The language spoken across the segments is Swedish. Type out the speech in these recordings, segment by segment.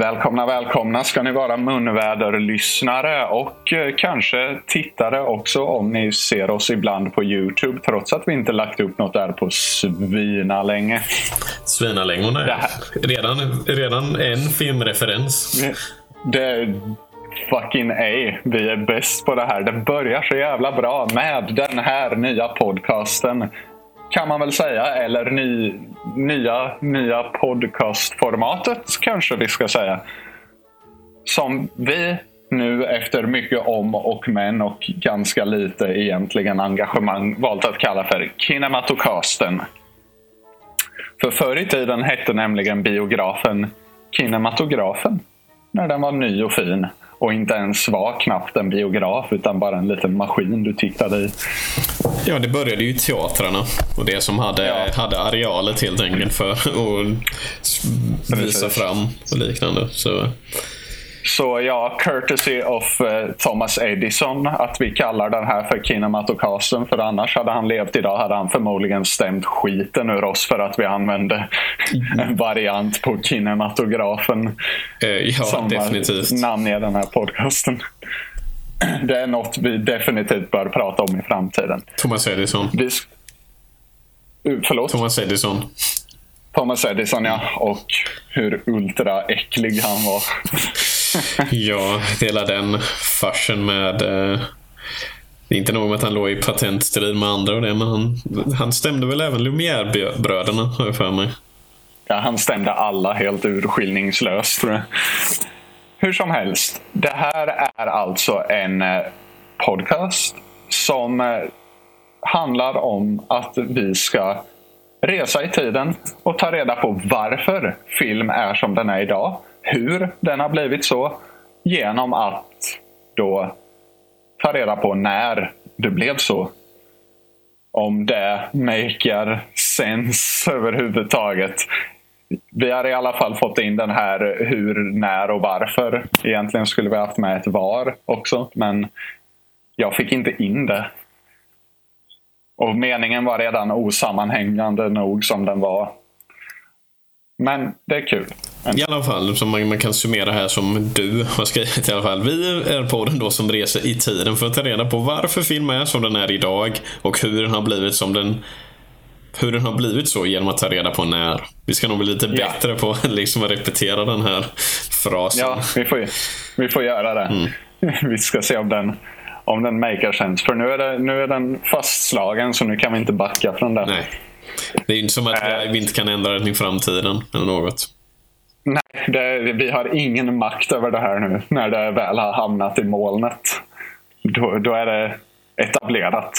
Välkomna, välkomna ska ni vara munväderlyssnare och eh, kanske tittare också om ni ser oss ibland på Youtube trots att vi inte lagt upp något där på svina länge. Svinalängorna Det är här- redan, redan en filmreferens. Det fucking A. Vi är bäst på det här. Det börjar så jävla bra med den här nya podcasten. Kan man väl säga. Eller ny, nya, nya podcastformatet kanske vi ska säga. Som vi nu efter mycket om och men och ganska lite egentligen engagemang valt att kalla för Kinematocasten. För förr i tiden hette nämligen biografen Kinematografen när den var ny och fin och inte ens var knappt en biograf utan bara en liten maskin du tittade i. Ja, det började ju i teatrarna. Och det som hade, Ja. hade arealet helt enkelt för att visa fram och liknande. Så, Så ja, courtesy of eh, Thomas Edison att vi kallar den här för Kinematocasten för annars hade han levt idag hade han förmodligen stämt skiten ur oss för att vi använde en variant på kinematografen. eh, ja, som definitivt. namn i den här podcasten. Det är något vi definitivt bör prata om i framtiden. Thomas Edison. Vi Uh, Förlåt? Thomas Edison. Thomas Edison ja. Och hur ultraäcklig han var. Ja, hela den farsen med... Eh, det är inte nog med att han låg i patentstrid med andra och det, men han, han stämde väl även Lumière-bröderna, har jag för mig. Ja, han stämde alla helt urskillningslöst. tror jag. Hur som helst. Det här är alltså en eh, podcast som eh, handlar om att vi ska resa i tiden och ta reda på varför film är som den är idag. Hur den har blivit så. Genom att då ta reda på när det blev så. Om det maker sense överhuvudtaget. Vi har i alla fall fått in den här hur, när och varför. Egentligen skulle vi haft med ett var också, men jag fick inte in det. Och meningen var redan osammanhängande nog som den var. Men det är kul. I alla fall, som man, man kan summera här som du har skrivit i alla fall. Vi är podden då som reser i tiden för att ta reda på varför film är som den är idag och hur den har blivit som den hur den har blivit så genom att ta reda på när. Vi ska nog bli lite Ja. bättre på liksom att repetera den här frasen. ja, vi får, vi får göra det. Vi ska se om den, om den maker sense. För nu är, det, nu är den fastslagen så nu kan vi inte backa från den. Nej. Det är ju inte som att Äh. vi inte kan ändra den i framtiden eller något. Nej, det, vi har ingen makt över det här nu när det väl har hamnat i molnet. Då, då är det etablerat.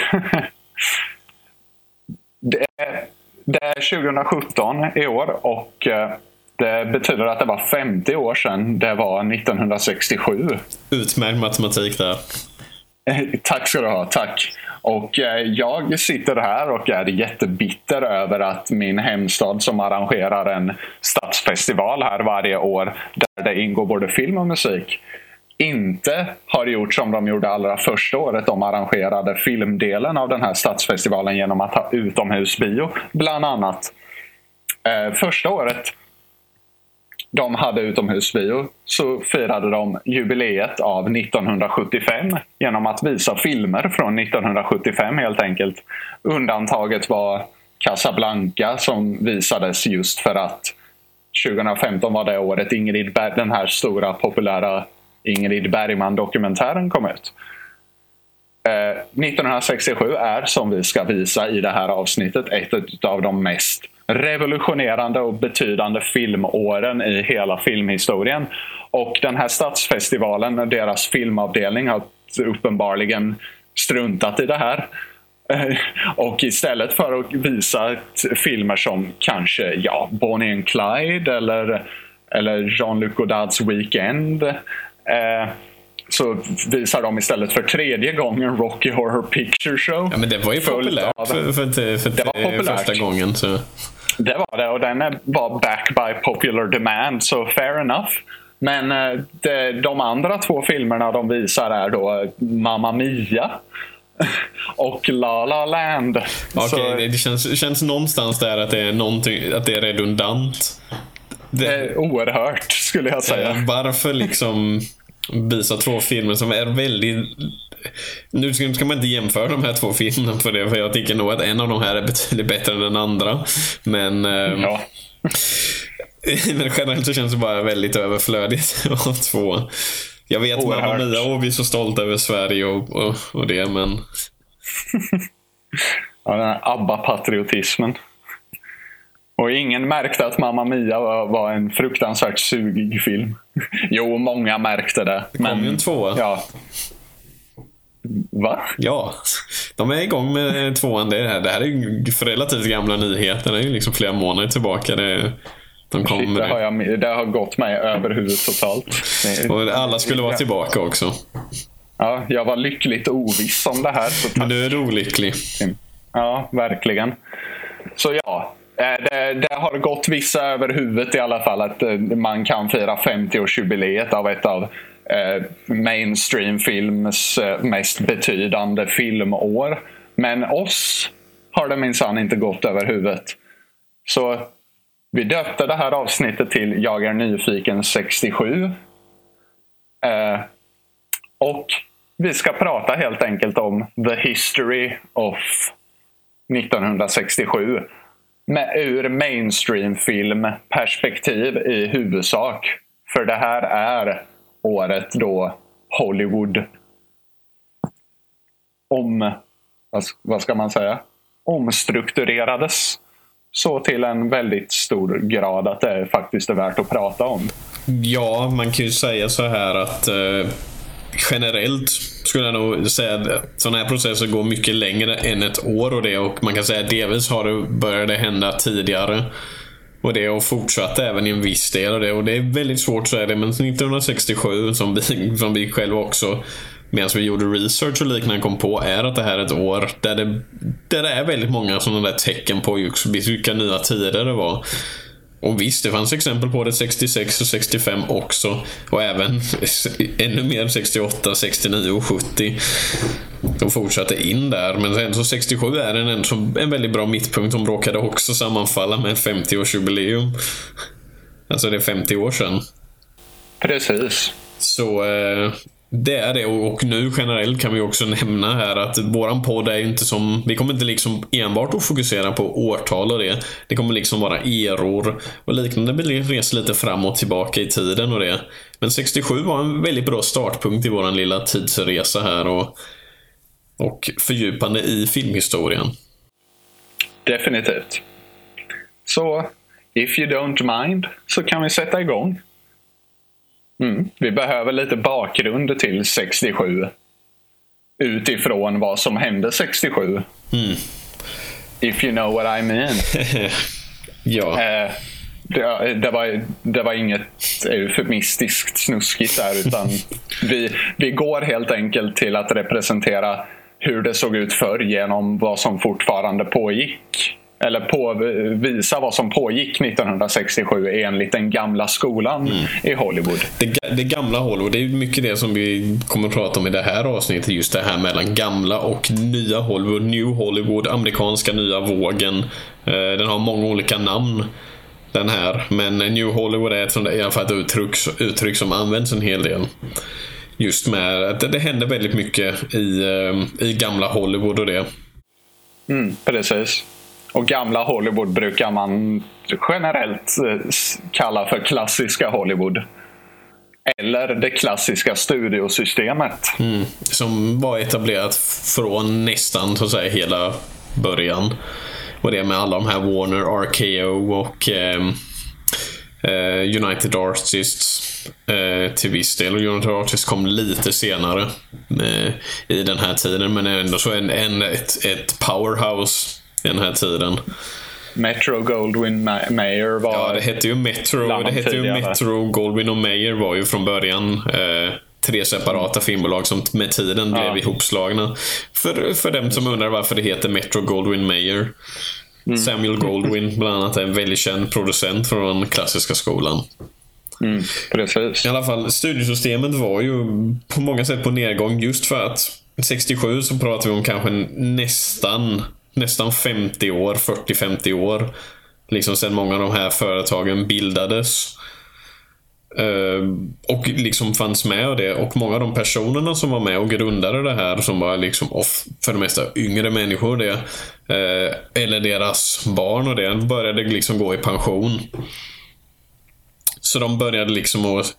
det, är, det är 2017 i år och eh, det betyder att det var 50 år sedan det var 1967. Utmärkt matematik där. Eh, Tack ska du ha, tack. Och eh, jag sitter här och är jättebitter över att min hemstad som arrangerar en stadsfestival här varje år där det ingår både film och musik inte har gjort som de gjorde allra första året. De arrangerade filmdelen av den här stadsfestivalen genom att ha utomhusbio, bland annat. Eh, första året de hade utomhusbio så firade de jubileet av 1975 genom att visa filmer från 1975 helt enkelt. Undantaget var Casablanca som visades just för att 2015 var det året Ingrid Ber- den här stora populära Ingrid Bergman-dokumentären kom ut. Eh, 1967 är, som vi ska visa i det här avsnittet, ett av de mest revolutionerande och betydande filmåren i hela filmhistorien. Och den här stadsfestivalen, deras filmavdelning, har uppenbarligen struntat i det här. Eh, Och istället för att visa filmer som kanske ja, Bonnie and Clyde eller, eller Jean-Luc Godards Weekend eh, så visar de istället för tredje gången Rocky Horror Picture Show. Ja, men det var ju populärt av- för, för, för, för Det var populärt. första gången. Så. Det var det och den är- var back by popular demand, så fair enough. Men eh, det, de andra två filmerna de visar är då Mamma Mia och La La Land. Okej, Så- det, känns, känns någonstans där att det är, någonting, att det är redundant. det... Eh, oerhört, skulle jag säga. Eh, varför liksom visa två filmer som är väldigt... Nu ska man inte jämföra de här två filmerna för det, för jag tycker nog att en av de här är betydligt bättre än den andra. Men... Eh, ja. men generellt så känns det bara väldigt överflödigt av två. Jag vet att Mamma Mia och vi är så stolta över Sverige och, och, och det, men... ja, den här ABBA-patriotismen. Och ingen märkte att Mamma Mia var, var en fruktansvärt sugig film. jo, många märkte det. Det kom ju en tvåa. Ja. Va? Ja. De är igång med tvåan. Det här, det här är ju relativt gamla nyheter. Det är ju liksom flera månader tillbaka. Det, de kom Shit, det, har jag, det har gått mig över huvudet totalt. Och alla skulle vara tillbaka också. Ja, jag var lyckligt oviss om det här. Men du är olycklig. Ja, verkligen. Så ja, Eh, det, det, har gått vissa över huvudet i alla fall att eh, man kan fira 50-årsjubileet av ett av Eh, mainstream-films eh, mest betydande filmår. Men oss har det minsann inte gått över huvudet. Så vi döpte det här avsnittet till Jag är nyfiken 67. Eh, och vi ska prata helt enkelt om the history of 1967 med, ur mainstream-film-perspektiv i huvudsak. För det här är året då Hollywood om, vad ska man säga, omstrukturerades så till en väldigt stor grad att det faktiskt är värt att prata om. Ja, man kan ju säga så här att eh, generellt skulle jag nog säga att sådana här processer går mycket längre än ett år och det och man kan säga att delvis har det börjat hända tidigare. Och det har fortsatt även i en viss del av det. Och det är väldigt svårt att säga det, men 1967 som vi, som vi själva också medan vi gjorde research och liknande kom på är att det här är ett år där det, där det är väldigt många sådana där tecken på just vilka nya tider det var. Och visst, det fanns exempel på det 66 och 65 också. Och även ännu mer 68, 69 och 70. De fortsatte in där, men sen så 67 är en, en väldigt bra mittpunkt. De råkade också sammanfalla med 50-årsjubileum. Alltså det är 50 år sedan. Precis. Så eh, det är det och nu generellt kan vi också nämna här att våran podd är inte som, vi kommer inte liksom enbart att fokusera på årtal och det. Det kommer liksom vara eror och liknande. Vi reser lite fram och tillbaka i tiden och det. Men 67 var en väldigt bra startpunkt i våran lilla tidsresa här och, och fördjupande i filmhistorien. Definitivt. Så, if you don't mind, så kan vi sätta igång. Mm. Vi behöver lite bakgrund till 67. Utifrån vad som hände 67. Mm. If you know what I mean. ja. Eh, det, det, var, det var inget eufemistiskt snuskigt där utan vi, vi går helt enkelt till att representera hur det såg ut förr genom vad som fortfarande pågick eller på, visa vad som pågick 1967 enligt den gamla skolan mm. i Hollywood. Det, det, gamla Hollywood, det är mycket det som vi kommer att prata om i det här avsnittet. Just det här mellan gamla och nya Hollywood. New Hollywood, amerikanska nya vågen. Eh, den har många olika namn. Den här. Men New Hollywood är ett, sånt, i alla fall ett uttryck, uttryck som används en hel del. Just med att det, det händer väldigt mycket i, eh, i gamla Hollywood och det. Mm, precis. Och gamla Hollywood brukar man generellt eh, kalla för klassiska Hollywood. Eller det klassiska studiosystemet. Mm, som var etablerat från nästan så att säga hela början. Och det med alla de här Warner, RKO och eh, eh, United Artists eh, till viss del. Och United Artists kom lite senare eh, i den här tiden. Men ändå så en, en, ett, ett powerhouse i den här tiden. Metro Goldwyn Mayer var... Ja, det hette ju Metro. Det hette ju Metro, Goldwyn och Mayer var ju från början eh, tre separata filmbolag som med tiden blev ja. ihopslagna. För, för dem som undrar varför det heter Metro Goldwyn Mayer. Mm. Samuel Goldwyn bland annat är en väldigt känd producent från den klassiska skolan. Mm, precis. I alla fall, studiesystemet var ju på många sätt på nedgång just för att 67 så pratar vi om kanske nästan nästan 50 år, 40-50 år liksom sen många av de här företagen bildades. Eh, och liksom fanns med och det. Och många av de personerna som var med och grundade det här som var liksom off, för det mesta yngre människor det. Eh, eller deras barn och det började liksom gå i pension. Så de började liksom att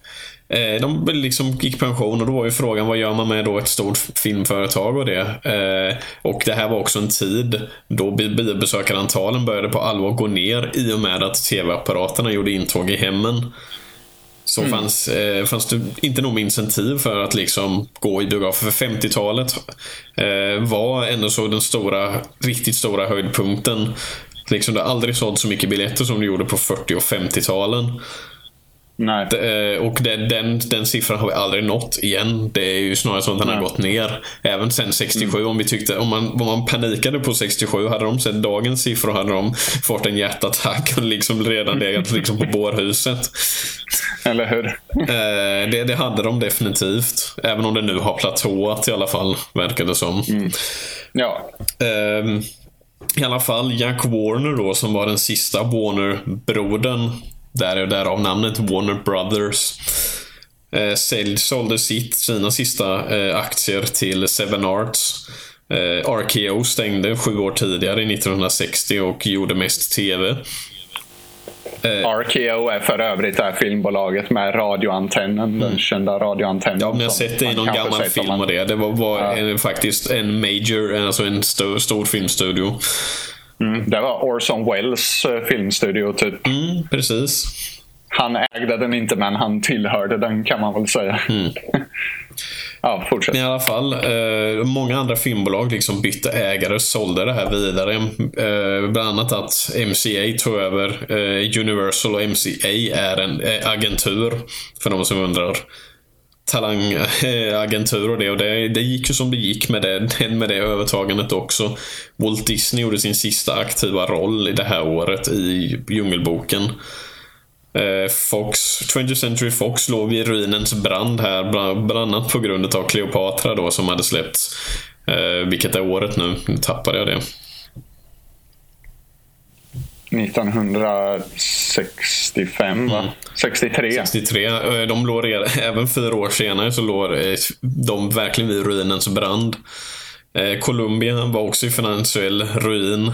Eh, de liksom gick pension och då var ju frågan vad gör man med då ett stort filmföretag och det. Eh, och det här var också en tid då biobesökarantalen började på allvar gå ner i och med att tv-apparaterna gjorde intåg i hemmen. Så mm. fanns, eh, fanns det inte nog incentiv för att liksom gå i biografer. För 50-talet eh, var ändå så den stora, riktigt stora höjdpunkten. Liksom det har aldrig sålt så mycket biljetter som det gjorde på 40 och 50-talen. Nej. Eh, och den, den, den siffran har vi aldrig nått igen. Det är ju snarare så att den har gått ner. Även sen 67. Mm. Om vi tyckte, om man, om man panikade på 67, hade de sett dagens siffror hade de fått en hjärtattack och liksom redan legat liksom på bårhuset. Eller hur? Eh, det, det hade de definitivt. Även om det nu har platåat i alla fall, verkar det som. Mm. Ja. Eh, I alla fall, Jack Warner då, som var den sista Warner-brodern där och därav namnet Warner Brothers. Eh, Sälj sålde sitt, sina sista eh, aktier till Seven Arts. Eh, RKO stängde sju år tidigare, 1960, och gjorde mest TV. Eh, RKO är för övrigt det här filmbolaget med radioantennen, mm. den kända radioantennen. Ja, men jag har sett det i någon gammal film man... och det. Det var, var ja. en, faktiskt en major, alltså en stor, stor filmstudio. Mm, det var Orson Welles eh, filmstudio typ. Mm, precis. Han ägde den inte men han tillhörde den kan man väl säga. Mm. ja, fortsätt. I alla fall, eh, många andra filmbolag liksom bytte ägare och sålde det här vidare. Eh, bland annat att MCA tog över. Eh, Universal och MCA är en eh, agentur, för de som undrar talangagentur och det. Och det, det gick ju som det gick med det, med det övertagandet också. Walt Disney gjorde sin sista aktiva roll i det här året i Djungelboken. Eh, Fox, 20th Century Fox låg i ruinens brand här, bland annat på grund av Cleopatra då som hade släppts. Eh, vilket är året nu? Nu tappade jag det. 1965 va? Mm. 63. 63. Eh, de låg redan, även fyra år senare så låg eh, de verkligen vid ruinens brand. Eh, Columbia var också i finansiell ruin.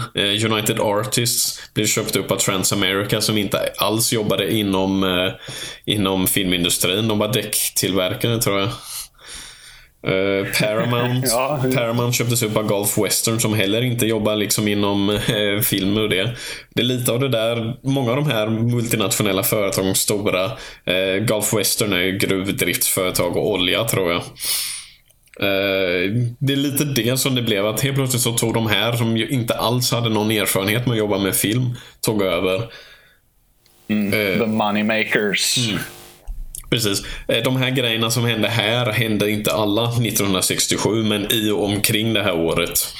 United Artists blev köpt upp av Transamerica som inte alls jobbade inom, inom filmindustrin. De var däcktillverkare tror jag. Uh, Paramount, ja. Paramount köptes upp av Gulf Western som heller inte jobbar liksom inom uh, film och det. Det är lite av det där, många av de här multinationella företagen, stora. Uh, Gulf Western är ju gruvdriftsföretag och olja tror jag. det är lite det som det blev, att helt plötsligt så tog de här som inte alls hade någon erfarenhet med att jobba med film, tog över. Mm, the money makers. Mm. Precis. Eh, de här grejerna som hände här hände inte alla 1967, men i och omkring det här året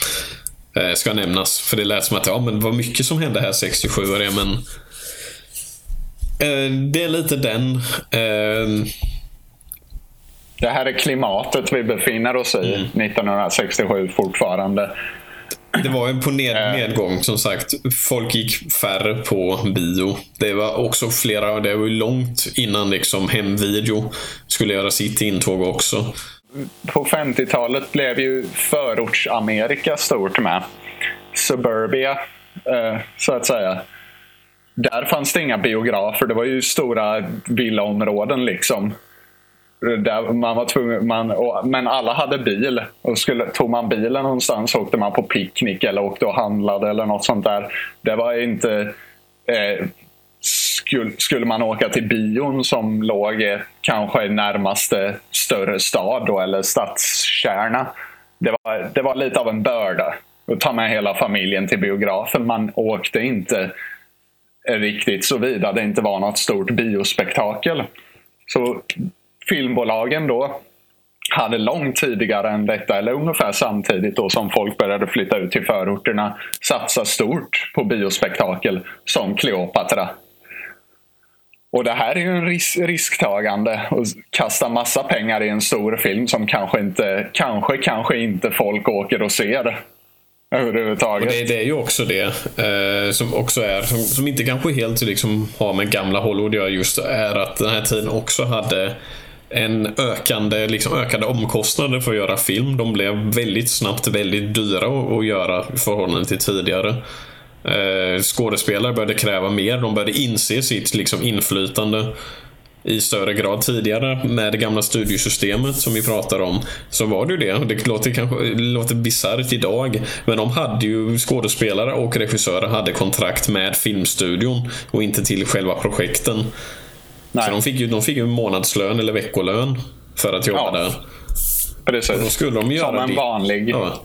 eh, ska nämnas. För det lät som att ja, men det var mycket som hände här 67 och det, men eh, det är lite den. Det här är klimatet vi befinner oss i mm. 1967 fortfarande det var en på ned nedgång som sagt. Folk gick färre på bio. Det var också flera, det var ju långt innan liksom hemvideo skulle göra sitt intåg också. På 50-talet blev ju förorts-Amerika stort med. Suburbia, eh, så att säga. Där fanns det inga biografer. Det var ju stora villaområden liksom. Där man var tvungen, man, och, men alla hade bil. Och skulle, tog man bilen någonstans åkte man på picknick eller åkte och handlade eller något sånt där. Det var inte... Eh, skulle, skulle man åka till bion som låg i kanske närmaste större stad då, eller stadskärna. Det var, det var lite av en börda att ta med hela familjen till biografen. Man åkte inte riktigt såvida det inte var något stort biospektakel. Så filmbolagen då hade långt tidigare än detta, eller ungefär samtidigt då som folk började flytta ut till förorterna, satsa stort på biospektakel som Kleopatra. Och det här är ju en ris risktagande och kasta massa pengar i en stor film som kanske inte, kanske, kanske inte folk åker och ser. överhuvudtaget. Det, det, är ju också det eh, som också är, som, som, inte kanske helt liksom har med gamla Hollywood att göra just är att den här tiden också hade en ökande, liksom ökade omkostnader för att göra film. De blev väldigt snabbt väldigt dyra att göra i förhållande till tidigare. Eh, skådespelare började kräva mer. De började inse sitt liksom, inflytande i större grad tidigare med det gamla studiosystemet som vi pratar om. Så var det ju det. Det låter kanske låter bisarrt idag. Men de hade ju skådespelare och regissörer hade kontrakt med filmstudion och inte till själva projekten. Nej. Så de fick, ju, de fick ju månadslön eller veckolön för att jobba ja. där. Precis. Och då skulle de göra Som en vanlig ja.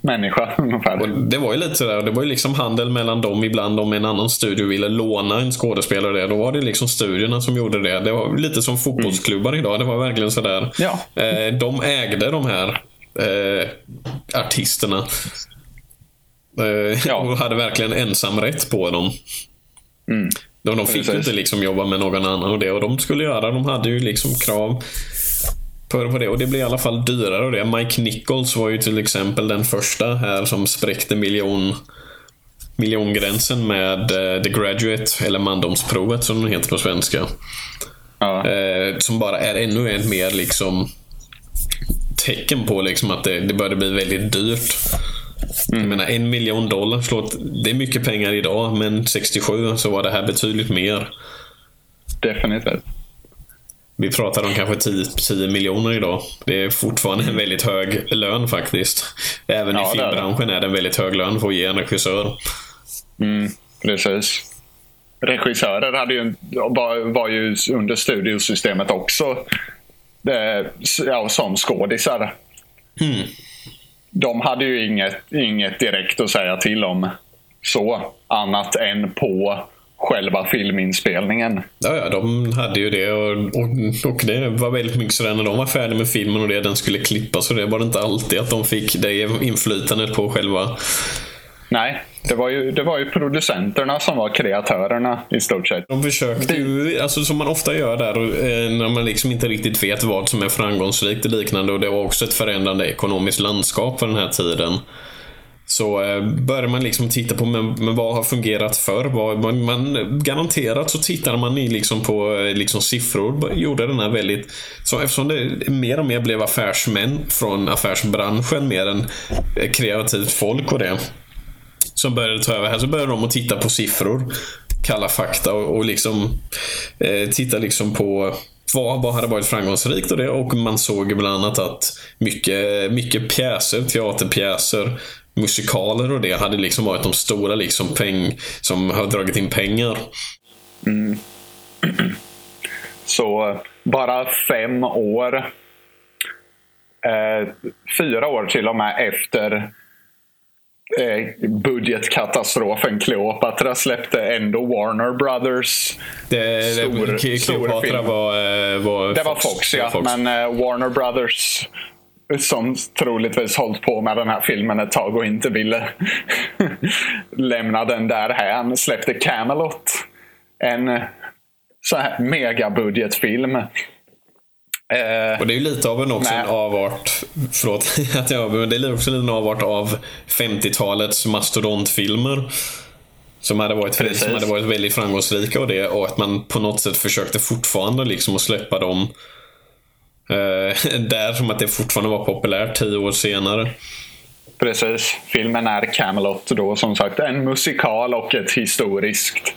människa ungefär. Och det var ju lite sådär, det var ju liksom handel mellan dem ibland om en annan studio ville låna en skådespelare. Det. Då var det liksom studierna som gjorde det. Det var lite som fotbollsklubbar mm. idag. Det var verkligen sådär. Ja. Eh, de ägde de här eh, artisterna. Eh, ja. Och hade verkligen ensamrätt på dem. Mm. De, de fick ju inte liksom jobba med någon annan och det. Och de skulle göra, de hade ju liksom krav på, på det. Och det blev i alla fall dyrare och det. Mike Nichols var ju till exempel den första här som spräckte miljon miljongränsen med uh, The Graduate, eller mandomsprovet som den heter på svenska. Ja. Uh, som bara är ännu ett mer liksom tecken på liksom att det, det började bli väldigt dyrt. Mm. Jag menar, en miljon dollar, förlåt, det är mycket pengar idag, men 67 så var det här betydligt mer. Definitivt. Vi pratar om kanske 10, 10 miljoner idag. Det är fortfarande en väldigt hög lön faktiskt. Även ja, i filmbranschen är det en väldigt hög lön för att ge en regissör. Mm, precis. Regissörer hade ju, var, var ju under studiosystemet också ja, som skådisar. Mm de hade ju inget, inget direkt att säga till om så, annat än på själva filminspelningen. Ja, ja, de hade ju det och, och, och det var väldigt mycket sådär när de var färdiga med filmen och det den skulle klippas och det var det inte alltid att de fick det inflytandet på själva Nej, det var, ju, det var ju producenterna som var kreatörerna i stort sett. De försökte ju, alltså som man ofta gör där, eh, när man liksom inte riktigt vet vad som är framgångsrikt och liknande. Och det var också ett förändrande ekonomiskt landskap för den här tiden. Så eh, börjar man liksom titta på men, men vad har fungerat förr? Man, man, garanterat så tittade man i liksom på eh, liksom siffror. Gjorde den här väldigt... Så eftersom det mer och mer blev affärsmän från affärsbranschen mer än kreativt folk och det som började ta över här, så började de att titta på siffror, kalla fakta och, och liksom eh, titta liksom på vad, vad hade varit framgångsrikt och det och man såg bland annat att mycket, mycket pjäser, teaterpjäser, musikaler och det hade liksom varit de stora liksom peng som har dragit in pengar. Mm. Så bara fem år, eh, fyra år till och med efter budgetkatastrofen Cleopatra släppte ändå Warner Brothers det, stor, det, Cleopatra var, eh, var Det var Fox, ja. Fox. Men eh, Warner Brothers som troligtvis hållit på med den här filmen ett tag och inte ville lämna den där här släppte Camelot. En så här megabudgetfilm Eh, och det är ju lite av en också en avart, förlåt att jag men det är också en avart av 50-talets mastodontfilmer. Som hade, varit, som hade varit väldigt framgångsrika och det och att man på något sätt försökte fortfarande liksom att släppa dem eh, där som att det fortfarande var populärt tio år senare. Precis. Filmen är Camelot då som sagt en musikal och ett historiskt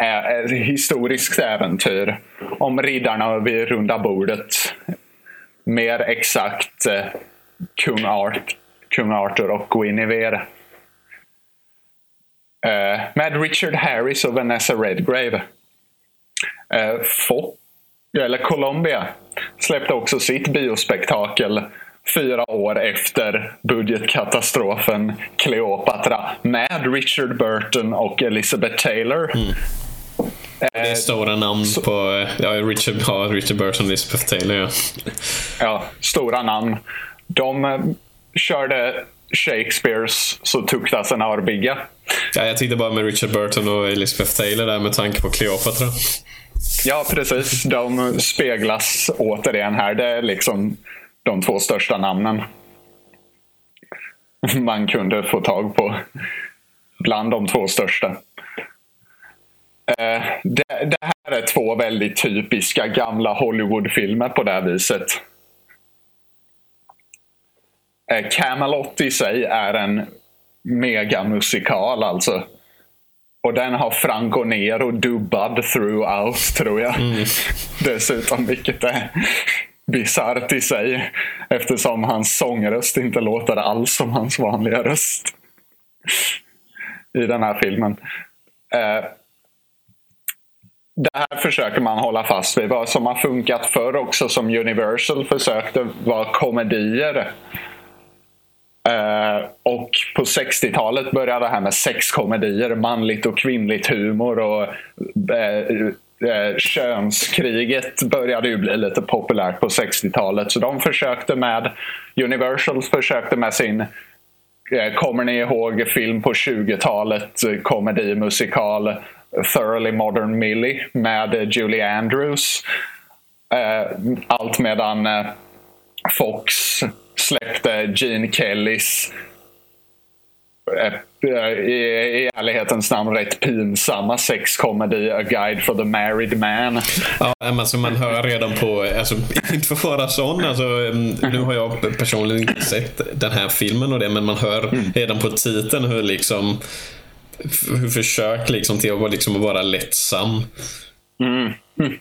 ett eh, historiskt äventyr om riddarna vid runda bordet. Mer exakt eh, kung, Art, kung Arthur och Guinevere. Eh, med Richard Harris och Vanessa Redgrave. Eh, Fock, eller Columbia släppte också sitt biospektakel fyra år efter budgetkatastrofen Cleopatra med Richard Burton och Elizabeth Taylor. Mm. Det är stora namn så, på ja, Richard, ja, Richard Burton och Elizabeth Taylor. Ja. ja, stora namn. De uh, körde Shakespeares Så tuktas en arbiga. Ja, jag tänkte bara med Richard Burton och Elizabeth Taylor där med tanke på Cleopatra. Ja, precis. De speglas återigen här. Det är liksom de två största namnen. man kunde få tag på. Bland de två största. Eh, det, det, här är två väldigt typiska gamla Hollywoodfilmer på det här viset. Eh, Camelot i sig är en megamusikal alltså. Och den har Franco Nero dubbad throughout tror jag. Mm. Dessutom, vilket är bisarrt i sig. Eftersom hans sångröst inte låter alls som hans vanliga röst. I den här filmen. Eh, det här försöker man hålla fast vid. Vad som har funkat förr också som Universal försökte var komedier. Uh, och på 60-talet började det här med sexkomedier, manligt och kvinnligt humor och uh, uh, könskriget började ju bli lite populärt på 60-talet. Så de försökte med, Universal försökte med sin Kommer ni ihåg film på 20-talet, komedi, musikal Thoroughly Modern Millie med Julie Andrews. Allt medan Fox släppte Gene Kellys eh, i, i ärlighetens namn rätt pinsamma sexkomedi A Guide for the Married Man. Ja, alltså man hör redan på, alltså, inte för att vara sån, alltså, nu har jag personligen inte sett den här filmen och det, men man hör mm. redan på titeln hur liksom försök liksom till att liksom vara lättsam. Mm. Mm.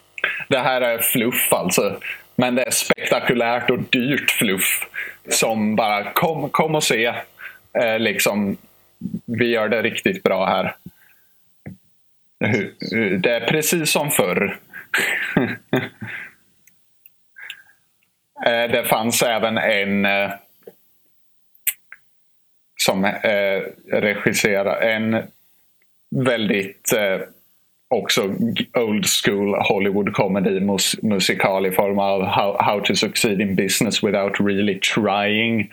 Det här är fluff alltså. Men det är spektakulärt och dyrt fluff. Som bara, kom, kom och se. Eh, liksom, vi gör det riktigt bra här. Det är precis som förr. eh, det fanns även en eh, som eh, regisserar en väldigt eh, också old school Hollywood comedy mus musikal i form av how, how to succeed in business without really trying.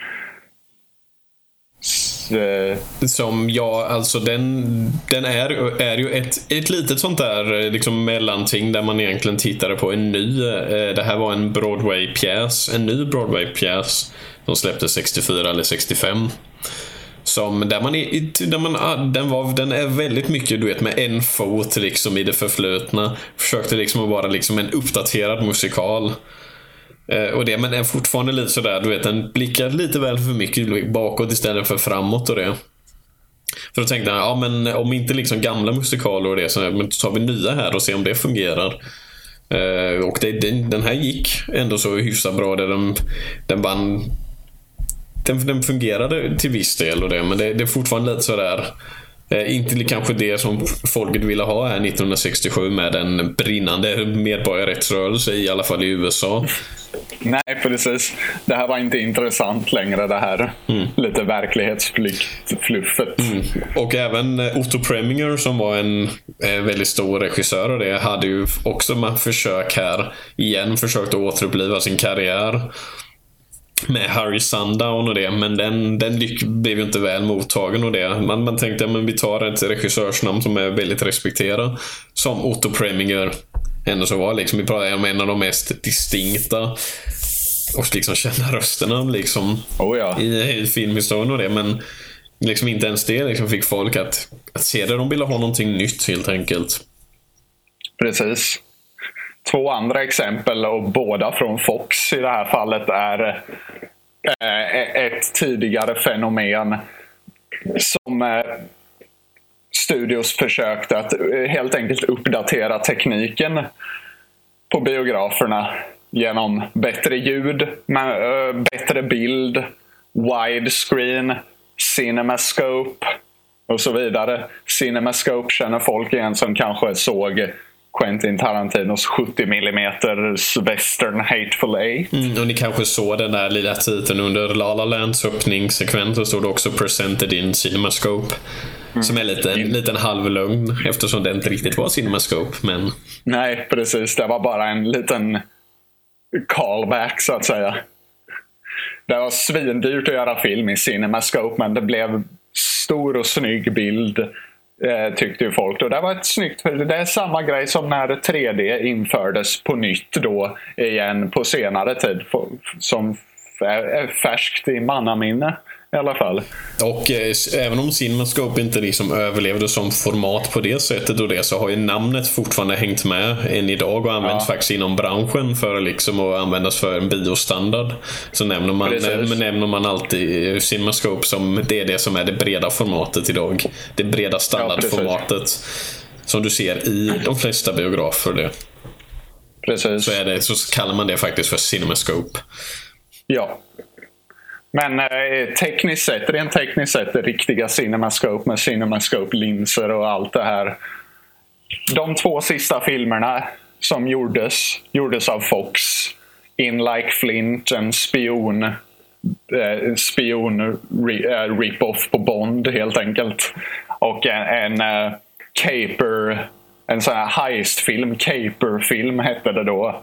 Eh, som ja, alltså den, den är, är ju ett, ett litet sånt där eh, liksom mellanting där man egentligen tittade på en ny. Eh, det här var en Broadway-pjäs, en ny Broadway-pjäs. De släppte 64 eller 65. Som, där man, är, där man ah, den, var, den är väldigt mycket du vet med en fot liksom i det förflutna. Försökte liksom att vara liksom en uppdaterad musikal. Eh, och det, men den är fortfarande lite sådär, du vet, den blickar lite väl för mycket bakåt istället för framåt och det. För då tänkte jag, ja men om inte liksom gamla musikaler och det, så tar vi nya här och ser om det fungerar. Eh, och det, den, den, här gick ändå så hyfsat bra. Där den, den vann den, den fungerade till viss del och det, men det, det är fortfarande lite sådär Eh, inte kanske det som folket ville ha här 1967 med en brinnande medborgarrättsrörelse, i alla fall i USA. Nej, precis. Det här var inte intressant längre det här mm. lite verklighetsfluffet. Mm. Och även eh, Otto Preminger som var en eh, väldigt stor regissör och det hade ju också med försök här igen försökt att återuppliva sin karriär med Harry Sundown och det, men den, den blev ju inte väl mottagen och det. Man, man tänkte att vi tar ett regissörsnamn som är väldigt respekterat. Som Otto Preminger ändå så var. Liksom, vi pratar om en av de mest distinkta och liksom kända rösterna liksom, oh ja. i, i filmhistorien och det. Men liksom inte ens det liksom fick folk att, att se det. De ville ha någonting nytt helt enkelt. Precis. Två andra exempel och båda från Fox i det här fallet är eh, ett tidigare fenomen som eh, studios försökte att eh, helt enkelt uppdatera tekniken på biograferna genom bättre ljud, bättre bild, widescreen, cinemascope och så vidare. Cinemascope känner folk igen som kanske såg Quentin Tarantinos 70 mm western Hateful Eight. Mm, och ni kanske såg den där lilla titeln under La La Lands öppningssekvens. Så stod det också “Presented in Cinemascope”. Mm. Som är lite, en liten halvlögn eftersom det inte riktigt var Cinemascope. Men... Nej, precis. Det var bara en liten callback så att säga. Det var svindyrt att göra film i Cinemascope men det blev stor och snygg bild Eh, tyckte ju folk. Då. det var ett snyggt, det är samma grej som när 3D infördes på nytt då igen på senare tid. Som är färskt i mannaminne i alla fall. Och eh, även om CinemaScope inte liksom överlevde som format på det sättet och det så har ju namnet fortfarande hängt med än idag och används ja. faktiskt inom branschen för liksom att användas för en biostandard. Så nämner man, Precis. nämner man alltid CinemaScope som det är det som är det breda formatet idag. Det breda standardformatet. Ja, som du ser i de flesta biografer. Det. Precis. Så, är det, så kallar man det faktiskt för CinemaScope. Ja, men eh, tekniskt sett, rent tekniskt sett, det riktiga CinemaScope med CinemaScope-linser och allt det här. De två sista filmerna som gjordes, gjordes av Fox. In Like Flint, en spion, eh, spion re, eh, rip-off på Bond helt enkelt. Och en, en eh, caper, en sån här heist-film, caper-film hette det då.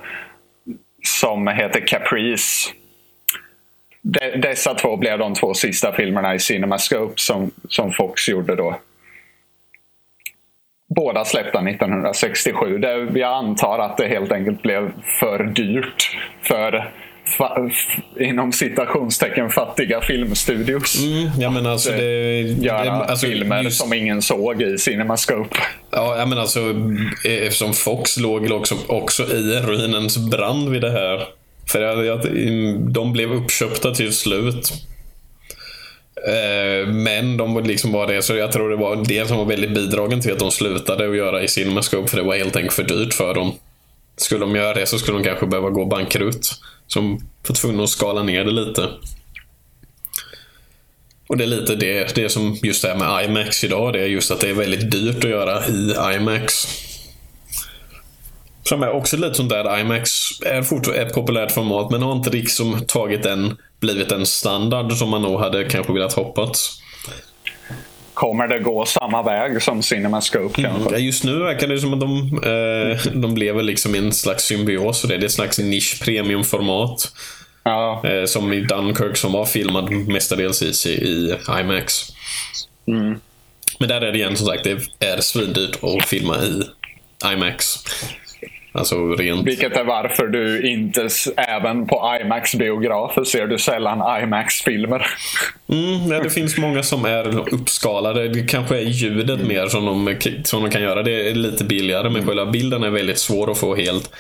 Som heter Caprice de, dessa två blev de två sista filmerna i CinemaScope som, som Fox gjorde då. Båda släppta 1967. Det, jag antar att det helt enkelt blev för dyrt för fa, inom citationstecken fattiga filmstudios. Mm, ja, men alltså att det, göra det, alltså filmer just, som ingen såg i CinemaScope. Ja, men alltså eftersom Fox låg också, också i ruinens brand vid det här för jag, jag, de blev uppköpta till slut. Eh, men de liksom var det, så jag tror det var det som var väldigt bidragen till att de slutade att göra i CinemaScope för det var helt enkelt för dyrt för dem. Skulle de göra det så skulle de kanske behöva gå bankrutt. Så de var tvungna att skala ner det lite. Och det är lite det, det som just det här med IMAX idag, det är just att det är väldigt dyrt att göra i IMAX. Som är också lite sånt där, IMAX är fortfarande ett populärt format men har inte liksom tagit en, blivit en standard som man nog hade kanske velat hoppats. Kommer det gå samma väg som CinemaScope mm, kanske? Mm, just nu verkar det som att de, eh, de lever liksom i en slags symbios. Och det är ett slags nisch premiumformat. Ja. Eh, som i Dunkirk som var filmad mestadels i, i IMAX. Mm. Men där är det igen som sagt, det är svindyrt att filma i IMAX. Alltså rent... Vilket är varför du inte, även på IMAX-biografer, ser du sällan IMAX-filmer. Mm, ja, det finns många som är uppskalade. Det kanske är ljudet mm. mer som de, som de kan göra. Det är lite billigare, men själva bilden är väldigt svår att få helt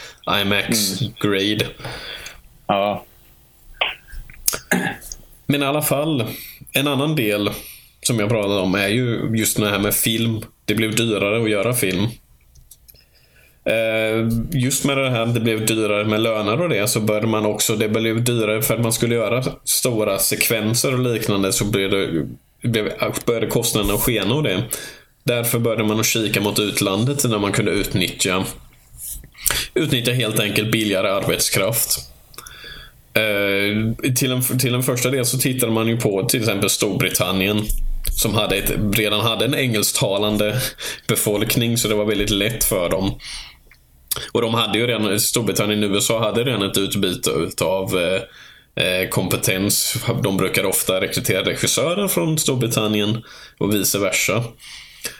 IMAX-grade. Mm. Ja. Men i alla fall, en annan del som jag pratade om är ju just det här med film. Det blev dyrare att göra film. Eh, just med det här att det blev dyrare med löner och det så började man också, det blev dyrare för att man skulle göra stora sekvenser och liknande så blev det, började kostnaderna skena och det. Därför började man att kika mot utlandet när man kunde utnyttja utnyttja helt enkelt billigare arbetskraft. Eh, till, en, till en första del så tittade man ju på till exempel Storbritannien som hade ett, redan hade en engelsktalande befolkning så det var väldigt lätt för dem och de hade ju redan, Storbritannien och USA hade redan ett utbyte utav eh, eh, kompetens. De brukar ofta rekrytera regissörer från Storbritannien och vice versa.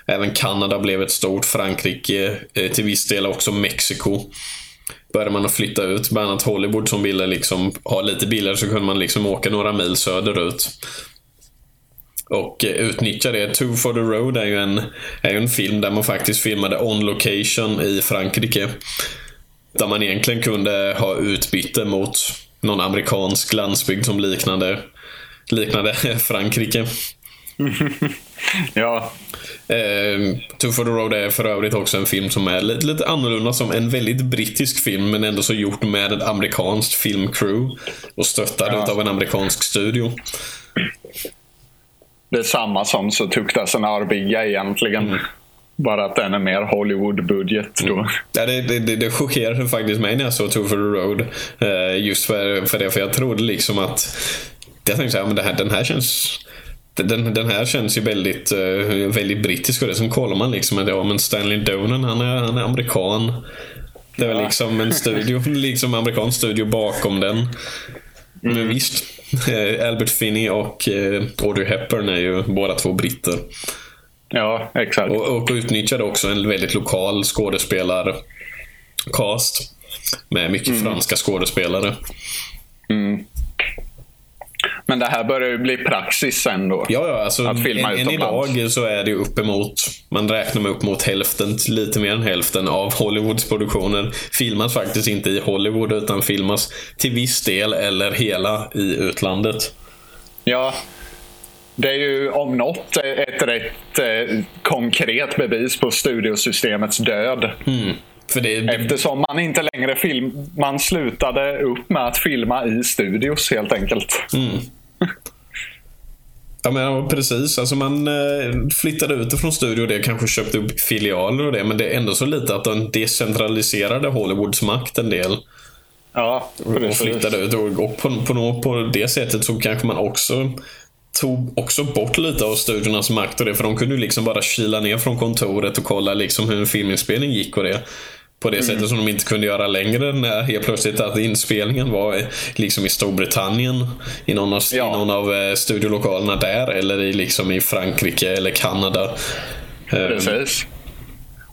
Även Kanada blev ett stort, Frankrike, eh, till viss del också Mexiko. Började man att flytta ut, bland annat Hollywood som ville liksom ha lite billigare så kunde man liksom åka några mil söderut och utnyttja det. Two for the Road är ju en, är en film där man faktiskt filmade on location i Frankrike. Där man egentligen kunde ha utbyte mot någon amerikansk landsbygd som liknade, liknade Frankrike. ja. Eh, Two for the Road är för övrigt också en film som är lite, lite annorlunda som en väldigt brittisk film men ändå så gjort med ett amerikanskt filmcrew och stöttad ja. av en amerikansk studio det är samma som så tuktas en Arbiga egentligen. Mm. Bara att den är mer Hollywood-budget då. Mm. Ja, det, det, det chockerade faktiskt mig när jag såg Two for the Road. Uh, just för, för det, för jag trodde liksom att... Jag tänkte såhär, men det här, den här känns... Den, den här känns ju väldigt, uh, väldigt brittisk och det. Sen kollar man liksom att ja, men Stanley Donen, han är, han är amerikan. Det väl liksom en studio, liksom amerikansk studio bakom den. Mm. Men visst, Eh, Albert Finney och eh, Audrey Hepburn är ju båda två britter. Ja, exakt. Och, och utnyttjade också en väldigt lokal skådespelarcast. Med mycket mm. franska skådespelare. Mm. Men det här börjar ju bli praxis sen då. Ja, ja alltså, Att filma än, än idag så är det uppemot, man räknar med upp mot hälften, lite mer än hälften av Hollywoods produktioner filmas faktiskt inte i Hollywood utan filmas till viss del eller hela i utlandet. Ja, det är ju om något ett rätt eh, konkret bevis på studiosystemets död. För det, Eftersom man inte längre film... Man slutade upp med att filma i studios helt enkelt. Ja men precis. Alltså man eh, flyttade ut från studio och det kanske köpte upp filialer och det. Men det är ändå så lite att den decentraliserade Hollywoods makt en del. Ja, Och precis. flyttade ut. Och, och på, på, på det sättet så kanske man också tog också bort lite av studiernas makt och det. För de kunde ju liksom bara kila ner från kontoret och kolla liksom hur en filminspelning gick och det. På det sättet som de inte kunde göra längre när helt plötsligt att inspelningen var i- liksom i Storbritannien. I någon av, Ja. i någon av eh, studiolokalerna där eller i, liksom i Frankrike eller Kanada. Eh, Precis.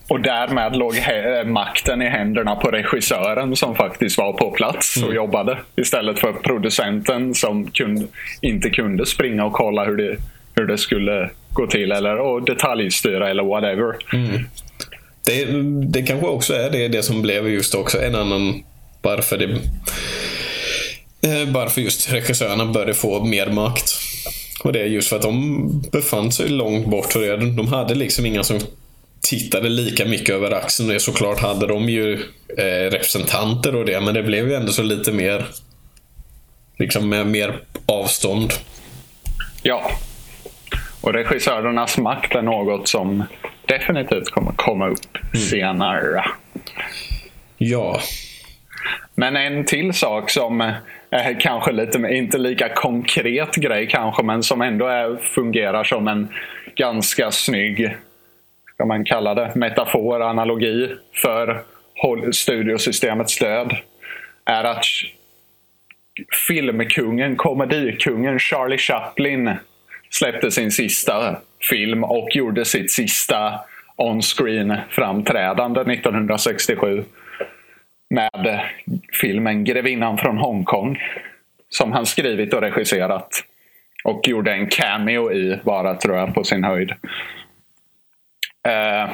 Och därmed låg he- makten i händerna på regissören som faktiskt var på plats och jobbade. Istället för producenten som kunde, inte kunde springa och kolla hur det, hur det skulle gå till eller och detaljstyra eller whatever. Det, det kanske också är det, det som blev just också en annan varför det eh, varför just regissörerna började få mer makt. Och det är just för att de befann sig långt bort och det, de hade liksom inga som tittade lika mycket över axeln. Och såklart hade de ju eh, representanter och det, men det blev ju ändå så lite mer liksom med mer avstånd. Ja. Och regissörernas makt är något som definitivt kommer komma upp senare. Ja, Men en till sak som är kanske lite, inte lika konkret grej kanske, men som ändå är, fungerar som en ganska snygg, ska man kalla det, metafor, analogi för studiosystemets död. Är att filmkungen, komedikungen Charlie Chaplin släppte sin sista film och gjorde sitt sista on-screen framträdande 1967 med filmen Grevinnan från Hongkong som han skrivit och regisserat. Och gjorde en cameo i bara, tror jag, på sin höjd. Eh,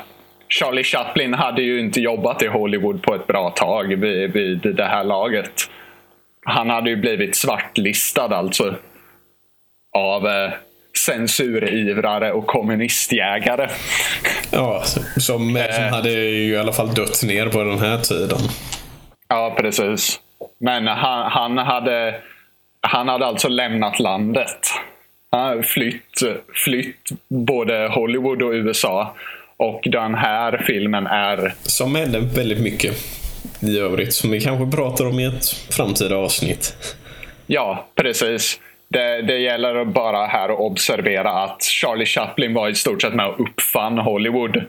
Charlie Chaplin hade ju inte jobbat i Hollywood på ett bra tag vid, vid det här laget. Han hade ju blivit svartlistad alltså av eh, censurivrare och kommunistjägare. ja som, som hade ju i alla fall dött ner på den här tiden. Ja, precis. Men han, han, hade, han hade alltså lämnat landet. Han hade flytt, flytt både Hollywood och USA. Och den här filmen är... Som hände väldigt mycket i övrigt som vi kanske pratar om i ett framtida avsnitt. Ja, precis. Det, det gäller bara här att observera att Charlie Chaplin var i stort sett med och uppfann Hollywood.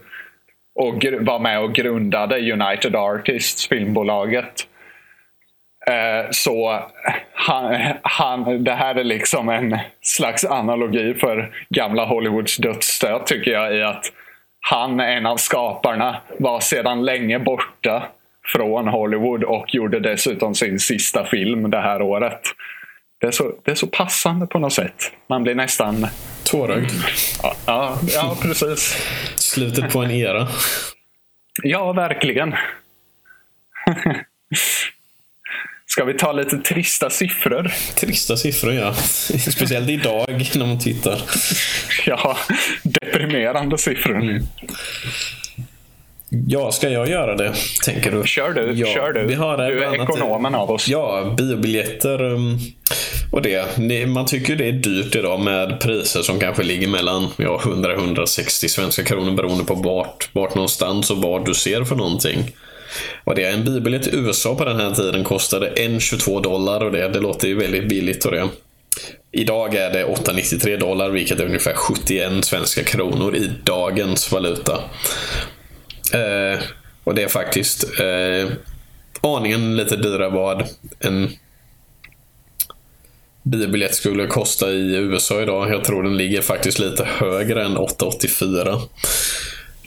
Och gr- var med och grundade United Artists, filmbolaget. Eh, Så han, han, det här är liksom en slags analogi för gamla Hollywoods dödsstöt tycker jag i att han, en av skaparna, var sedan länge borta från Hollywood och gjorde dessutom sin sista film det här året. Det är så, det är så passande på något sätt. Man blir nästan... Tårögd. Ja, ja, ja precis. Slutet på en era. Ja, verkligen. Ska vi ta lite trista siffror? Trista siffror ja. Speciellt idag när man tittar. Ja, deprimerande siffror. Ja, ska jag göra det? Tänker du? Kör du, ja, kör du. Vi har du är ekonomen av oss. Ja, biobiljetter um, och det. det. Man tycker det är dyrt idag med priser som kanske ligger mellan ja, 100-160 svenska kronor beroende på vart, vart någonstans och vad du ser för någonting. Och det, en biobiljett i USA på den här tiden kostade 1,22 dollar och det, det låter ju väldigt billigt och det. Idag är det 8,93 dollar vilket är ungefär 71 svenska kronor i dagens valuta. Eh, och det är faktiskt eh, aningen lite dyrare vad en biobiljett skulle kosta i USA idag. Jag tror den ligger faktiskt lite högre än 884.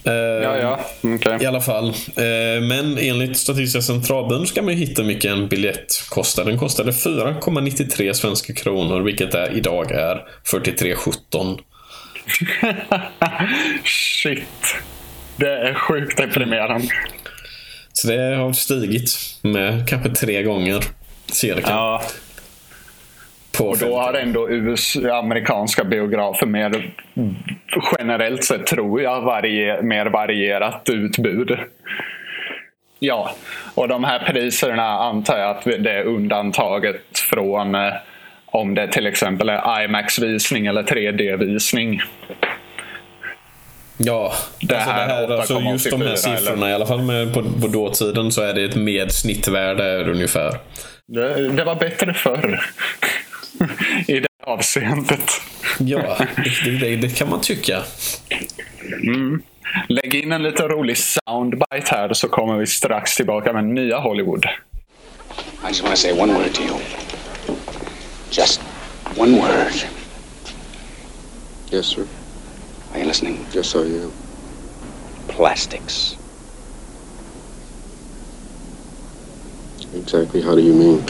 Eh, Ja, ja. Okej. I alla fall. Eh, men enligt Statistiska centralbyrån ska man ju hitta hur mycket en biljett kostar. Den kostade 4,93 svenska kronor, vilket är, idag är 43,17. Shit. Det är sjukt deprimerande. Så det har stigit med kanske tre gånger cirka. Ja, på och då har ändå US, amerikanska biografer mer generellt sett, tror jag, varie, mer varierat utbud. Ja, och de här priserna antar jag att det är undantaget från eh, om det till exempel är IMAX-visning eller 3D-visning. Ja, Det alltså här det här, alltså just de här 8,84 siffrorna, eller? i alla fall med, på, på dåtiden, så är det ett medsnittvärde ungefär. Det, det var bättre förr. I det avseendet. Ja, det, det, det kan man tycka. Lägg in en lite rolig soundbite här så kommer vi strax tillbaka med nya Hollywood. I just want to say one word to you. Just one word. Yes, sir. Are you listening? Yes, I am. Plastics. Exactly how do you mean?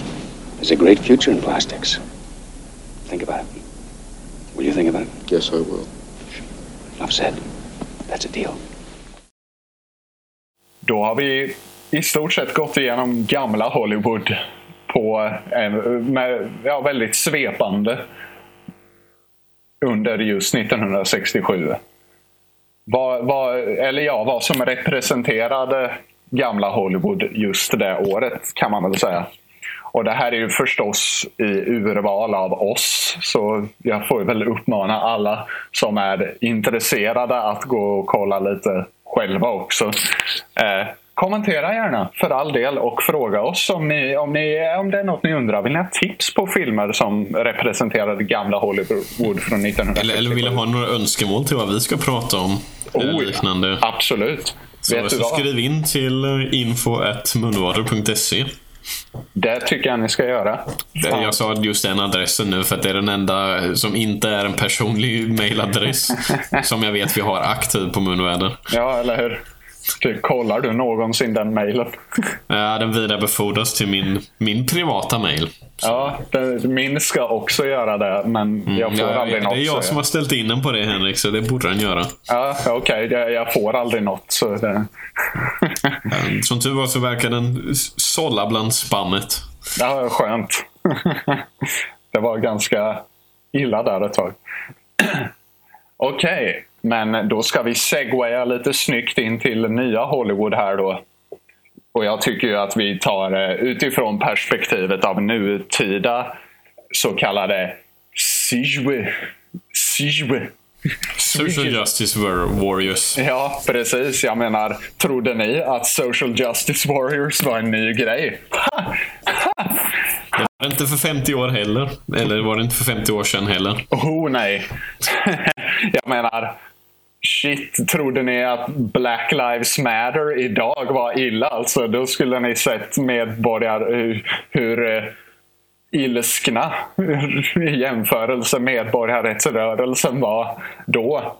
There's a great future in plastics. Think about it. Will you think about it? Yes, I will. Enough said. That's a deal. Då har vi i stort sett gått igenom gamla Hollywood på en, med, ja, väldigt svepande under just 1967. Vad, var, eller ja, vad som representerade gamla Hollywood just det året kan man väl säga. Och det här är ju förstås i urval av oss, så jag får väl uppmana alla som är intresserade att gå och kolla lite själva också. Eh, kommentera gärna för all del och fråga oss om, ni, om, ni, om det är något ni undrar. Vill ni ha tips på filmer som representerade gamla Hollywood från 1967? Eller, eller vill du ha några önskemål till vad vi ska prata om? Oh, ja. liknande. Absolut. Så, Vet du så vad? skriv in till info.munvader.se. Det tycker jag ni ska göra. Fan. Jag sa just den adressen nu för att det är den enda som inte är en personlig mailadress som jag vet vi har aktiv på Munväder. Ja, eller hur? Du, kollar du någonsin den mejlen? Ja, den vidarebefordras till min, min privata mail. Ja, den, min ska också göra det, men jag får Mm, Ja, aldrig något. det är jag som har ställt in den på det Henrik, så det borde den göra. Ja, okej. jag, jag får aldrig något. Så det... Som tur var så verkar den sålla bland spammet. Ja, skönt. det var ganska illa där ett tag. Okej, men då ska vi segwaya lite snyggt in till nya Hollywood här då. Och jag tycker ju att vi tar eh, utifrån perspektivet av nutida så kallade Sijwe. Sijwe. Social Justice War- Warriors. Ja, precis. Jag menar, trodde ni att Social Justice Warriors var en ny grej? Det var inte för 50 år heller. Eller var det inte för 50 år sedan heller. Oh nej. jag menar, shit, trodde ni att Black Lives Matter idag var illa? Alltså, då skulle ni sett medborgare hur, hur eh, ilskna i jämförelse medborgarrättsrörelsen var då.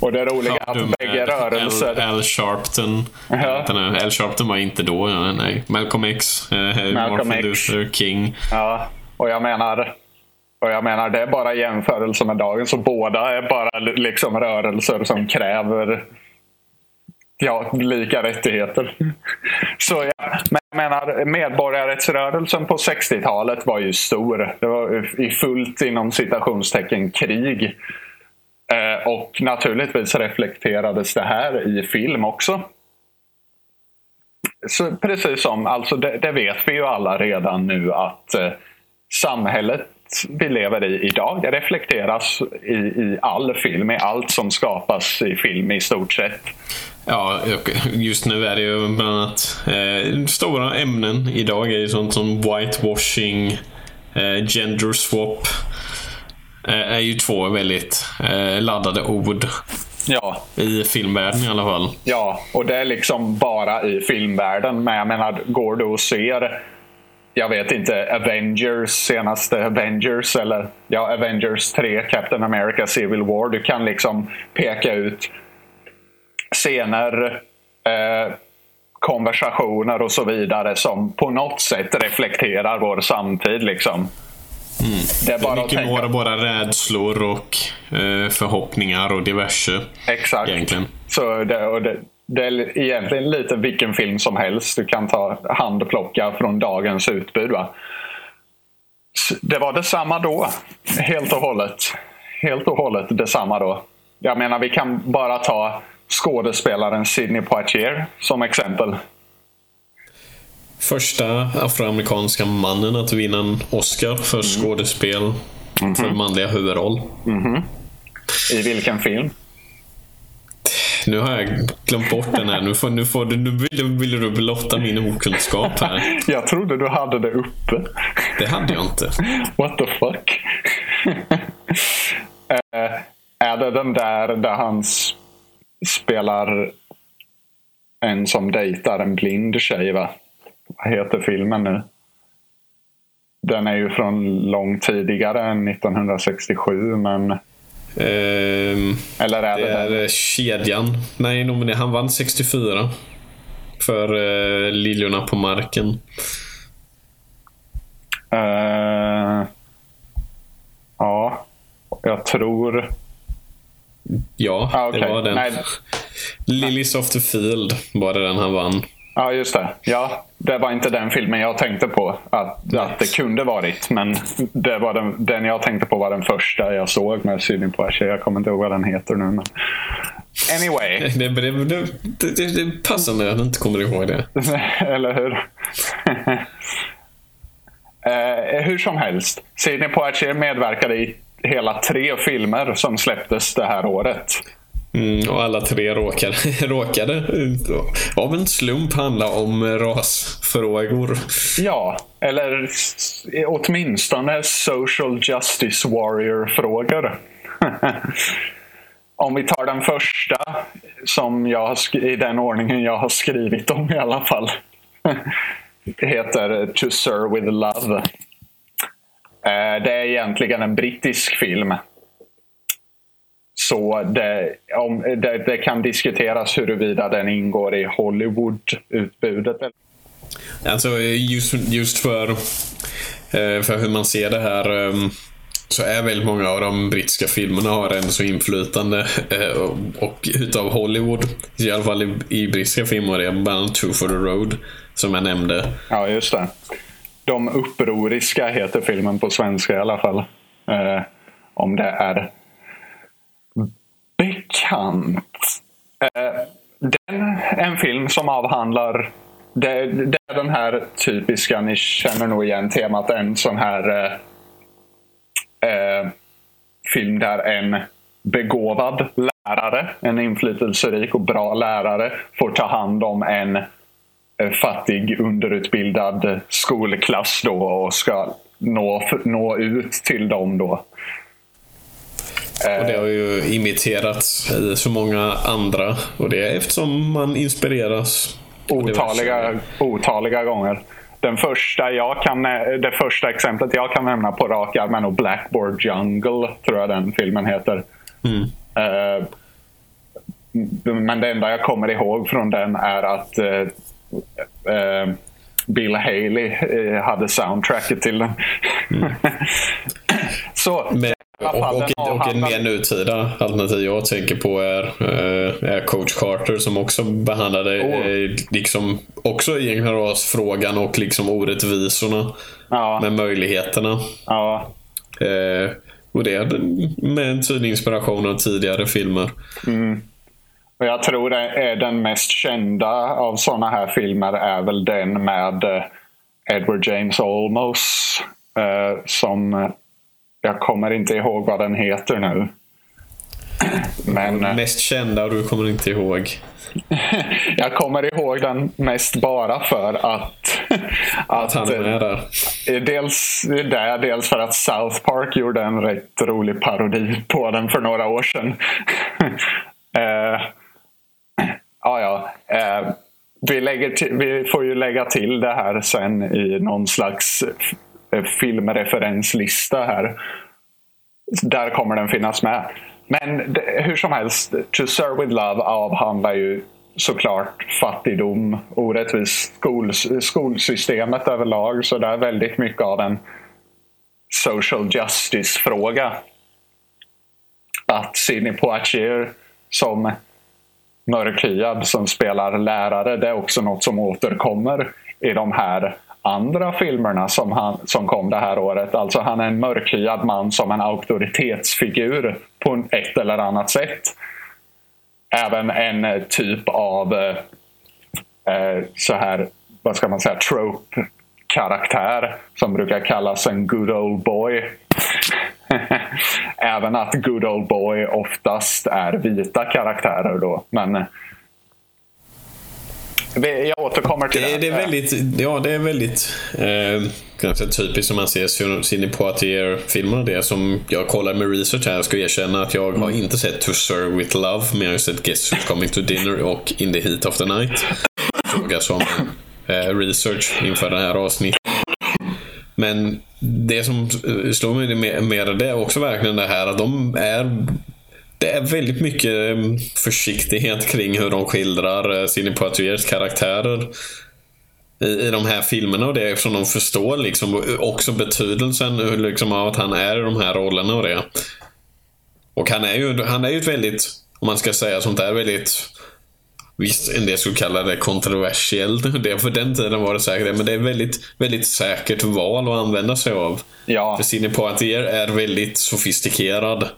Och det roliga är att bägge rörelser... Al, Al Sharpton. Ja. Al Sharpton var inte då. Nej. Malcolm X. Eh, Martin X. Luther King. Ja, och jag menar, och jag menar det är bara jämförelse med dagens. Så båda är bara liksom rörelser som kräver ja, lika rättigheter. Så ja, men jag menar medborgarrättsrörelsen på 60-talet var ju stor. Det var i fullt inom citationstecken krig. Eh, och naturligtvis reflekterades det här i film också. Så precis som, alltså det, det vet vi ju alla redan nu att eh, samhället vi lever i idag, det reflekteras i, i all film, i allt som skapas i film i stort sett. Ja, just nu är det ju bland annat eh, stora ämnen idag är ju sånt som whitewashing, eh, gender swap. Eh, är ju två väldigt eh, laddade ord Ja, i filmvärlden i alla fall. ja, och det är liksom bara i filmvärlden. Men jag menar, går du och ser jag vet inte, Avengers, senaste Avengers eller ja, Avengers 3, Captain America Civil War. Du kan liksom peka ut scener, eh, konversationer och så vidare som på något sätt reflekterar vår samtid. Liksom. Det är bara mycket våra bara rädslor och eh, förhoppningar och diverse. Exakt. Egentligen. Så det, och det, det är egentligen lite vilken film som helst du kan ta handplocka från dagens utbud. Va? Det var detsamma då, helt och hållet. Helt och hållet detsamma då. Jag menar, vi kan bara ta skådespelaren Sidney Poitier som exempel. Första afroamerikanska mannen att vinna en Oscar för mm. skådespel mm -hmm. för manliga huvudroll. Mm -hmm. I vilken film? Nu har jag glömt bort den här. Nu, får, nu, får, nu vill, vill du blotta min okunskap här. Jag trodde du hade det uppe. Det hade jag inte. What the fuck? uh, är det den där där han spelar en som dejtar en blind tjej va? Vad heter filmen nu? Den är ju från långt tidigare än 1967 men Um, Eller är det, det är kedjan. Nej, han vann 64. För uh, Liljorna på marken. Uh, ja, jag tror... Ja, ah, okay. det var den. Nej. Lilies of the Field var det den han vann. Ja, just det. Ja, det var inte den filmen jag tänkte på att, att det kunde varit. Men det var den, den jag tänkte på var den första jag såg med Sydney Poitier. Jag kommer inte ihåg vad den heter nu. Men... Anyway. Det, det, det, det, det passar mig att du inte kommer ihåg det. Eller hur? eh, hur som helst. Sidney Poitier medverkade i hela tre filmer som släpptes det här året. Mm, och alla tre råkade, råkade av en slump handla om rasfrågor. Ja, eller åtminstone social justice warrior-frågor. om vi tar den första, som jag i den ordningen jag har skrivit dem i alla fall. heter To Sir With Love. Eh, det är egentligen en brittisk film så det, om, det, det, kan diskuteras huruvida den ingår i Hollywood-utbudet. Alltså just, just för, eh, för hur man ser det här ehm, så är väldigt många av de brittiska filmerna har ändå så inflytande eh, och utav Hollywood. I alla fall i, i brittiska filmer är bland annat Two for the Road som jag nämnde. Ja, just det. De upproriska heter filmen på svenska i alla fall. Eh, om det är bekant. Eh, den, en film som avhandlar det, det, är den här typiska, ni känner nog igen temat, en sån här eh, eh, film där en begåvad lärare, en inflytelserik och bra lärare får ta hand om en eh, fattig underutbildad skolklass då och ska nå, nå ut till dem då. Och det har ju imiterats i så många andra. Och det är eftersom man inspireras. Otaliga, otaliga gånger. Den första jag kan, det första exemplet jag kan nämna på rak arm är nog Blackboard Jungle, tror jag den filmen heter. Mm. Uh, men det enda jag kommer ihåg från den är att uh, uh, Bill Haley hade soundtracket till den. Mm. Så, men, och, och, och, en mer nutida alternativ jag tänker på är, eh, är Coach Carter som också behandlade oh. liksom också egentligen rasfrågan och liksom orättvisorna ja. med möjligheterna. Ja. Eh, och det med en tydlig inspiration av tidigare filmer. Mm. Och jag tror det är den mest kända av sådana här filmer är väl den med eh, Edward James Olmos. Eh, som jag kommer inte ihåg vad den heter nu. Men, den mest kända och du kommer inte ihåg? jag kommer ihåg den mest bara för att... att, att han är med där. Eh, dels det, dels för att South Park gjorde en rätt rolig parodi på den för några år sedan. uh, ja, ja. Uh, vi, lägger vi får ju lägga till det här sen i någon slags Eh, filmreferenslista här. Där kommer den finnas med. Men det, hur som helst, To Serve With Love avhandlar ju såklart fattigdom, orättvis skol, skolsystemet överlag. Så det är väldigt mycket av en social justice-fråga. Att Sidney Poitier som mörkhyad som spelar lärare, det är också något som återkommer i de här andra filmerna som, han, som kom det här året. Alltså han är en mörkhyad man som en auktoritetsfigur på ett eller annat sätt. Även en eh, typ av eh, eh, så här, vad ska man säga, trope karaktär som brukar kallas en good old boy. Även att good old boy oftast är vita karaktärer då. Men eh, jag återkommer till det. Det, det är väldigt, ja, det är väldigt eh, ganska typiskt som man ser Sidney Poitier-filmerna. Det som jag kollar med research här. Jag ska erkänna att jag har inte sett To Serve With Love. Men jag har sett Guess Who's Coming To Dinner och In The Heat of the Night. Fråga som eh, research inför det här avsnittet. Men det som slår mig med, med det är också verkligen det här att de är det är väldigt mycket mm, försiktighet kring hur de skildrar eh, Sidney Poitiers karaktärer i, i de här filmerna och det eftersom de förstår liksom också betydelsen liksom, av att han är i de här rollerna och det. Och han är ju, han är ju ett väldigt, om man ska säga sånt där, väldigt Visst, en del skulle kalla det kontroversiellt. Det för den tiden var det säkert det. Men det är väldigt, väldigt säkert val att använda sig av. Ja. För Sidney Poitier är väldigt sofistikerad.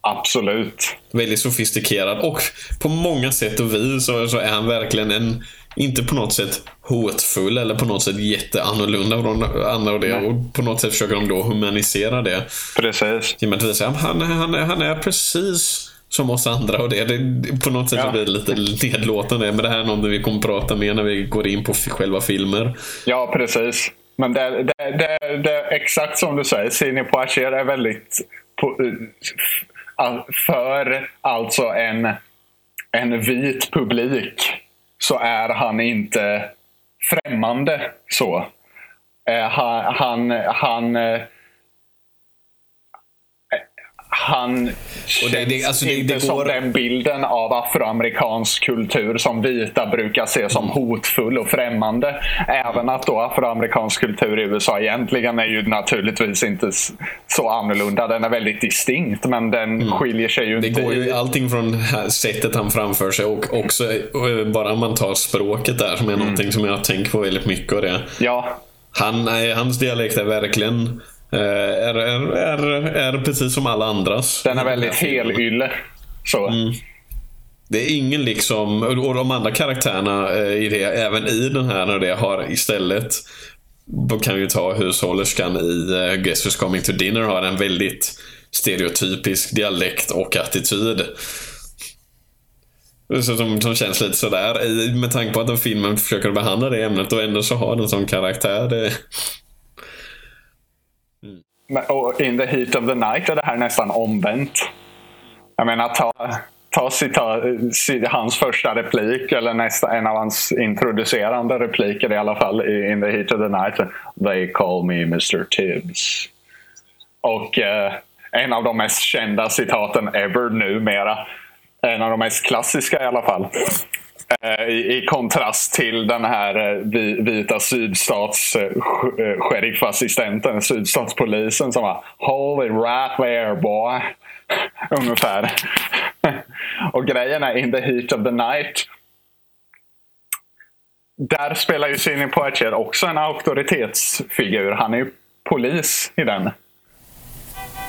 Absolut. Väldigt sofistikerad och på många sätt och vis så, så är han verkligen en, inte på något sätt hotfull eller på något sätt jätteannorlunda från andra och det. Nej. Och på något sätt försöker de då humanisera det. Precis. Genom att visa att han, han, han är precis som oss andra och det. det på något sätt ja. blir det lite nedlåtande. Men det här är något vi kommer prata mer när vi går in på själva filmer. Ja, precis. Men det, det, det, det exakt som du säger, Sidney Poitier är väldigt för alltså en, en vit publik så är han inte främmande så. Eh, han, han, han eh, han och det, det, alltså det, inte det går... som den bilden av afroamerikansk kultur som vita brukar se som mm. hotfull och främmande. Även att då afroamerikansk kultur i USA egentligen är ju naturligtvis inte så annorlunda. Den är väldigt distinkt men den mm. skiljer sig ju inte. Det går ju allting från sättet han framför sig och också bara man tar språket där som är mm. någonting som jag tänker på väldigt mycket. Och det. Ja. Han, hans dialekt är verkligen Eh, är, är, är, är precis som alla andras. Den är väldigt helylle. Så. Mm. Det är ingen liksom, och de andra karaktärerna eh, i det, även i den här när det har istället då kan vi ta hushållerskan i uh, Guess Who's Coming To Dinner har en väldigt stereotypisk dialekt och attityd. Så som, som känns lite sådär. Med tanke på att den filmen försöker behandla det ämnet och ändå så har den sån karaktär. Det, och In the heat of the night är det här nästan omvänt. Jag menar, ta, ta cita, hans första replik, eller nästa, en av hans introducerande repliker i alla fall, i In the heat of the night. They call me Mr Tibbs. Och eh, en av de mest kända citaten ever numera. En av de mest klassiska i alla fall. Eh, I, I, kontrast till den här eh, vita sydstats-sheriffassistenten. Eh, sydstatspolisen som var Holy right there boy. Ungefär. Och grejen är In the heat of the night. Där spelar ju Sidney Poitier också en auktoritetsfigur. Han är ju polis i den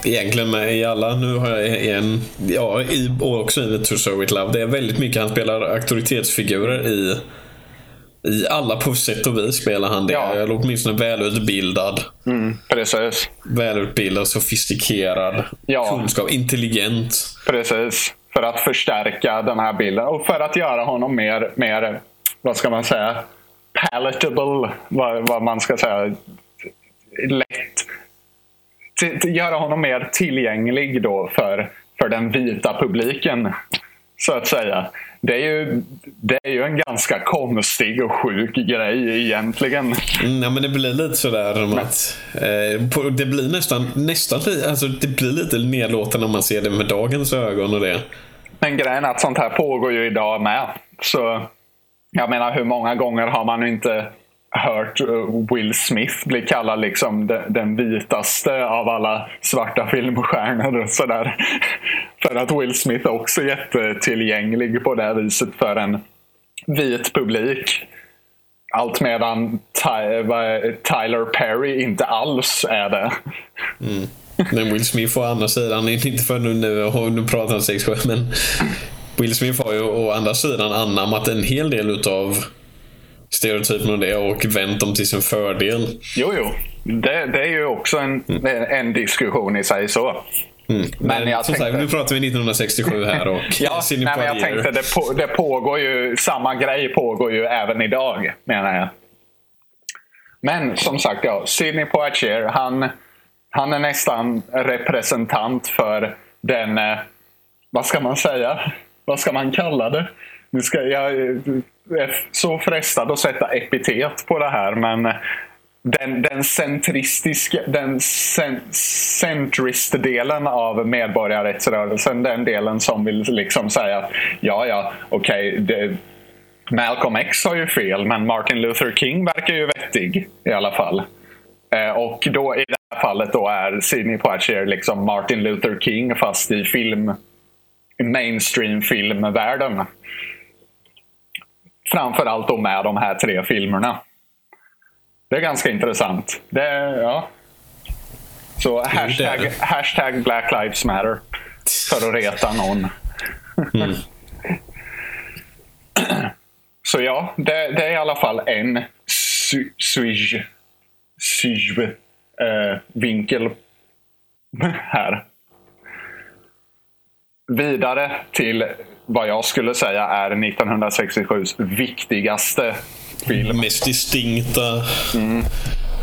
egentligen med i alla. Nu har jag en, ja, i, och också i To Show It Love. Det är väldigt mycket, han spelar auktoritetsfigurer i i alla på sätt och vis spelar han det. Ja. Eller åtminstone välutbildad. Mm, precis. Välutbildad, sofistikerad, ja. kunskap, intelligent. Precis. För att förstärka den här bilden och för att göra honom mer, mer vad ska man säga, palatable. Vad, vad man ska säga. Lätt göra honom mer tillgänglig då för, för den vita publiken. så att säga. Det är, ju, det är ju en ganska konstig och sjuk grej egentligen. Mm, ja, men det blir lite sådär om att... Eh, på, det blir nästan, nästan alltså, det blir lite nedlåtande om man ser det med dagens ögon och det. Men grejen är att sånt här pågår ju idag med. Så jag menar, hur många gånger har man inte hört eh, Will Smith bli kallad liksom den vitaste av alla svarta filmstjärnor. Sådär. För att Will Smith också är jättetillgänglig på det viset för en vit publik. Allt medan Tyler Perry inte alls är det. Mm. Men Will Smith å andra sidan, inte för nu, nu, nu pratar han 6 men Will Smith har ju å andra sidan anammat en hel del utav stereotypen och det och vänt dem till sin fördel. Jo, jo. Det, det är ju också en, mm. en diskussion i sig så. Mm. Men, men jag som tänkte... sagt, nu pratar vi 1967 här och ja, nej, men jag tänkte det, på, det pågår ju, samma grej pågår ju även idag menar jag. Men som sagt, ja, Sidney Poitier, han, han är nästan representant för den, eh, vad ska man säga, vad ska man kalla det? Nu ska jag är så frestad att sätta epitet på det här men eh, den, den centristiska, den centrist-delen av medborgarrättsrörelsen, den delen som vill liksom säga att ja, ja, okej, okay, Malcolm X har ju fel men Martin Luther King verkar ju vettig i alla fall. Eh, och då i det här fallet då är Sidney Poitier liksom Martin Luther King fast i film mainstream filmvärlden. Framförallt då med de här tre filmerna. Det är ganska intressant. Det, ja. Så hashtag, hashtag Black Lives Matter. För att reta någon. Mm. Så ja, det, det, är i alla fall en switch eh, vinkel här. Vidare till vad jag skulle säga är 1967s viktigaste film. Mest distinkta. Mm.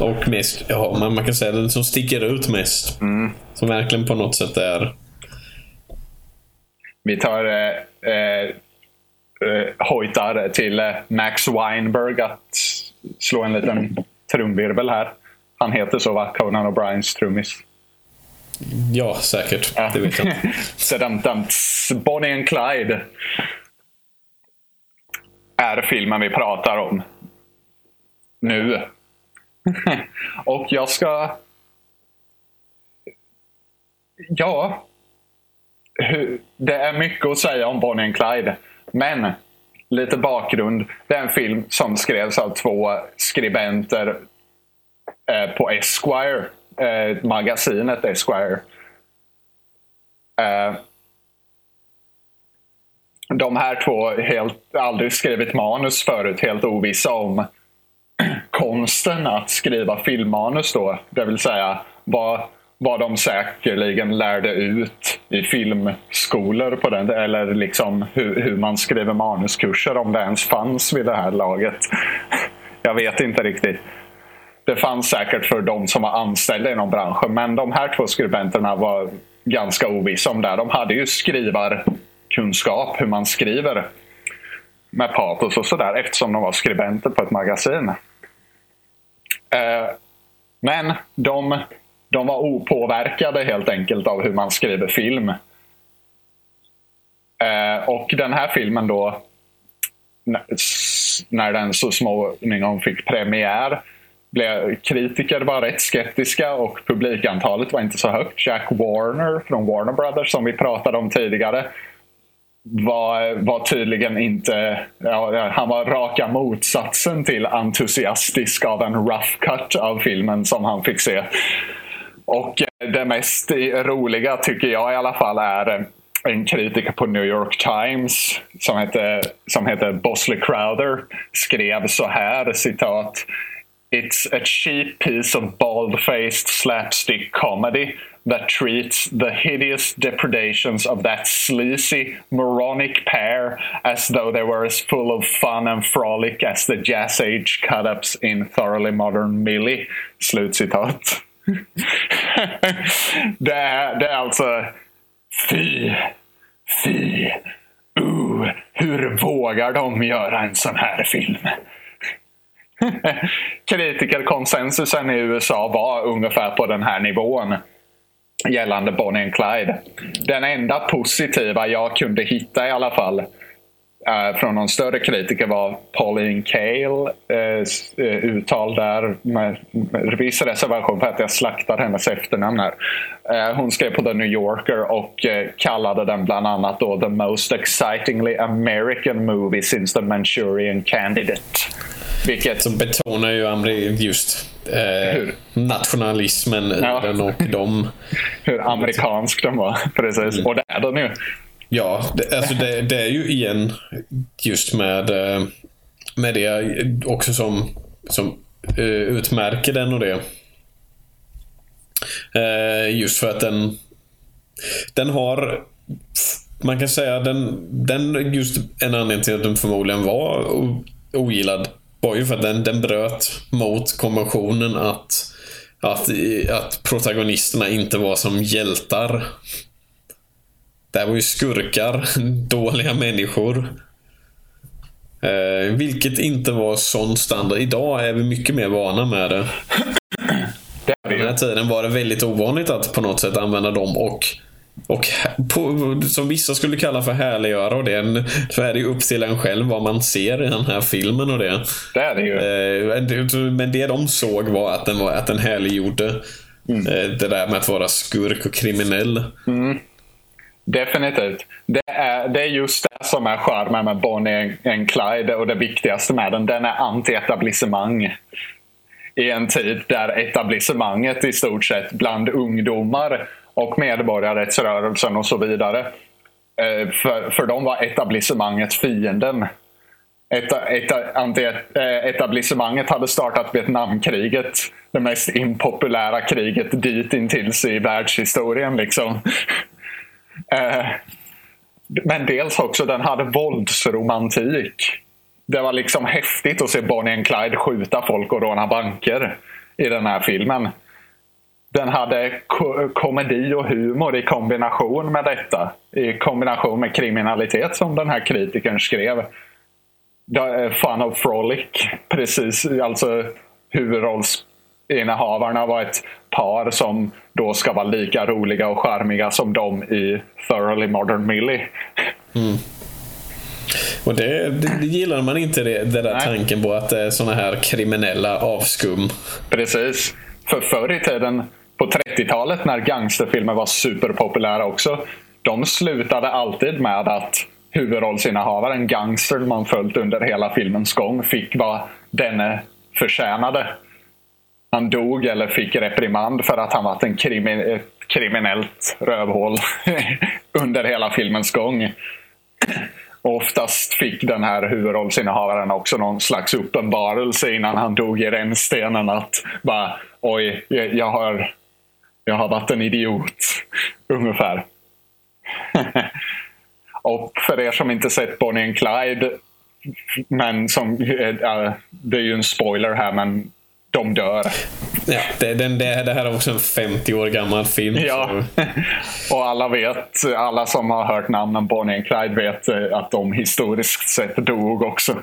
Och mest, ja, man, man kan säga den som sticker ut mest. Mm. Som verkligen på något sätt är... Vi tar eh, eh, eh hojtar till eh, Max Weinberg att slå en liten trumvirvel här. Han heter så va? Conan O'Briens trummis. Ja, säkert. Ja. Det vet jag inte. Bonnie and Clyde är filmen vi pratar om. Nu. Och jag ska... Ja. Det är mycket att säga om Bonnie and Clyde. Men lite bakgrund. Det är en film som skrevs av två skribenter eh, på Esquire eh, magasinet Esquire. Eh, de här två helt aldrig skrivit manus förut, helt ovissa om konsten att skriva filmmanus då. Det vill säga vad, vad de säkerligen lärde ut i filmskolor på den, eller liksom hur, hur man skriver manuskurser om det ens fanns vid det här laget. Jag vet inte riktigt det fanns säkert för de som var anställda inom branschen. Men de här två skribenterna var ganska ovissa om det. De hade ju skrivarkunskap, hur man skriver med patos och sådär eftersom de var skribenter på ett magasin. Eh, men de, de var opåverkade helt enkelt av hur man skriver film. Eh, och den här filmen då, när den så småningom fick premiär blev kritiker var rätt skeptiska och publikantalet var inte så högt. Jack Warner från Warner Brothers som vi pratade om tidigare var, var tydligen inte... Ja, han var raka motsatsen till entusiastisk av en rough cut av filmen som han fick se. Och eh, det mest roliga tycker jag i alla fall är eh, en kritiker på New York Times som heter, som heter Bosley Crowther skrev så här citat It's a cheap piece of bald faced slapstick comedy that treats the hideous depredations of that sleazy, moronic pair as though they were as full of fun and frolic as the jazz age cut ups in Thoroughly Modern Millie. Slutcitat. det, det är alltså fy, fy, uh, hur vågar de göra en sån här film? Kritikerkonsensusen i USA var ungefär på den här nivån gällande Bonnie and Clyde. Den enda positiva jag kunde hitta i alla fall eh, från någon större kritiker var Pauline Kael eh, eh, uttal där med, viss reservation för att jag slaktar hennes efternamn här. Hon skrev på The New Yorker och kallade den bland annat då the most excitingly American movie since the Manchurian Candidate. Vilket... Som betonar ju just eh, nationalismen ja. den och de... Hur amerikansk den var. Precis. Mm. Och det är den ju. Ja, det, alltså det, det, är ju igen just med, eh, med det också som, som uh, utmärker den och det. Uh, just för att den den har man kan säga den, den just en anledning till att den förmodligen var ogillad var ju för att den, den bröt mot konventionen att, att, att protagonisterna inte var som hjältar. Det här var ju skurkar, dåliga människor. Eh, vilket inte var sån standard. Idag är vi mycket mer vana med det. På den här tiden var det väldigt ovanligt att på något sätt använda dem och och på, som vissa skulle kalla för härliggöra och det, så är det ju upp till en själv vad man ser i den här filmen och det. Det är det ju. Eh, men det de såg var att den, var, att den härliggjorde mm. Eh, det där med att vara skurk och kriminell. Mm. Definitivt. Det är, det är just det som är charmen med Bonnie and Clyde och det viktigaste med den. Den är anti-etablissemang. I en tid där etablissemanget i stort sett bland ungdomar och medborgarrättsrörelsen och så vidare. Eh, för, för dem var etablissemanget fienden. Eta, eta, anti, eh, etablissemanget hade startat Vietnamkriget. Det mest impopulära kriget ditintills i världshistorien. Liksom. Eh, men dels också, den hade våldsromantik. Det var liksom häftigt att se Bonnie and Clyde skjuta folk och råna banker i den här filmen den hade ko komedi och humor i kombination med detta. I kombination med kriminalitet som den här kritikern skrev. Fun of Frolic. Precis, alltså huvudrollsinnehavarna var ett par som då ska vara lika roliga och charmiga som de i Thoroughly Modern Millie. Mm. Och det, det, det, gillar man inte, det, det där Nej. tanken på att det är såna här kriminella avskum. Precis. För förr i tiden på 30-talet när gangsterfilmer var superpopulära också. De slutade alltid med att huvudrollsinnehavaren, gangster man följt under hela filmens gång, fick vad denne förtjänade. Han dog eller fick reprimand för att han var en krimi ett kriminellt rövhål under hela filmens gång. Och oftast fick den här huvudrollsinnehavaren också någon slags uppenbarelse innan han dog i rännstenen att bara oj, jag har jag har varit en idiot. Ungefär. och för er som inte sett Bonnie and Clyde, men som, äh, det är ju en spoiler här, men de dör. Ja, det, den, det, det här är också en 50 år gammal film. Ja, och alla vet, alla som har hört namnen Bonnie and Clyde vet eh, att de historiskt sett dog också.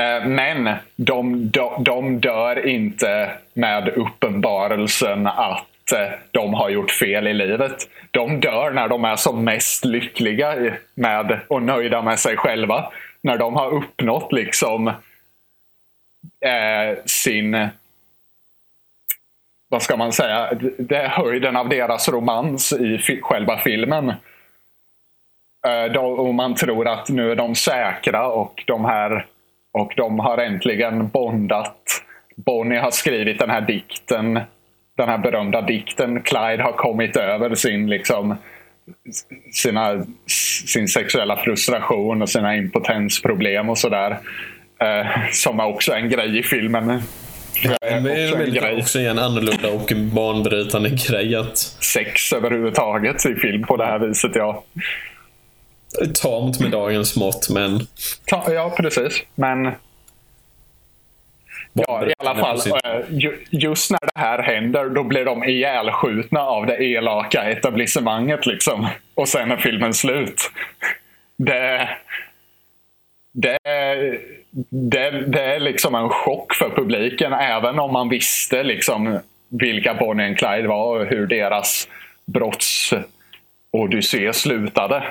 Eh, men de, de, de dör inte med uppenbarelsen att eh, de har gjort fel i livet. De dör när de är som mest lyckliga med och nöjda med sig själva. När de har uppnått liksom eh, sin vad ska man säga, det är höjden av deras romans i fi själva filmen. Eh, då, och man tror att nu är de säkra och de här och de har äntligen bondat. Bonnie har skrivit den här dikten. Den här berömda dikten. Clyde har kommit över sin liksom sina, sin sexuella frustration och sina impotensproblem och sådär. Eh, som är också en grej i filmen. Ja, det är också en, grej. också en annorlunda och banbrytande grej. Att... Sex överhuvudtaget i film på det här viset, ja. Tamt med dagens mått, men... Ja, precis. Men Ja, i alla fall. Eh, just när det här händer, då blir de ihjälskjutna av det elaka etablissemanget. Liksom. Och sen är filmen slut. Det, det, det, det är liksom en chock för publiken, även om man visste liksom vilka Bonnie and Clyde var och hur deras brottsodyssé slutade.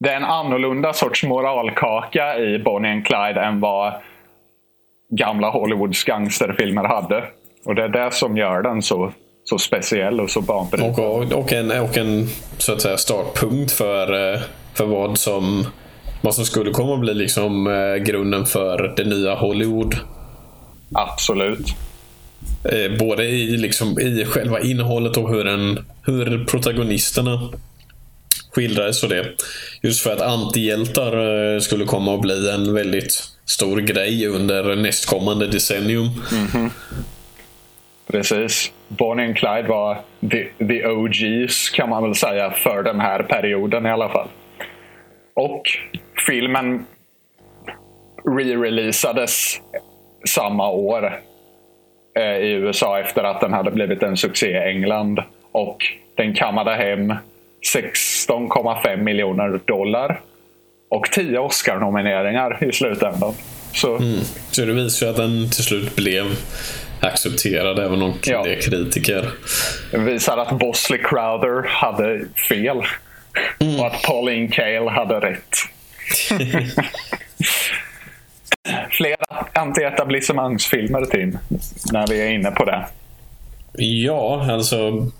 Det är en annorlunda sorts moralkaka i Bonnie and Clyde än vad gamla Hollywoods gangsterfilmer hade. Och det är det som gör den så, så speciell och så banbrytande. Och, och, en, och en så att säga, startpunkt för, eh, för vad som vad som skulle komma att bli liksom eh, grunden för det nya Hollywood. Absolut. Eh, både i, liksom, i själva innehållet och hur, en, hur protagonisterna skildrades och det. Just för att antihjältar eh, skulle komma att bli en väldigt stor grej under nästkommande decennium. Mm -hmm. Precis. Bonnie and Clyde var the, the OGs kan man väl säga för den här perioden i alla fall. Och filmen re-releasades samma år eh, i USA efter att den hade blivit en succé i England. Och den kammade hem 16,5 miljoner dollar och 10 Oscar-nomineringar i slutändan. Så, mm. så det visar ju att den till slut blev accepterad även om ja. det är kritiker. Det visar att Bosley Crowther hade fel. Mm. Och att Pauline Kael hade rätt. Flera anti-etablissemangsfilmer, Tim, när vi är inne på det. Ja, alltså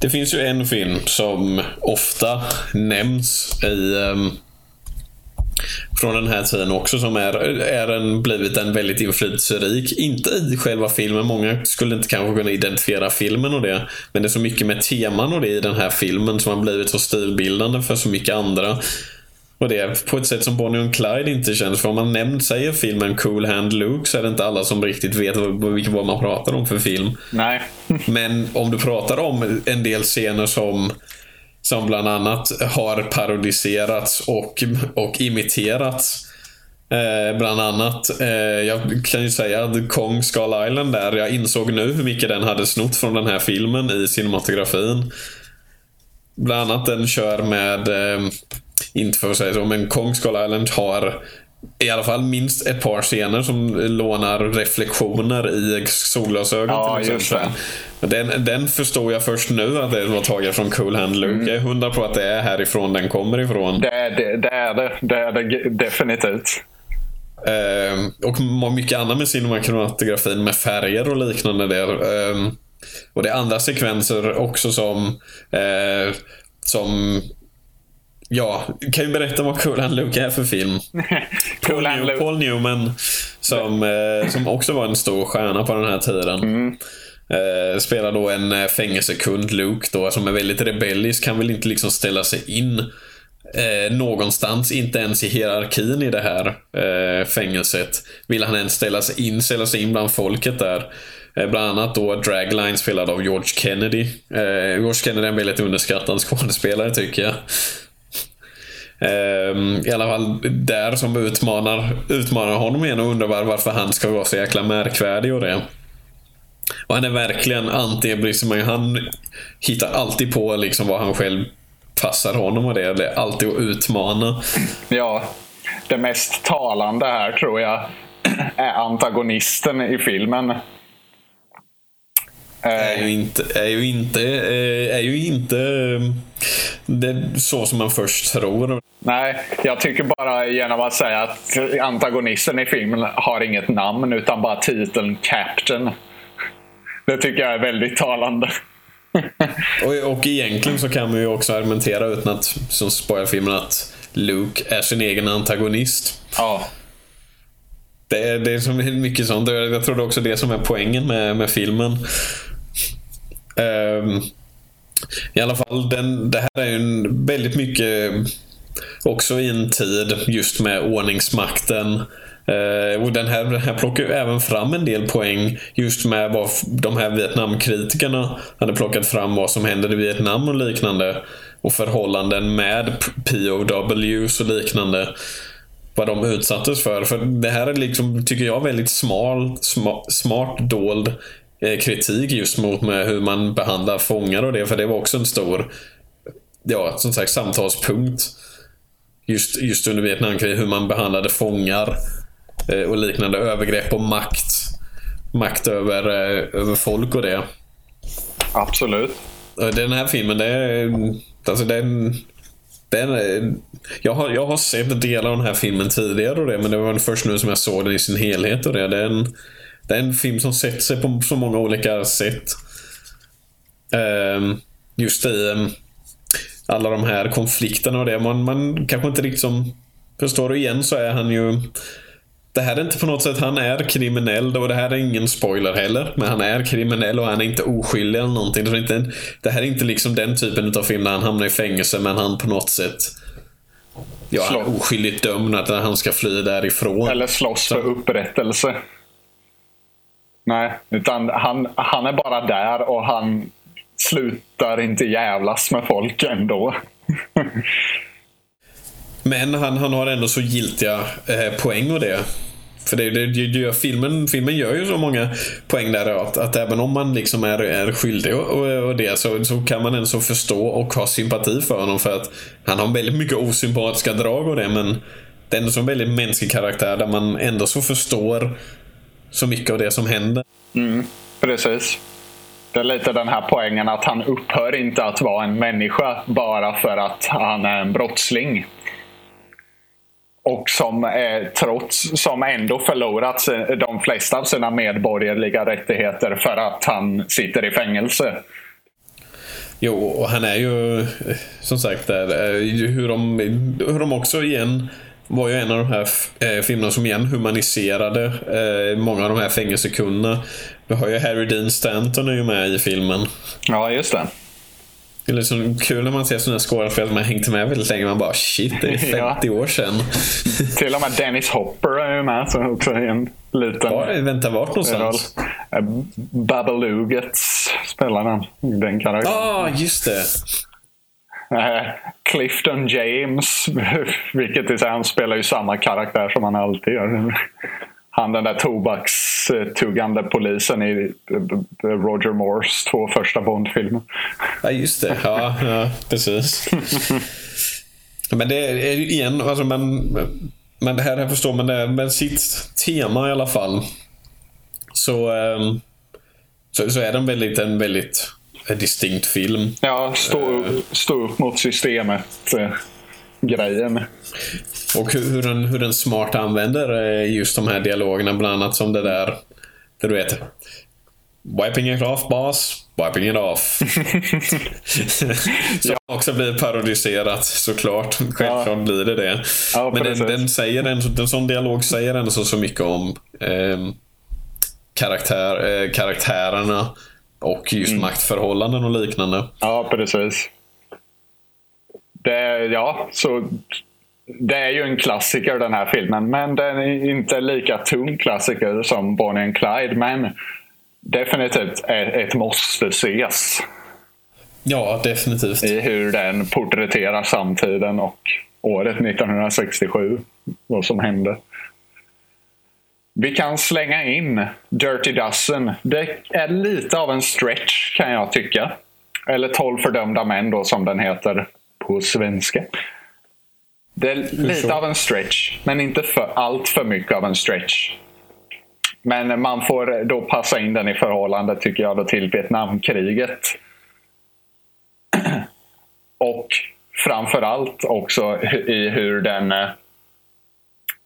det finns ju en film som ofta nämns i um, från den här tiden också som är, är en, blivit en väldigt inflytelserik, inte i själva filmen, många skulle inte kanske kunna identifiera filmen och det, men det är så mycket med teman och det i den här filmen som har blivit så stilbildande för så mycket andra. Och det på ett sätt som Bonnie och Clyde inte känns. För om man nämnt, säger filmen Cool Hand Luke så är det inte alla som riktigt vet vad, vad man pratar om för film. Nej. Men om du pratar om en del scener som som bland annat har parodiserats och, och imiterats. Eh, bland annat, eh, jag kan ju säga att Kong Skull Island där, jag insåg nu hur mycket den hade snott från den här filmen i cinematografin. Bland annat den kör med eh, inte för att säga så, men Kong Skull Island har i alla fall minst ett par scener som lånar reflektioner i solglasögon ja, till exempel. Den, den förstod jag först nu att det var taget från Cool Hand Luke. Mm. Jag är hundra på att det är härifrån den kommer ifrån. Det, det, det är det. Det är det definitivt. Uh, och mycket annat med cinematografin med färger och liknande där. Uh, och det är andra sekvenser också som, uh, som Ja, kan ju berätta vad Cool Hand Luke är för film. cool Paul, New, Paul Newman, som, eh, som också var en stor stjärna på den här tiden. Mm. Eh, spelar då en eh, fängelsekund, Luke, då, som är väldigt rebellisk. Han vill inte liksom ställa sig in eh, någonstans, inte ens i hierarkin i det här eh, fängelset. Vill han ens ställa sig in, ställa sig in bland folket där. Eh, bland annat då Dragline spelad av George Kennedy. Eh, George Kennedy är en väldigt underskattad skådespelare tycker jag. Ehm, I alla fall där som utmanar, utmanar honom igen och undrar varför han ska vara så jäkla märkvärdig och det. Och han är verkligen anti-etablissemang. Han hittar alltid på liksom vad han själv passar honom och det. Det är alltid att utmana. Ja, det mest talande här tror jag är antagonisten i filmen. Är ju inte, är ju inte, är ju inte det så som man först tror. Nej, jag tycker bara genom att säga att antagonisten i filmen har inget namn utan bara titeln Captain. Det tycker jag är väldigt talande. och, och egentligen så kan man ju också argumentera utan att, som spoilar filmen, att Luke är sin egen antagonist. Ja. Det är, det är så mycket sånt. Jag tror det är också det som är poängen med, med filmen. Um, I alla fall, den, det här är ju en, väldigt mycket också i en tid just med ordningsmakten. Eh, och den här, den här plockar ju även fram en del poäng just med vad de här Vietnamkritikerna hade plockat fram vad som händer i Vietnam och liknande. Och förhållanden med POWs och liknande. vad de utsattes för. För det här är liksom, tycker jag, väldigt smal, sma, smart dold eh, kritik just mot med hur man behandlar fångar och det. För det var också en stor, ja, som sagt, samtalspunkt. Just, just under Vietnamkriget, hur man behandlade fångar och liknande övergrepp och makt. Makt över, eh, över folk och det. Absolut. Den här filmen, det är, alltså den, den, jag, har, jag har sett delar av den här filmen tidigare och det, men det var först nu som jag såg den i sin helhet. och det. Det är en, det är en film som sätter sig på så många olika sätt. Um, just i um, alla de här konflikterna och det. Man, man kanske inte riktigt som förstår du igen så är han ju det här är inte på något sätt, han är kriminell och det här är ingen spoiler heller. Men han är kriminell och han är inte oskyldig eller någonting. Det, inte, det här är inte liksom den typen av film där han hamnar i fängelse men han på något sätt Ja, han är oskyldigt dömd att han ska fly därifrån. Eller slåss för upprättelse. Nej, utan han, han är bara där och han slutar inte jävlas med folk ändå. Men han, han har ändå så giltiga eh, poäng och det. För det, det, det gör filmen, filmen gör ju så många poäng där att, att även om man liksom är, är skyldig och, och, och det så, så kan man ändå förstå och ha sympati för honom för att han har väldigt mycket osympatiska drag och det men det är ändå så en väldigt mänsklig karaktär där man ändå så förstår så mycket av det som händer. Mm, precis. Det är lite den här poängen att han upphör inte att vara en människa bara för att han är en brottsling och som, eh, trots, som ändå förlorat de flesta av sina medborgerliga rättigheter för att han sitter i fängelse. Jo, och han är ju som sagt där, hur de, hur de också igen var ju en av de här eh, filmerna som igen humaniserade eh, många av de här fängelsekunderna. Vi har ju Harry Dean Stanton är ju med i filmen. Ja, just det. Det är liksom kul när man ser sådana skådespelare som har hängt med väldigt länge. Man bara shit, det är 50 ja. år sedan. Till och med Dennis Hopper är ju med. Så också en liten Var, vänta, vart någonstans? Eh, Babalugets spelar den, den karaktären. Ja, ah, just det. Uh, Clifton James, vilket är, han spelar ju samma karaktär som han alltid gör han den där tobakstuggande polisen i Roger Moores två första Bond-filmer. Ja, just det. Ja, ja precis. men det är igen, alltså, men, men det här jag förstår man, det, med sitt tema i alla fall. Så, ehm, så, så är den väldigt, en väldigt distinkt film. Ja, stå, stå upp mot systemet eh. Och hur, den, hur den smart använder just de här dialogerna, bland annat som det där, där du vet Wiping it off boss, wiping it off. som ja. också blir parodiserat såklart. Självklart ja. blir det det. Ja, Men den, den, säger en, en sån dialog säger ändå så, så mycket om eh, karaktär, eh, karaktärerna och just mm. maktförhållanden och liknande. Ja, precis. Det, ja, så det är ju en klassiker den här filmen. Men den är inte lika tung klassiker som Bonnie and Clyde. Men definitivt ett måste ses. Ja, definitivt. I hur den porträtterar samtiden och året 1967. Vad som hände. Vi kan slänga in Dirty Dozen. Det är lite av en stretch kan jag tycka. Eller 12 fördömda män då som den heter på svenska. Det är lite av en stretch, men inte för allt för mycket av en stretch. Men man får då passa in den i förhållande, tycker jag, då till Vietnamkriget. Och framförallt också i hur den eh,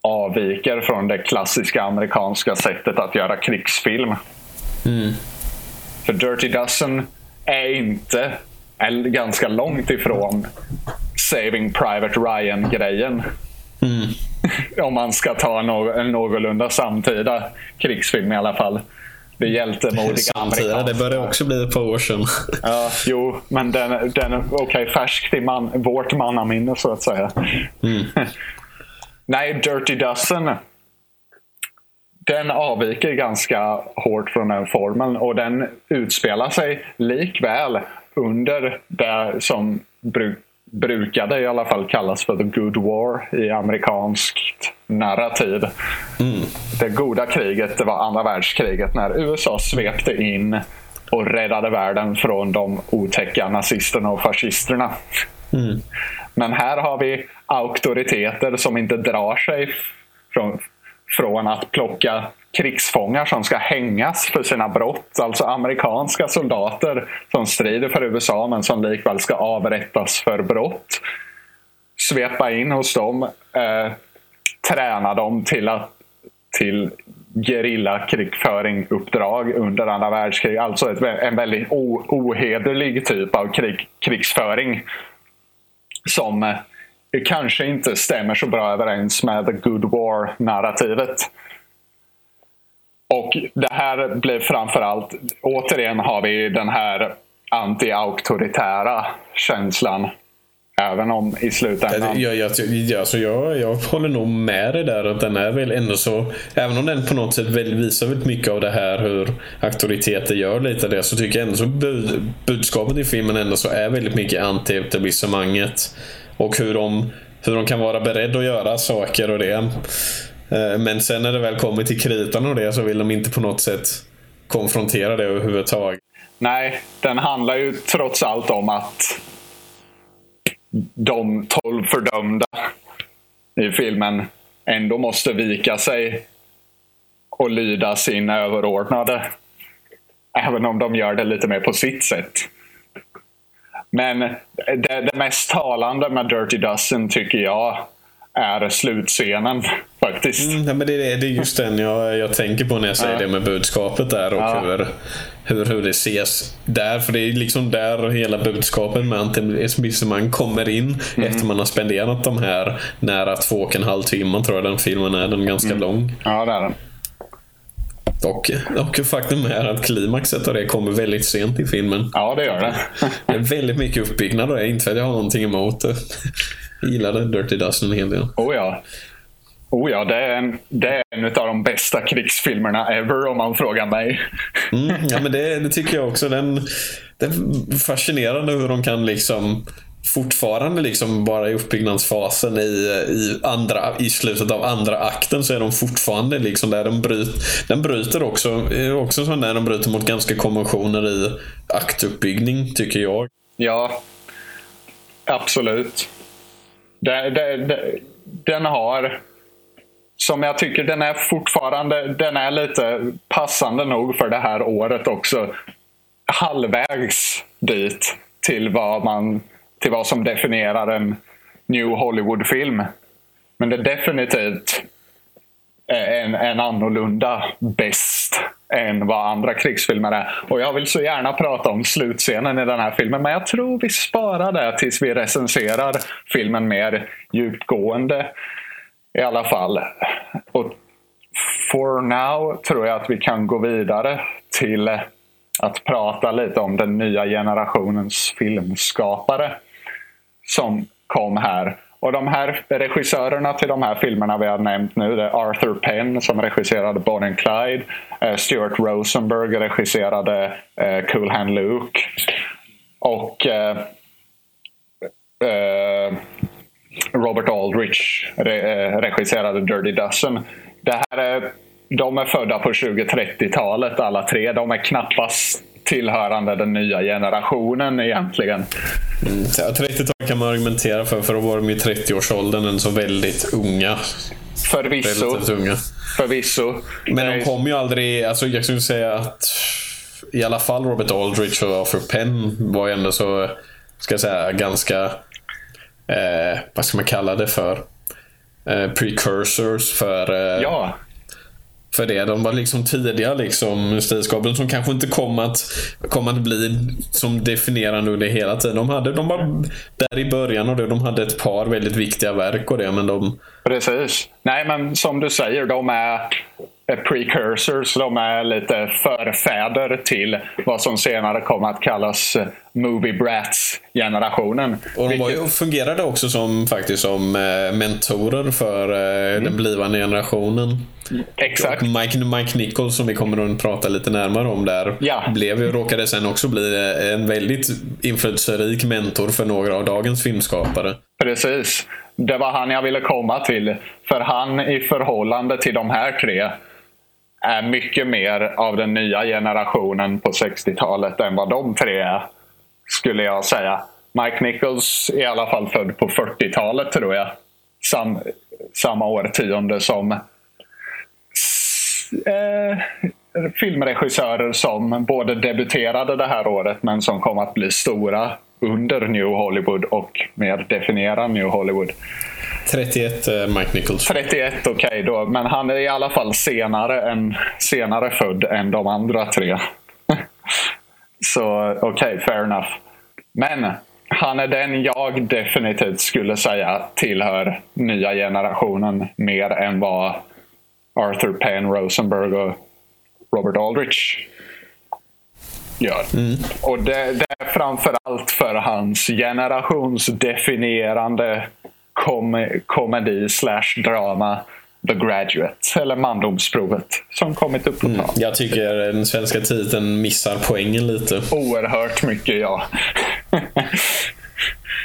avviker från det klassiska amerikanska sättet att göra krigsfilm. Mm. För Dirty Dozen är inte, är ganska långt ifrån Saving Private Ryan-grejen. Mm. Om man ska ta en någorlunda samtida krigsfilm i alla fall. Det hjältemodiga Samtida, det börjar också bli ett par år sedan. ja, jo, men den, den är okej okay, färskt i man, vårt mannaminne så att säga. Mm. Nej, Dirty Dozen. Den avviker ganska hårt från den formeln och den utspelar sig likväl under det som bruk, brukade i alla fall kallas för the good war i amerikanskt narrativ. Mm. Det goda kriget det var andra världskriget när USA svepte in och räddade världen från de otäcka nazisterna och fascisterna. Mm. Men här har vi auktoriteter som inte drar sig från, från att plocka krigsfångar som ska hängas för sina brott. Alltså amerikanska soldater som strider för USA men som likväl ska avrättas för brott. Svepa in hos dem, eh, träna dem till att till gerillakrigföring-uppdrag under andra världskriget. Alltså ett, en väldigt o, ohederlig typ av krig, krigsföring. Som eh, kanske inte stämmer så bra överens med the good war-narrativet. Och det här blir framförallt, återigen har vi den här anti-auktoritära känslan. Även om i slutändan... Jag, jag, jag, alltså jag, jag håller nog med dig där. Att den är väl ändå så... Även om den på något sätt väl visar väldigt mycket av det här hur auktoriteter gör lite av det. Så tycker jag ändå så bud, budskapet i filmen ändå så är väldigt mycket anti-etablissemanget. Och hur de, hur de kan vara beredda att göra saker och det. Eh, men sen när det väl kommer till kritan och det så vill de inte på något sätt konfrontera det överhuvudtaget. Nej, den handlar ju trots allt om att de tolv fördömda i filmen ändå måste vika sig och lyda sin överordnade. Även om de gör det lite mer på sitt sätt. Men det, det mest talande med Dirty Dozen tycker jag är slutscenen faktiskt. Mm, men det, är, det är just den jag, jag tänker på när jag säger ja. det med budskapet där och ja. hur, hur, hur det ses där. För det är liksom där hela budskapet med antisemang kommer in mm. efter man har spenderat de här nära två och en halv timmar tror jag den filmen är. Den är ganska mm. lång. Ja, det är den. Och, och faktum är att klimaxet av det kommer väldigt sent i filmen. Ja, det gör det. det är väldigt mycket uppbyggnad och det. Inte för att jag har någonting emot det. Jag gillade Dirty Dozen en hel del. Oh ja. Oh ja, det är, en, det är en av de bästa krigsfilmerna ever om man frågar mig. Mm, ja, men det, det, tycker jag också. Den, det är fascinerande hur de kan liksom fortfarande liksom bara i uppbyggnadsfasen i, i, andra, i slutet av andra akten så är de fortfarande liksom där. De bryter, den bryter också, också sån där de bryter mot ganska konventioner i aktuppbyggning tycker jag. Ja, absolut. Det, det, det, den har, som jag tycker, den är fortfarande den är lite passande nog för det här året också. Halvvägs dit till vad, man, till vad som definierar en New Hollywood-film. Men det är definitivt en, en annorlunda bäst än vad andra krigsfilmer är. Och jag vill så gärna prata om slutscenen i den här filmen men jag tror vi sparar det tills vi recenserar filmen mer djupgående. I alla fall. Och for now tror jag att vi kan gå vidare till att prata lite om den nya generationens filmskapare som kom här och de här regissörerna till de här filmerna vi har nämnt nu det är Arthur Penn som regisserade Bonnie and Clyde. Eh, Stuart Rosenberg regisserade eh, Cool Hand Luke. Och eh, eh Robert Aldrich eh, regisserade Dirty Dozen. Det här är, de är födda på 20-30-talet alla tre. De är knappast tillhörande den nya generationen egentligen. Mm, 30-tal kan man argumentera för, för då var de i 30-årsåldern än så väldigt unga. Förvisso. unga. Förvisso. Men de kom ju aldrig, alltså jag skulle säga att i alla fall Robert Aldrich och Arthur Penn var ju ändå så, ska jag säga, ganska, eh, vad ska man kalla det för? Eh, precursors för eh, ja för det. De var liksom tidiga liksom, stilskapare som kanske inte kom att, kom att bli som definierande under hela tiden. De, hade, de var där i början och det, de hade ett par väldigt viktiga verk och det, men de... Precis. Nej, men som du säger, de är precursors. De är lite förfäder till vad som senare kom att kallas Movie Brats-generationen. Och de var ju, fungerade också som, faktiskt som eh, mentorer för eh, mm. den blivande generationen. Exakt. Och Mike, Mike Nichols som vi kommer att prata lite närmare om där. Ja. Blev ju, råkade sen också bli en väldigt inflytelserik mentor för några av dagens filmskapare. Precis. det var han jag ville komma till. För han i förhållande till de här tre är mycket mer av den nya generationen på 60-talet än vad de tre är. Skulle jag säga. Mike Nichols är i alla fall född på 40-talet tror jag. Sam, samma årtionde som eh, filmregissörer som både debuterade det här året men som kom att bli stora under New Hollywood och mer definiera New Hollywood. 31 eh, Mike Nichols. 31 okej okay då, men han är i alla fall senare, än, senare född än de andra tre. Så okej, okay, fair enough. Men han är den jag definitivt skulle säga tillhör nya generationen mer än vad Arthur Penn, Rosenberg och Robert Aldrich gör. Mm. Och det, det, är framförallt för hans generationsdefinierande kom, komedi slash drama The Graduate, eller Mandomsprovet, som kommit upp på mm. tal. Jag tycker den svenska titeln missar poängen lite. Oerhört mycket, ja.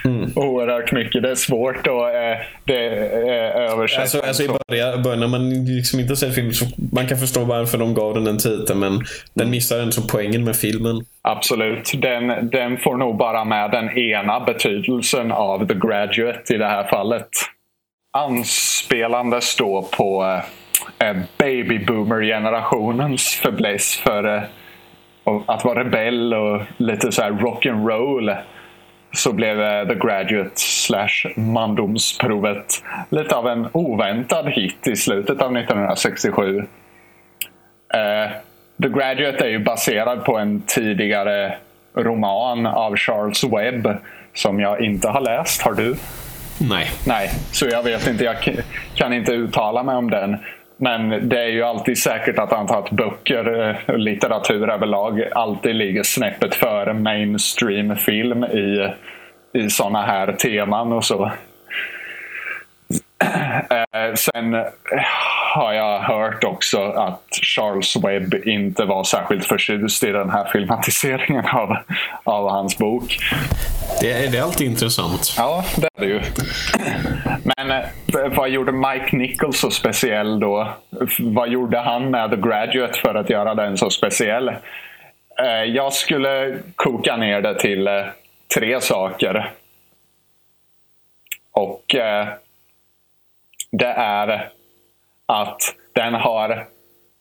Mm. Oerhört mycket. Det är svårt att eh, det, eh, översätta. Alltså, alltså i början, början när man liksom inte sett filmen så man kan förstå varför de gav den den titeln men den mm. missar ändå poängen med filmen. Absolut. Den, den får nog bara med den ena betydelsen av The Graduate i det här fallet. Anspelandes då på eh, babyboomer-generationens fäbless för eh, att vara rebell och lite så här rock'n'roll så blev The Graduate slash mandomsprovet lite av en oväntad hit i slutet av 1967. Uh, eh, The Graduate är ju baserad på en tidigare roman av Charles Webb som jag inte har läst. Har du? Nej. Nej, så jag vet inte. Jag kan inte uttala mig om den. Men det är ju alltid säkert att antalet böcker eh, och litteratur överlag alltid ligger snäppet före mainstream film i, i sådana här teman och så. Eh, sen har jag hört också att Charles Webb inte var särskilt förtjust i den här filmatiseringen av, av hans bok. Det är, det är alltid intressant. Ja, det är det ju. Men eh, vad gjorde Mike Nichols så speciell då? Vad gjorde han med The Graduate för att göra den så speciell? Eh, jag skulle koka ner det till tre saker. Och det är att den har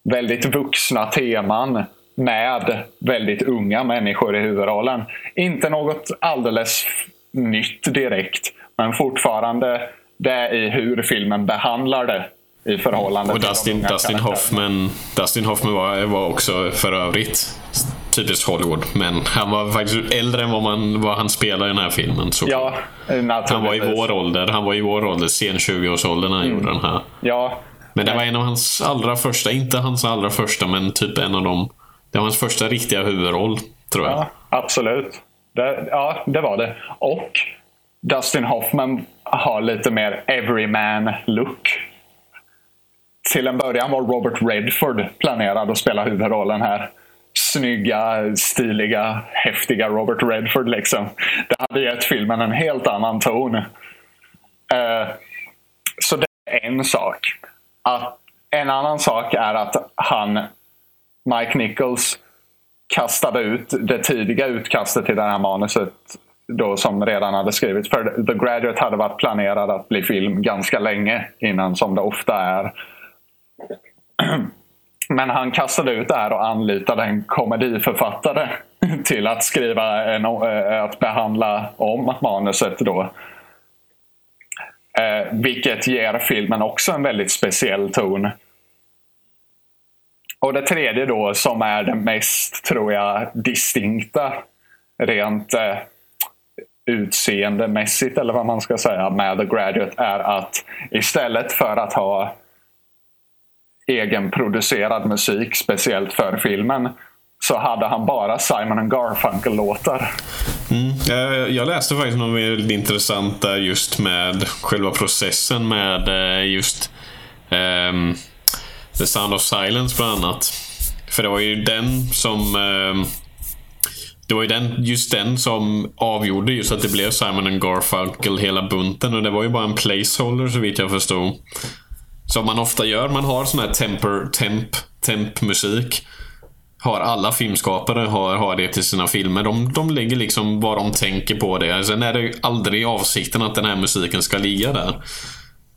väldigt vuxna teman med väldigt unga människor i huvudrollen. Inte något alldeles nytt direkt, men fortfarande det i hur filmen behandlar det i förhållande och Dustin, till de Dustin Hoffman, Dustin Hoffman var, var också för övrigt typiskt Hollywood. Men han var faktiskt äldre än vad, man, vad han spelar i den här filmen. Så ja, han var i vår ålder. Han var i vår ålder, sen 20-årsåldern när han mm. gjorde den här. Ja, men det var en av hans allra första, inte hans allra första, men typ en av dem. Det var hans första riktiga huvudroll, tror jag. Ja, absolut. Det, ja, det var det. Och Dustin Hoffman har lite mer everyman-look. Till en början var Robert Redford planerad att spela huvudrollen här. Snygga, stiliga, häftiga Robert Redford liksom. Det hade gett filmen en helt annan ton. Uh, så det är en sak. Att en annan sak är att han, Mike Nichols, kastade ut det tidiga utkastet till det här manuset då som redan hade skrivits. För The Graduate hade varit planerad att bli film ganska länge innan som det ofta är. Men han kastade ut det här och anlitade en komediförfattare till att skriva en, eh, att behandla om manuset då. Eh, vilket ger filmen också en väldigt speciell ton. Och det tredje då som är det mest, tror jag, distinkta rent eh, utseendemässigt eller vad man ska säga med The Graduate är att istället för att ha egenproducerad musik speciellt för filmen så hade han bara Simon Garfunkel-låtar. Mm. Eh, jag läste faktiskt något väldigt intressant där just med själva processen med eh, just um, The Sound of Silence bland annat. För det var ju den som um, det var ju den, just den som avgjorde just att det blev Simon Garfunkel hela bunten. Och det var ju bara en placeholder så vitt jag förstod. Som man ofta gör. Man har sån här temper, temp, temp musik. Har alla filmskapare har, har det till sina filmer. De, de lägger liksom vad de tänker på det. Sen är det aldrig avsikten att den här musiken ska ligga där.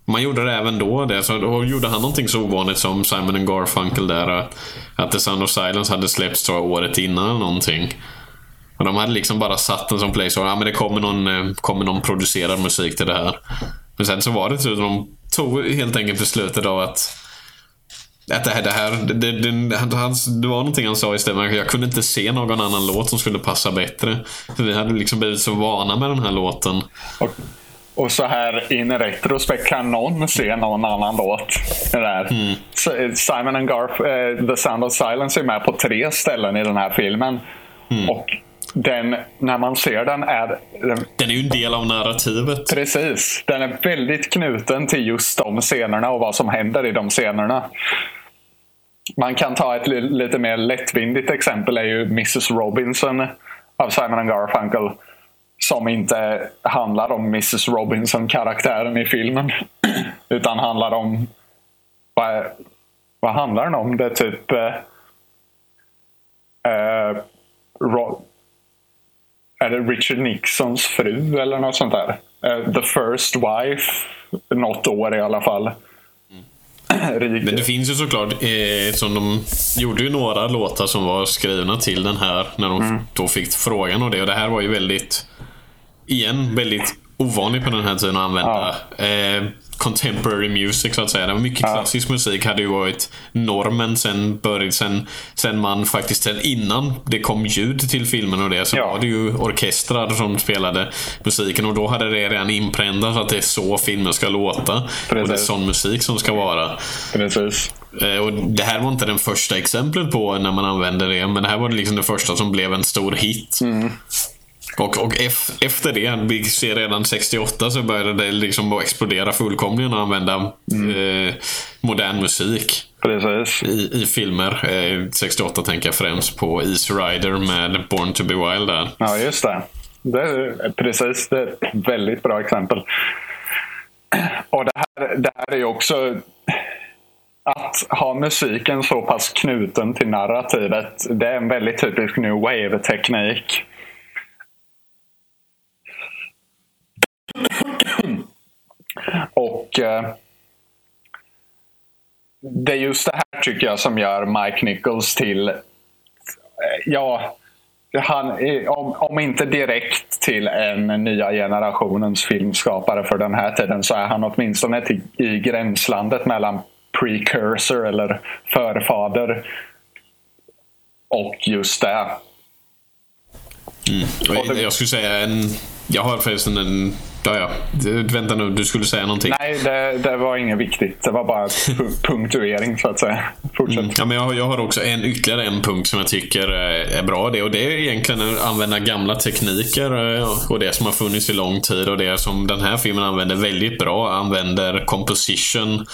Man gjorde det även då. Det. Så då gjorde han någonting så ovanligt som Simon and Garfunkel där. Att The Sound of Silence hade släppts tror jag, året innan eller någonting. Och de hade liksom bara satt den som placeholder. Ja, men det kommer någon, eh, kommer någon producerad musik till det här. Men sen så var det typ de tog helt enkelt beslutet av att att det här, det, här det, det, hans, det var någonting han sa istället. Jag kunde inte se någon annan låt som skulle passa bättre. För vi hade liksom blivit så vana med den här låten. Och, och så här in retrospekt, kan någon se någon annan låt? Där. Mm. Simon and Garf, uh, The Sound of Silence är med på tre ställen i den här filmen. Mm. Och den, när man ser den är... Den, är ju en del av narrativet. Precis. Den är väldigt knuten till just de scenerna och vad som händer i de scenerna. Man kan ta ett lite mer lättvindigt exempel är ju Mrs Robinson av Simon and Garfunkel. Som inte handlar om Mrs Robinson-karaktären i filmen. Utan handlar om... Vad, vad handlar den om? Det är typ... Uh, uh, är det Richard Nixons fru eller något sånt där. Uh, the first wife. Något år i alla fall. Mm. Men det finns ju såklart, eh, som de gjorde ju några låtar som var skrivna till den här när de mm. då fick frågan och det. Och det här var ju väldigt, igen, väldigt ovanligt på den här tiden att använda. Ja. Eh, contemporary music så att säga. Det var mycket ja. klassisk musik hade ju varit normen sen, började, sen, sen man faktiskt, sen innan det kom ljud till filmen och det så ja. var det ju orkestrar som spelade musiken och då hade det redan inpräntat att det är så filmer ska låta. Precis. Och det är sån musik som ska vara. Precis. Eh, och det här var inte den första exemplet på när man använde det, men det här var liksom det första som blev en stor hit. Mm. Och, och efter det, vi ser redan 68, så började det liksom att explodera fullkomligen och använda mm. eh, modern musik. Precis. I, i filmer. Eh, 68 tänker jag främst på Easy Rider med Born to be Wild där. Ja, just det. det är, precis, det är ett väldigt bra exempel. Och det här, det här är ju också att ha musiken så pass knuten till narrativet. Det är en väldigt typisk new wave-teknik. Och eh, det är just det här tycker jag som gör Mike Nichols till, eh, ja, han, om, om inte direkt till en nya generationens filmskapare för den här tiden så är han åtminstone till, i gränslandet mellan precursor eller förfader och just det. Mm. Jag skulle säga en... Jag har förresten en Ja, ja. Vänta nu, du skulle säga någonting. Nej, det, det var inget viktigt. Det var bara punktuering så att säga. Fortsätt. Mm. Ja, men jag, jag har också en, ytterligare en punkt som jag tycker är bra. Det, och det är egentligen att använda gamla tekniker eh, och det som har funnits i lång tid. Och det som den här filmen använder väldigt bra. Använder composition.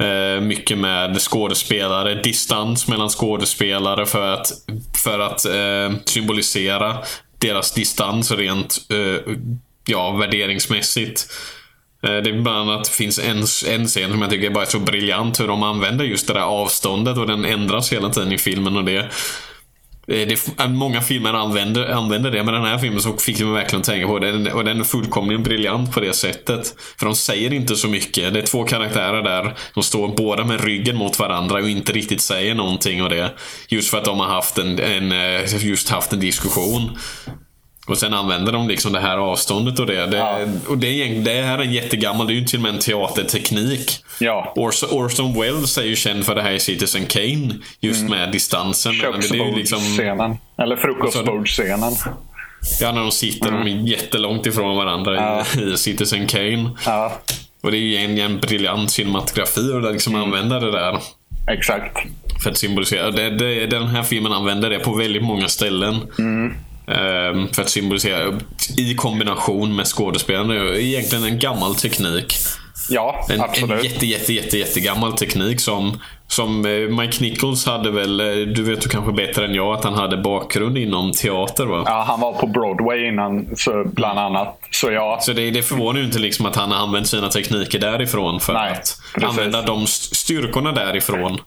Eh, mycket med skådespelare, distans mellan skådespelare för att, för att eh, symbolisera deras distans rent eh, ja, värderingsmässigt. Eh, det är bland annat finns en, en scen som jag tycker är bara så briljant hur de använder just det där avståndet och den ändras hela tiden i filmen och det eh, det, eh, många filmer använder, använder det, men den här filmen så fick man verkligen tänka på det. Och den är fullkomligen briljant på det sättet. För de säger inte så mycket. Det är två karaktärer där. De står båda med ryggen mot varandra och inte riktigt säger någonting och det. Just för att de har haft en, en just haft en diskussion. Och sen använder de liksom det här avståndet och det. det ja. Och det, är, det här är jättegammalt. Det är ju till och med en teaterteknik. Ja. Orson, Orson Welles är ju känd för det här i Citizen Kane. Just mm. med distansen. Köksbordsscenen. Liksom... Eller frukostbordsscenen. Ja, när de sitter mm. de är jättelångt ifrån varandra ja. i, i Citizen Kane. Ja. Och det är ju en, en briljant cinematografi att liksom mm. använda det där. Exakt. För att symbolisera. Det, det, den här filmen använder det på väldigt många ställen. Mm. Ehm, för att symbolisera i kombination med skådespelarna. Egentligen en gammal teknik. Ja, en, absolut. En jätte, jätte, jätte, jättegammal teknik som, som eh, Mike Nichols hade väl, eh, du vet ju kanske bättre än jag, att han hade bakgrund inom teater va? Ja, han var på Broadway innan, så bland annat. Så ja. Så det, det förvånar ju inte liksom att han har använt sina tekniker därifrån för Nej, att precis. använda de styrkorna därifrån.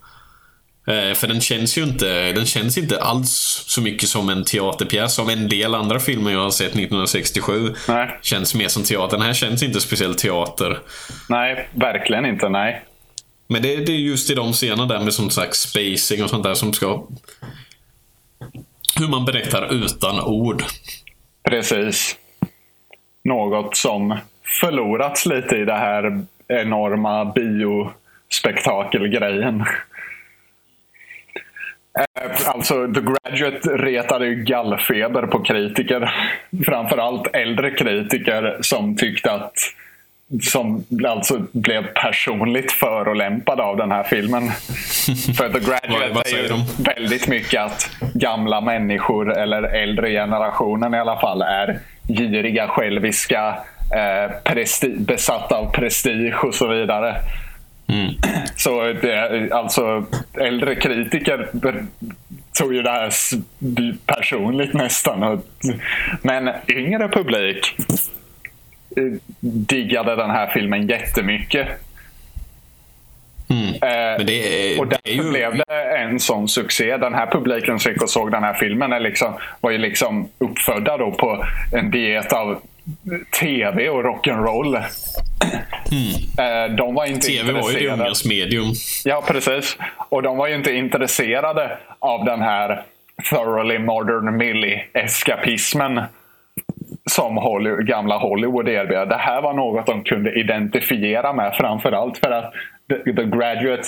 Eh, För den känns ju inte, den känns inte alls så mycket som en teaterpjäs som en del andra filmer jag har sett 1967. Nej. Känns mer som teater. Den här känns inte speciellt teater. Nej, verkligen inte. Nej. Men det, det är just i de scenerna där med som sagt spacing och sånt där som ska... Hur man berättar utan ord. Precis. Något som förlorats lite i det här enorma biospektakelgrejen. Eh, Alltså, The Graduate retade ju gallfeber på kritiker. Framförallt äldre kritiker som tyckte att som alltså blev personligt förolämpade av den här filmen. För The Graduate vad är säger ju de? väldigt mycket att gamla människor, eller äldre generationen i alla fall, är giriga, själviska, eh, besatta av prestige och så vidare. Så det, alltså, äldre kritiker tog ju det här personligt nästan. Men yngre publik eh, diggade den här filmen jättemycket. Eh, Men det och det därför är ju... blev det en sån succé. Den här publiken som gick och såg den här filmen är liksom, var ju liksom uppfödda då på en diet av tv och rock'n'roll. Eh, De var inte TV var ju det ungas medium. Ja, precis. Och de var ju inte intresserade av den här thoroughly modern Millie-eskapismen som Hollywood, gamla Hollywood erbjöd. Det här var något de kunde identifiera med framförallt för att The, The Graduate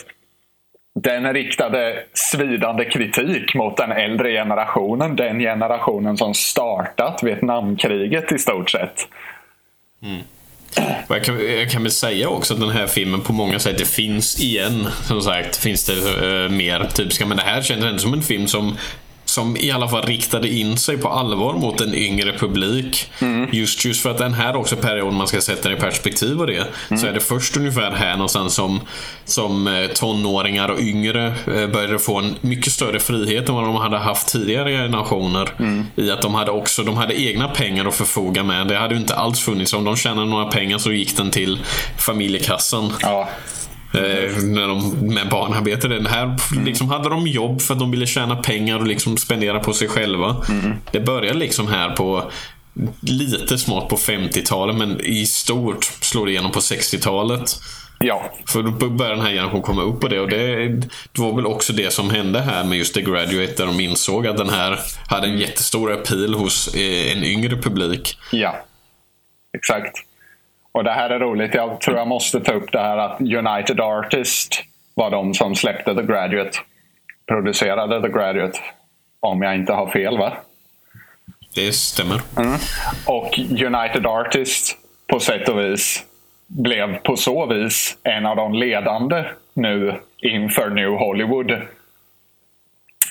den riktade svidande kritik mot den äldre generationen. Den generationen som startat Vietnamkriget i stort sett. Mm. Jag kan, jag kan väl säga också att den här filmen på många sätt, det finns igen, som sagt, finns det uh, mer typiska. Men det här känns ändå som en film som som i alla fall riktade in sig på allvar mot en yngre publik. Just, just för att den här också perioden, man ska sätta i perspektiv och det, så är det först ungefär här någonstans som, som eh, tonåringar och yngre eh, började få en mycket större frihet än vad de hade haft tidigare generationer. I att de hade också de hade egna pengar att förfoga med. Det hade ju inte alls funnits. Om de tjänade några pengar så gick den till familjekassan. Ja, Eh, när de, med barnarbete. Den här liksom hade de jobb för att de ville tjäna pengar och liksom spendera på sig själva. Det började liksom här på lite smått på 50-talet men i stort slår det igenom på 60-talet. ja. För då började den här generationen komma upp på det och det, det var väl också det som hände här med just The Graduate där de insåg att den här hade en jättestor appeal hos eh, en yngre publik. Ja, exakt. Och det här är roligt. Jag tror jag måste ta upp det här att United Artist var de som släppte The Graduate. Producerade The Graduate. Om jag inte har fel va? Det stämmer. Och United Artist på sätt och vis blev på så vis en av de ledande nu inför New Hollywood.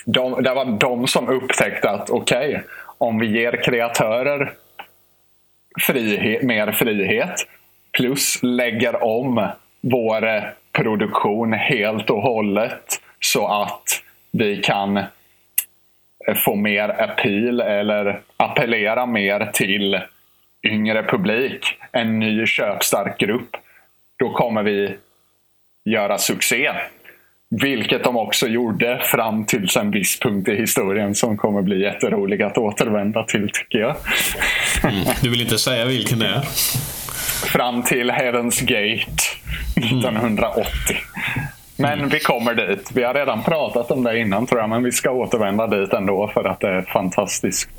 De, det var de som upptäckte att okej, om vi ger kreatörer frihet, mer frihet plus lägger om vår produktion helt och hållet så att vi kan få mer appeal eller appellera mer till yngre publik, en ny köpstark grupp, då kommer vi göra succé. Vilket de också gjorde fram till en viss punkt i historien som kommer bli jätterolig att återvända till tycker jag. Mm. Du vill inte säga vilken det är? Fram till Heaven's Gate 1980. Men vi kommer dit. Vi har redan pratat om det innan tror jag, men vi ska återvända dit ändå för att det är fantastiskt.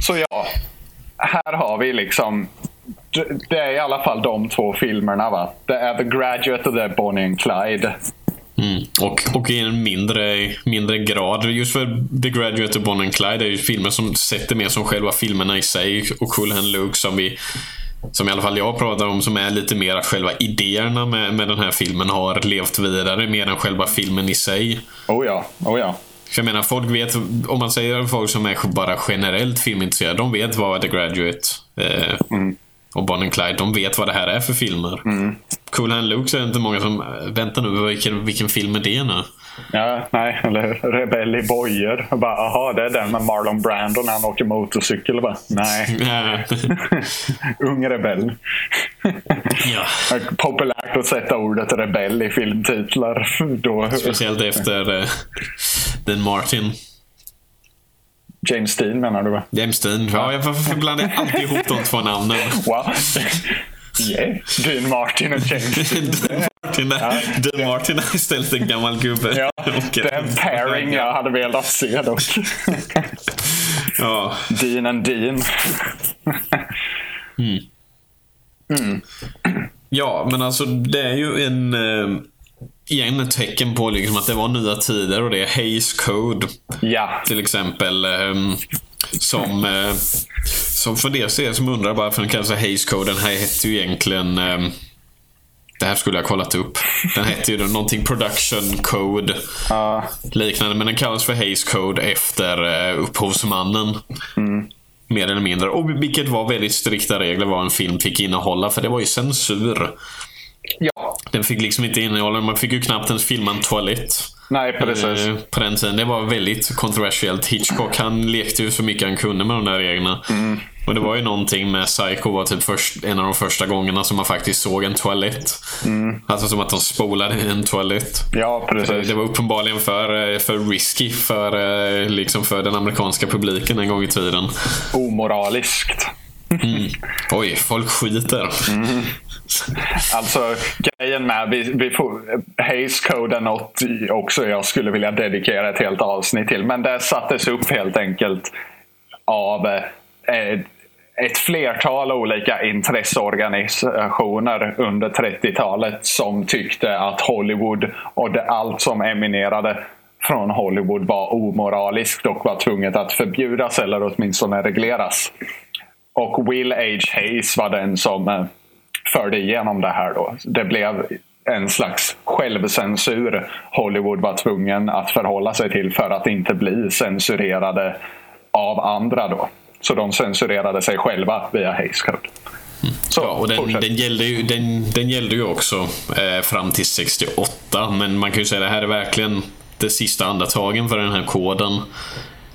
Så ja, här har vi liksom det- det är i alla fall de två filmerna. va? Det är The Graduate och det är Bonnie and Clyde. Mm. Och, och i en mindre, mindre grad. Just för The Graduate och Bonnie and Clyde är ju filmer som sätter mer som själva filmerna i sig. Och Cool Hand Luke som vi som i alla fall jag pratar om, som är lite mer att själva idéerna med, med den här filmen har levt vidare mer än själva filmen i sig. Oh ja, oh ja. För jag menar, folk vet, om man säger folk som är bara generellt filmintresserade, de vet vad The Graduate eh, och Bonnie and Clyde, de vet vad det här är för filmer. Mm. Cool Hand Luke så är det inte många som, väntar nu, vilken, vilken film är det nu? Ja, nej, eller Rebell i bojor. Bara, aha, det är den med Marlon Brando när han åker motorcykel. Bara, nej. Ung rebell. ja. Populärt att sätta ordet rebell i filmtitlar. Då... Speciellt efter uh, Dean Martin. James Dean menar du va? James Dean. Ja, jag blandar alltid ihop de två namnen. Wow. Yeah. Dean Martin och James Dean. Martin, ja, Dean Martin är istället en gammal gubbe. Ja, det är en pairing jag hade velat se dock. ja. Dean and Dean. mm. Mm. Ja, men alltså det är ju en... Eh, igen ett tecken på liksom att det var nya tider och det är Hays Code. Ja. Till exempel. Eh, som, eh, som för det som undrar varför den kallas Hays Code. Den här hette ju egentligen eh, det här skulle jag kollat upp. Den hette ju någonting Production Code. Uh. Liknande, men den kallas för Hays Code efter uh, upphovsmannen. Mm. Mer eller mindre. Och vilket var väldigt strikta regler vad en film fick innehålla. För det var ju censur. Ja. Den fick liksom inte innehålla, man fick ju knappt ens filma en toalett. Nej, precis. Eh, på den tiden. Det var väldigt kontroversiellt. Hitchcock han lekte ju så mycket han kunde med de där reglerna. Mm. Och det var ju någonting med Psycho var typ först, en av de första gångerna som man faktiskt såg en toalett. Mm. Alltså som att de spolade en toalett. Ja, precis. Det var uppenbarligen för, eh, för risky för, eh, liksom för den amerikanska publiken en gång i tiden. Omoraliskt. Mm. Oj, folk skiter. Mm. Alltså grejen med vi, vi får, Hays Code är något också jag skulle vilja dedikera ett helt avsnitt till. Men det sattes upp helt enkelt av eh, ett flertal olika intresseorganisationer under 30-talet som tyckte att Hollywood och det, allt som eminerade från Hollywood var omoraliskt och var tvunget att förbjudas eller åtminstone regleras. Och Will H. Hayes var den som eh, förde igenom det här. Då. Det blev en slags självcensur Hollywood var tvungen att förhålla sig till för att inte bli censurerade av andra. då. Så de censurerade sig själva via Hays Code. Mm. Så, ja, och den, den, gällde ju, den, den gällde ju också eh, fram till 68. Men man kan ju säga att det här är verkligen de sista andetagen för den här koden.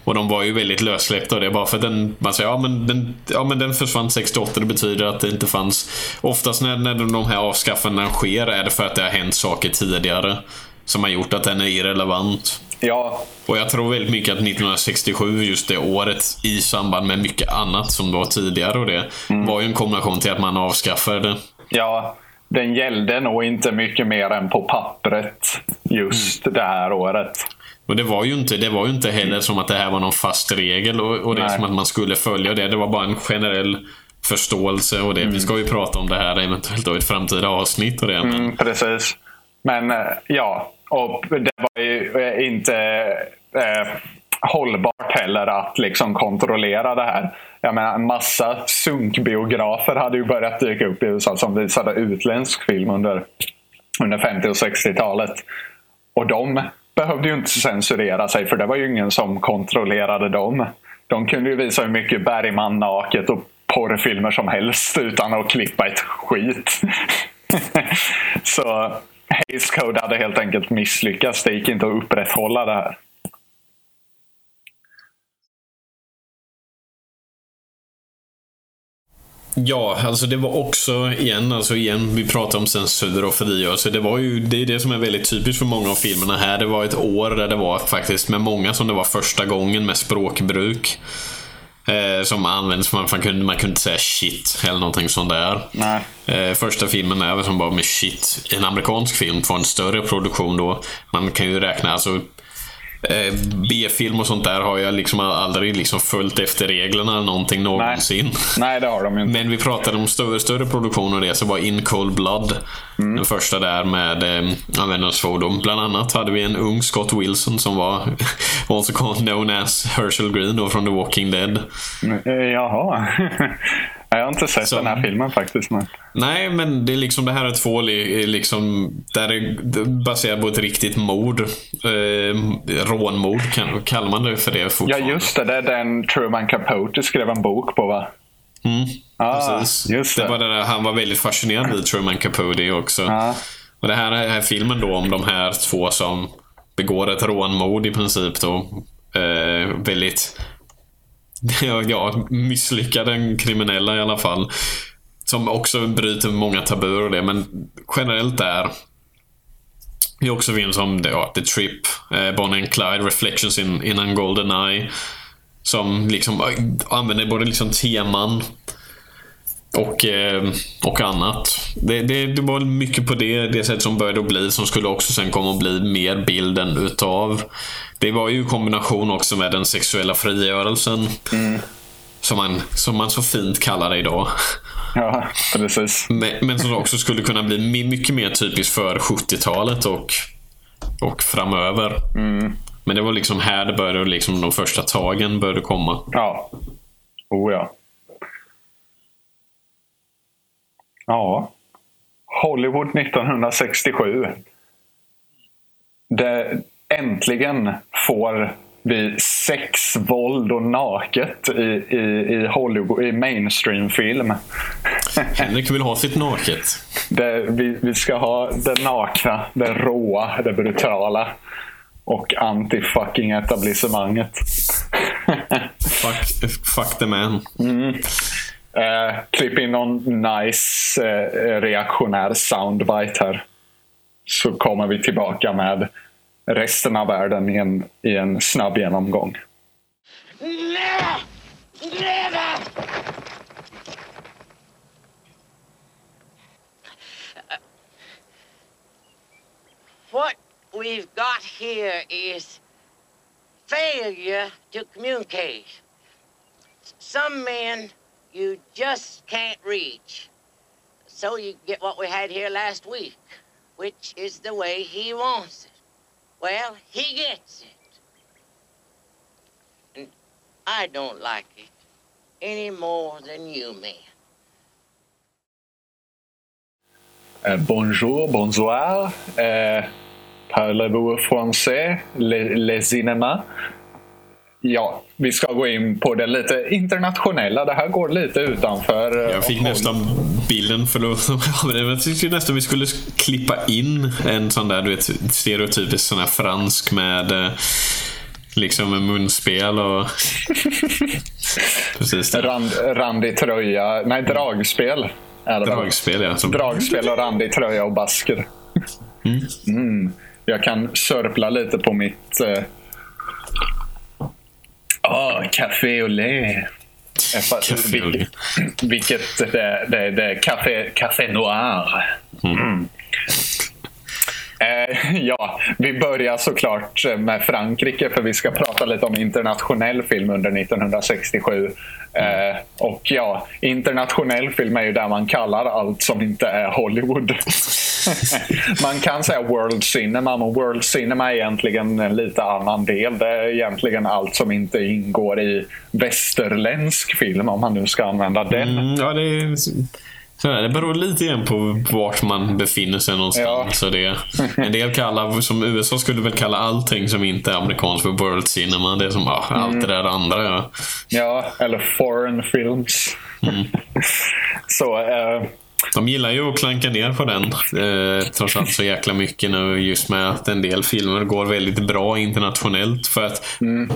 Och de var ju väldigt lössläppta av det bara för att den, man säger ja men, den, ja men den försvann 68. Det betyder att det inte fanns. Oftast när, när de här avskaffandena sker är det för att det har hänt saker tidigare. Som har gjort att den är irrelevant. Ja. Och jag tror väldigt mycket att 1967, just det året, i samband med mycket annat som var tidigare och det, mm. var ju en kombination till att man avskaffade det. Ja, den gällde nog inte mycket mer än på pappret just mm. det här året. Och det var ju inte, det var ju inte heller som att det här var någon fast regel och, och det är som att man skulle följa det. Det var bara en generell förståelse och det. Mm. Vi ska ju prata om det här eventuellt i ett framtida avsnitt. Och det, men... mm, precis. Men eh, ja, och det var ju eh, inte eh, hållbart heller att liksom kontrollera det här. Jag menar, en massa sunkbiografer hade ju börjat dyka upp i USA som visade utländsk film under, under 50 och 60-talet. Och de behövde ju inte censurera sig för det var ju ingen som kontrollerade dem. De kunde ju visa hur mycket Bergman naket och porrfilmer som helst utan att klippa ett skit. Så Hays Code hade helt enkelt misslyckats. Det gick inte att upprätthålla det här. Ja, alltså det var också, igen, alltså igen, vi pratar om censur och frigörelse. Det var ju, det är det som är väldigt typiskt för många av filmerna här. Det var ett år där det var faktiskt med många som det var första gången med språkbruk. Eh, som används, man, man, kunde, man kunde inte säga shit eller någonting sånt där. Eh, första filmen är som var med shit. En amerikansk film får en större produktion då. Man kan ju räkna, alltså B-film och sånt där har jag liksom aldrig liksom följt efter reglerna eller någonting någonsin. Nej, Nej det har de inte. Men vi pratade om större, större produktioner och det, så var In Cold Blood mm. den första där med eh, användarsfordon. Bland annat hade vi en ung Scott Wilson som var also known as Herschel Green då från The Walking Dead. Eh, jaha. Jag har inte sett så, den här filmen faktiskt. Men... Nej, men det är liksom det här är två liksom, där det baserat på ett riktigt mord. Eh, rånmord kallar man det för det fortfarande. Ja, just det. Det är den Truman Capote skrev en bok på va? Mm, Ah, precis. just det. det. var det där, han var väldigt fascinerad vid Truman Capote också. Ja. Och det här är filmen då om de här två som begår ett rånmord i princip då. Eh, väldigt ja, misslyckade kriminella i alla fall. Som också bryter många tabuer och det, men generellt är det är också film som ja, The Trip, eh, Bonnie and Clyde, Reflections in, in a Golden Eye. Som liksom eh, använder både liksom teman och, eh, och annat. Det, det, det var mycket på det, det sätt som började att bli, som skulle också sen komma att bli mer bilden utav. Det var ju i kombination också med den sexuella frigörelsen. Som, man, som man så fint kallar det idag. Ja, precis. Men, men som också skulle kunna bli my- mycket mer typiskt för 70-talet och, och framöver. Men det var liksom här det började, liksom de första tagen började komma. Ja. Oh ja. Ja. Hollywood 1967. Det, äntligen får vi sex, våld och naket i, i, i, Hollywood, i mainstream-film. Henrik vill ha sitt naket. Det, vi, vi ska ha det nakna, det råa, det brutala. Och anti-fucking etablissemanget. Fuck, fuck the man. Eh, klipp in någon nice eh, reaktionär soundbite här. Så kommer vi tillbaka med resten av världen i en, i en snabb genomgång. Never! Never! What we've got here is failure to communicate. Some men you just can't reach. So you get what we had here last week, which is the way he wants it. Well, he gets it. And I don't like it any more than you, man. Eh, bonjour, bonsoir. Eh, Parlez-vous français? Le, le cinéma? Ja, vi ska gå in på det lite internationella. Det här går lite utanför. eh, Jag fick nästan bilden, förlåt. Jag tyckte nästan vi skulle klippa in en sån där, du vet, stereotypisk sån här fransk med eh, liksom med munspel och... Precis det. Rand, randig tröja. Nej, dragspel. Det väl? Dragspel ja. Som, Dragspel och randig tröja och basker. Mm. Jag kan sörpla lite på mitt... Eh... Café au lait. Eh, fa- Café lait. vilket- det, det, det café, café noir. Mm. Eh, ja, vi börjar såklart med Frankrike för vi ska prata lite om internationell film under 1967. Eh, och ja, internationell film är ju där man kallar allt som inte är Hollywood. man kan säga World Cinema, men World Cinema är egentligen en lite annan del. Det är egentligen allt som inte ingår i västerländsk film, om man nu ska använda den. Mm, ja, det är... Sådär, det beror lite grann på vart man befinner sig någonstans. Ja. Så det, en del kallar, som USA skulle väl kalla allting som inte är amerikanskt för World Cinema. Det är som ja, allt det där andra. Ja. Ja, eller foreign films. Så, eh, De gillar ju att klanka ner på den. Eh, trots allt så jäkla mycket nu just med att en del filmer går väldigt bra internationellt. För att,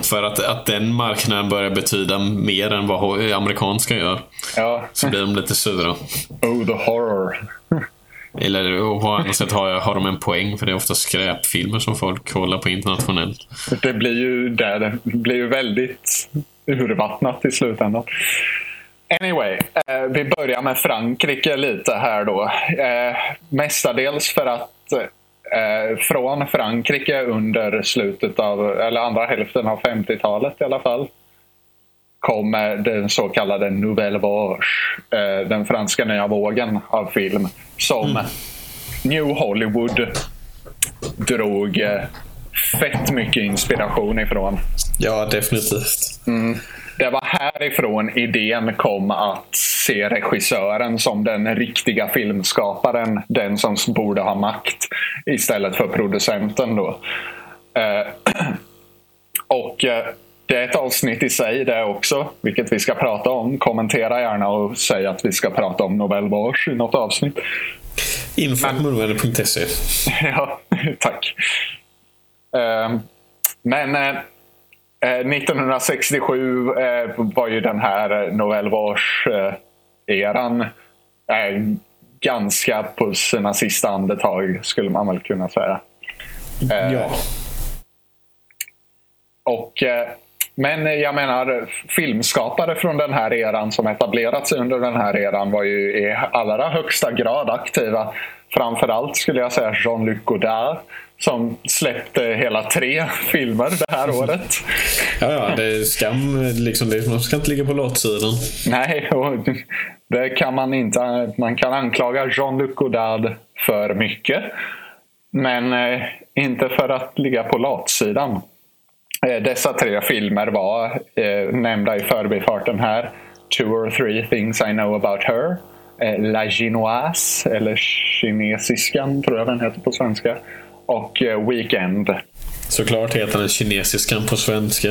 för att, att den marknaden börjar betyda mer än vad amerikanska gör. ja. Så blir de lite sura. Oh, the horror. Eller och på annat sätt har, jag, har de en poäng för det är ofta skräpfilmer som folk kollar på internationellt. Det blir ju, där, det blir ju väldigt urvattnat i slutändan. Anyway, eh, vi börjar med Frankrike lite här då. Eh, mestadels för att eh, från Frankrike under slutet av, eller andra hälften av 50-talet i alla fall kom den så kallade Nouvelle Vague, eh, den franska nya vågen av film som New Hollywood drog eh, fett mycket inspiration ifrån. Ja, definitivt. Det var härifrån idén kom att se regissören som den riktiga filmskaparen. Den som borde ha makt istället för producenten. Då. Eh, och eh, det är ett avsnitt i sig det också, vilket vi ska prata om. Kommentera gärna och säg att vi ska prata om Nobel Vars i något avsnitt. Info.monovänner.se Ja, tack. Eh, men 1967 eh, var ju den här Nobel Vars-eran eh, ganska på sina sista andetag, skulle man väl kunna säga. Eh, Ja. Och, eh, men jag menar, filmskapare från den här eran som etablerat sig under den här eran var ju i allra högsta grad aktiva. Framförallt skulle jag säga Jean-Luc Godard som släppte hela tre filmer det här året. Ja, ja, det är skam. Liksom, det, man ska inte ligga på låtsidan. Nej, och det kan man inte. Man kan anklaga Jean-Luc Godard för mycket. Men eh, inte för att ligga på latsidan. Eh, dessa tre filmer var eh, nämnda i förbifarten här. Two or three things I know about her. Eh, La Ginoise, eller Kinesiskan tror jag den heter på svenska. Och eh, Weekend. Såklart heter den kinesiskan på svenska.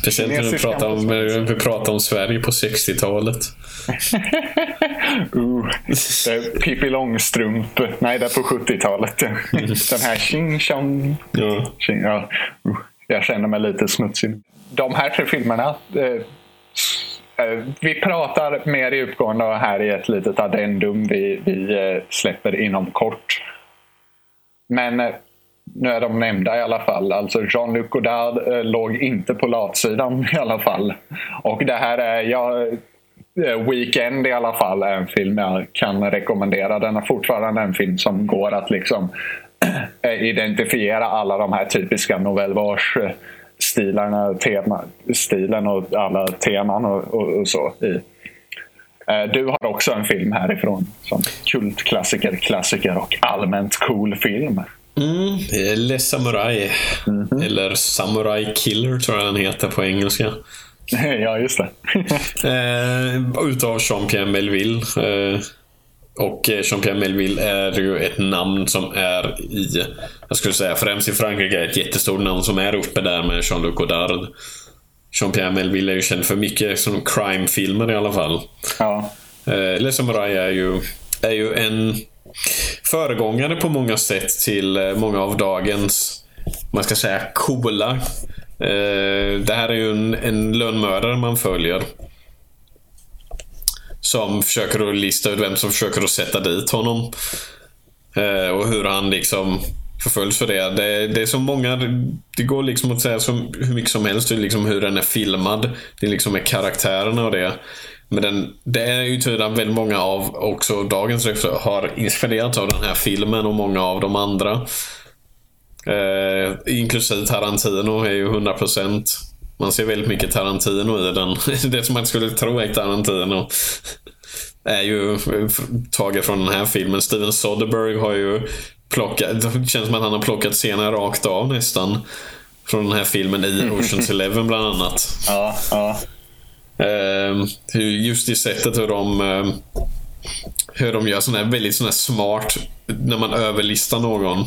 Speciellt när vi pratar om, vi pratar om Sverige på 60-talet. Uh, Pippi Långstrump. Nej, det är på 70-talet. Den här Xing Chong. Ja. Xing, ja. Uh, jag känner mig lite smutsig. De här tre filmerna. Eh, eh, vi pratar mer djupgående här i ett litet addendum vi, vi eh, släpper inom kort. Men eh, nu är de nämnda i alla fall. Alltså Jean-Luc Godard eh, låg inte på latsidan i alla fall. Och det här är, ja, eh, Weekend i alla fall är en film jag kan rekommendera. Den är fortfarande en film som går att liksom eh, identifiera alla de här typiska Nouvelle stilarna, tema, stilen och alla teman och, och, och så i. Eh, Du har också en film härifrån som kultklassiker, klassiker och allmänt cool film. Mm, det är Les Samurai. Eller Samurai Killer tror jag den heter på engelska. ja, just det. Eh, utav Jean-Pierre Melville. Eh, och Jean-Pierre Melville är ju ett namn som är i, jag skulle säga främst i Frankrike, ett jättestort namn som är uppe där med Jean-Luc Godard. Jean-Pierre Melville är ju känd för mycket som crime-filmer i alla fall. ja. Eh, Les Samurai är ju, är ju en föregångare på många sätt till eh, många av dagens, man ska säga, coola. Eh, det här är ju en, en lönnmördare man följer. Som försöker att lista ut vem som försöker att sätta dit honom. Eh, och hur han liksom förföljs för det. det. Det är så många, det går liksom att säga så hur mycket som helst liksom hur den är filmad. Det är liksom med karaktärerna och det. Men den, det är ju tydligen väldigt många av också dagens regissörer har inspirerats av den här filmen och många av de andra. Eh, inklusive Tarantino är ju 100%. Man ser väldigt mycket Tarantino i den. Det som man skulle tro är Tarantino. Är ju taget från den här filmen. Steven Soderbergh har ju plockat, det känns som att han har plockat scener rakt av nästan. Från den här filmen i Oceans Eleven bland annat. Ja, ja. Ehm, just i sättet hur de ehm, hur de gör sån här väldigt sån här smart när man överlistar någon.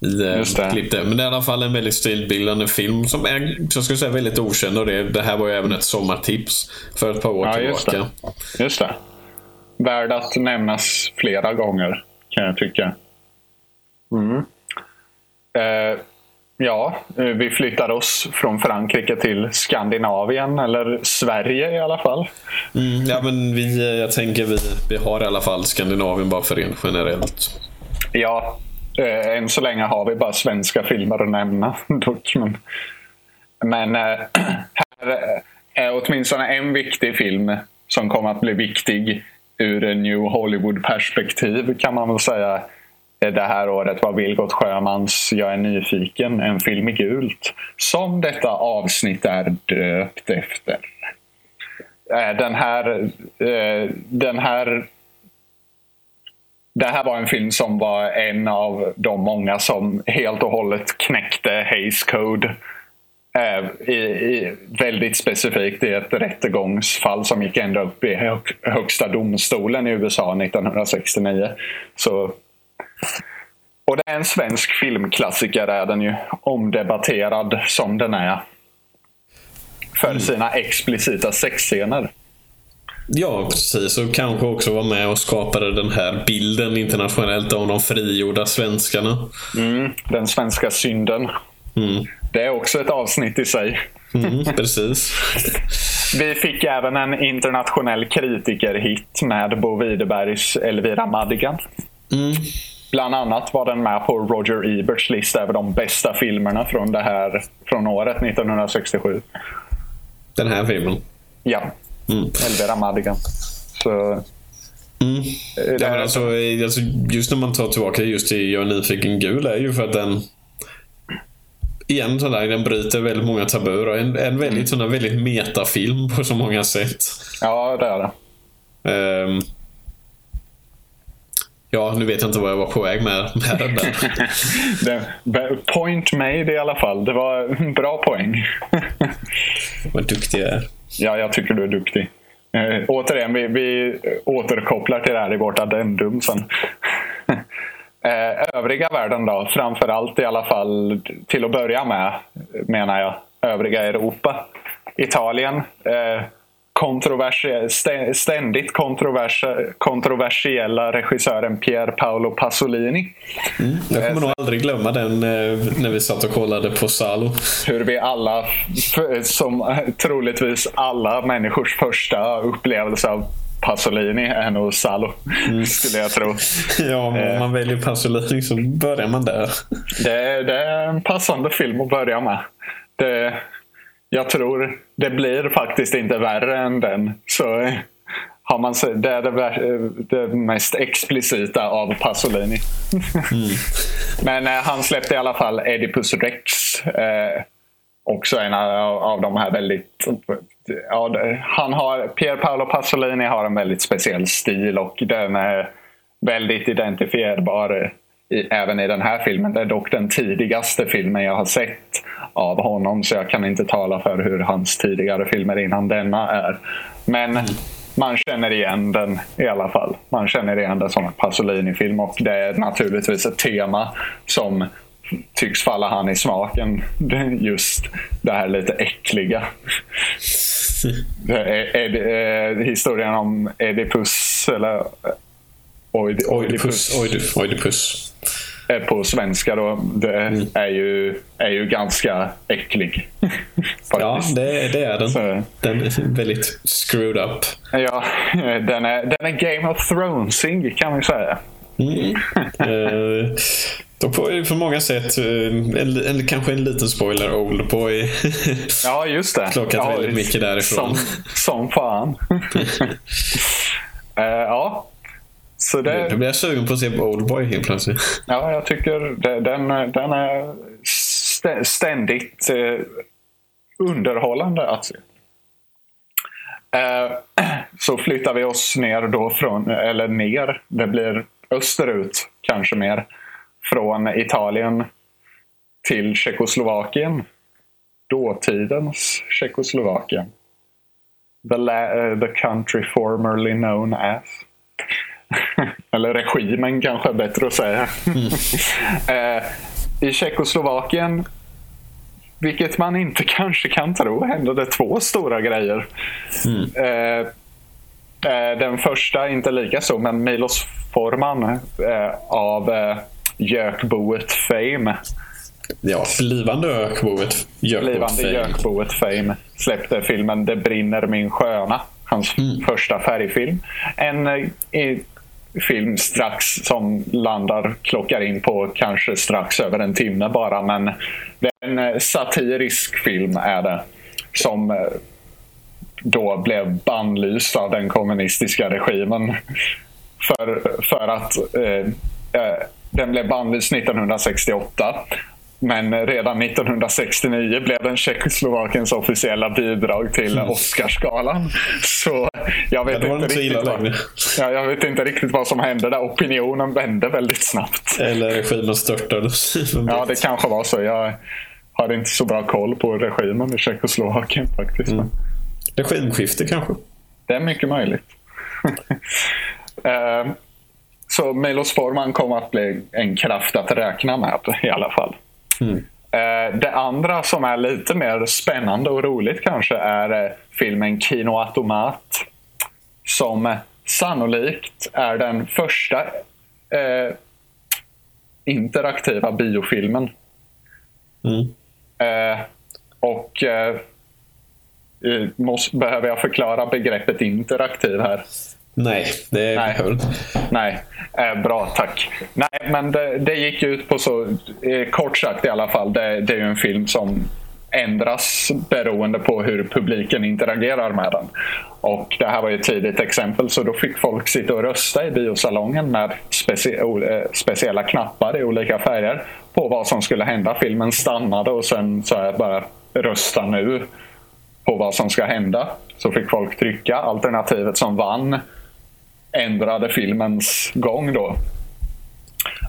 I eh, Just det. klipp där. Men det är i alla fall en väldigt stilbildande film som är jag skulle säga väldigt okänd. Och det, det här var ju även ett sommartips för ett par år Ja, just tillbaka. Just det. Värd att nämnas flera gånger, kan jag tycka. Mm. Eh, ja, eh, vi flyttar oss från Frankrike till Skandinavien, eller Sverige i alla fall. Mm, ja, men vi, eh, jag tänker vi, vi har i alla fall Skandinavien bara för rent generellt. Ja, eh, än så länge har vi bara svenska filmer att nämna. Men men eh, här är åtminstone en viktig film som kommer att bli viktig ur en New Hollywood-perspektiv kan man väl säga. Det här året var Vilgot Sjömans Jag är nyfiken, en film i gult. Som detta avsnitt är döpt efter. Eh, den här, eh, den här det här var en film som var en av de många som helt och hållet knäckte Hays Code. Eh, I, i, väldigt specifikt i ett rättegångsfall som gick ända upp i hög, högsta domstolen i USA 1969. Så Och det är en svensk filmklassiker är den ju. Omdebatterad som den är. För sina explicita sexscener. Ja, precis. Och kanske också var med och skapade den här bilden internationellt av de frigjorda svenskarna. Mm, den svenska synden. Mm. Det är också ett avsnitt i sig. Mm, precis. Vi fick även en internationell kritikerhit med Bo Widerbergs Elvira Madigan. Mm. Bland annat var den med på Roger Eberts lista över de bästa filmerna från, det här, från året 1967. Den här filmen. Ja, Mm. Elvira Madigan. Så, Mm. det Ja, är- men alltså, eh, alltså, just när man tar tillbaka det just till Jag är nyfiken gul är ju för att den Igen sådär, den bryter väldigt många tabuer och en, en väldigt, sån där, väldigt metafilm på så många sätt. ja, det är det. Ehm, ja, nu vet jag inte vad jag var på väg med, med den där. Point made i alla fall. Det var en bra poäng. Vad duktig jag är. Ja, jag tycker du är duktig. Eh, återigen, vi, vi återkopplar till det här i vårt addendum sen. eh, övriga världen då? Framförallt i alla fall till att börja med, menar jag, övriga Europa. Italien. Eh, kontroversie- stä- ständigt kontrovers kontroversiella regissören Pier Paolo Pasolini. Jag kommer nog aldrig glömma den eh, när vi satt och kollade på Salo. hur vi alla, som eh, troligtvis alla människors första upplevelse av Pasolini är nog Salo, skulle jag tro. Ja, men om man väljer Pasolini så börjar man där. Det, är- det är en passande film att börja med. Det, jag tror det blir faktiskt inte värre än den. Så eh, har man, det är det, vär- det mest explicita av Pasolini. Men eh, han släppte i alla fall Oedipus Rex. Eh, också en av, av de här väldigt... Ja, han har, Pier Paolo Pasolini har en väldigt speciell stil och den är väldigt identifierbar i, även i den här filmen. Det är dock den tidigaste filmen jag har sett av honom så jag kan inte tala för hur hans tidigare filmer innan denna är. Men man känner igen den i alla fall. Man känner igen den som en Pasolini-film och det är naturligtvis ett tema som tycks falla han i smaken. Just det här lite äckliga. Eh, historien om Oedipus eller Oid- Oidipus. Oidipus. Oidipus. på svenska då. Det är, ju, är ju ganska äcklig. Ja, det, det är den. Så- Den är väldigt screwed up. Ja, den är, den är Game of Thronesig kan vi säga. Mm. Eh, då på många sätt, eh, en, en, kanske en liten spoiler, Oldboy. Ja, just det. Plockat ja, väldigt mycket därifrån. Som, som fan. Eh, ja. Så det, blir jag sugen på att se Oldboy helt plötsligt. ja, jag tycker det, den, den är stä- ständigt eh, underhållande att se. Så flyttar vi oss ner då från, eller ner, det blir österut kanske mer, från Italien till Tjeckoslovakien. Dåtidens Tjeckoslovakien. The, eh, the country formerly known as. Eller regimen kanske är bättre att säga. eh, I Tjeckoslovakien, vilket man inte kanske kan tro, hände det två stora grejer. Eh, eh, den första inte lika så, men Milos Forman av Jökboet Fame Ja, blivande ökboet. blivande Jökboet Fame släppte filmen Det brinner min sköna. Hans första färgfilm. En eh, film strax som landar, klockar in på kanske strax över en timme bara. Men det är en eh, satirisk film är det. Som eh, då blev bannlyst av den kommunistiska regimen. För, för att eh, eh, den blev bannlyst 1968. Men redan 1969 blev den Tjeckoslovakiens officiella bidrag till Oscarsgalan. Så jag vet, Ja, inte riktigt vad, ja, jag vet inte riktigt vad som hände där. Opinionen vände väldigt snabbt. Eller regimen störtades. Ja, det kanske var så. Jag har inte så bra koll på regimen i Tjeckoslovakien faktiskt. Mm. Regimskifte kanske? Det är mycket möjligt. Eh, så Milos Forman kommer att bli en kraft att räkna med i alla fall. Eh, det andra som är lite mer spännande och roligt kanske är eh, filmen Kino Automat. Som eh, sannolikt är den första eh, interaktiva biofilmen. Eh, och eh, måste, behöver jag förklara begreppet interaktiv här? Nej, det Nej. behöver inte. Nej, eh, bra tack. Nej, men det, det gick ut på så, eh, kort sagt i alla fall, det, det är ju en film som ändras beroende på hur publiken interagerar med den. Och Det här var ju ett tidigt exempel så då fick folk sitta och rösta i biosalongen med specie, eh, speciella knappar i olika färger på vad som skulle hända. Filmen stannade och sen sa jag bara rösta nu på vad som ska hända. Så fick folk trycka. Alternativet som vann ändrade filmens gång då.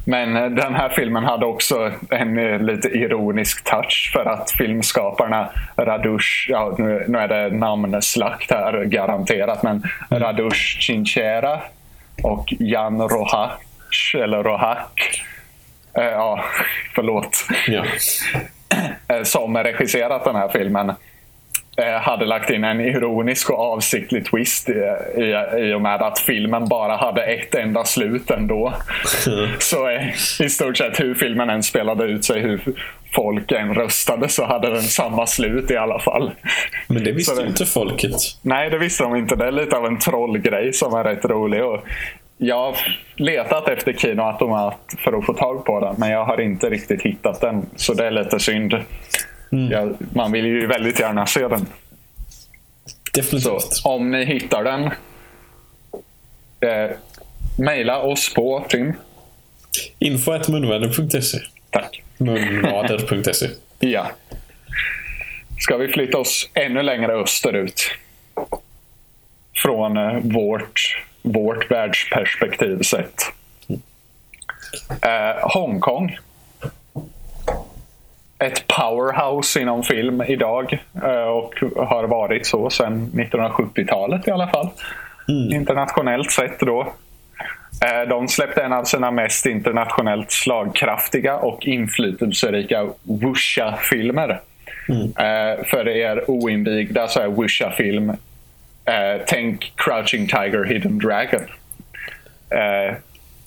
Men eh, den här filmen hade också en eh, lite ironisk touch för att filmskaparna Radush, ja, nu, nu är det namnslakt här garanterat, men Radush Chinchera och Jan Rohach, eller Rohak, eh, ja, förlåt, Ja. eh, som regisserat den här filmen hade lagt in en ironisk och avsiktlig twist i, i, i och med att filmen bara hade ett enda slut ändå. Så eh, i stort sett hur filmen än spelade ut sig, hur folk än röstade så hade den samma slut i alla fall. Men det visste ju inte folket. Nej, det visste de inte. Det är lite av en trollgrej som är rätt rolig. Och jag har letat efter Kino Automat för att få tag på den, men jag har inte riktigt hittat den. Så det är lite synd. Jag, man vill ju väldigt gärna se den. Så Definitivt. om ni hittar den, eh, mejla oss på Tim. Info.munvänner.se Tack. Munvader.se Ja. Ska vi flytta oss ännu längre österut? Från eh, vårt, vårt världsperspektiv sett. Eh, Hongkong. Ett powerhouse inom film idag eh, och har varit så sedan 1970-talet i alla fall. Internationellt sett då. Eh, De släppte en av sina mest internationellt slagkraftiga och inflytelserika wuxia-filmer. Eh, För er oinvigda så är wuxia-film eh, Tänk Crouching Tiger, Hidden Dragon.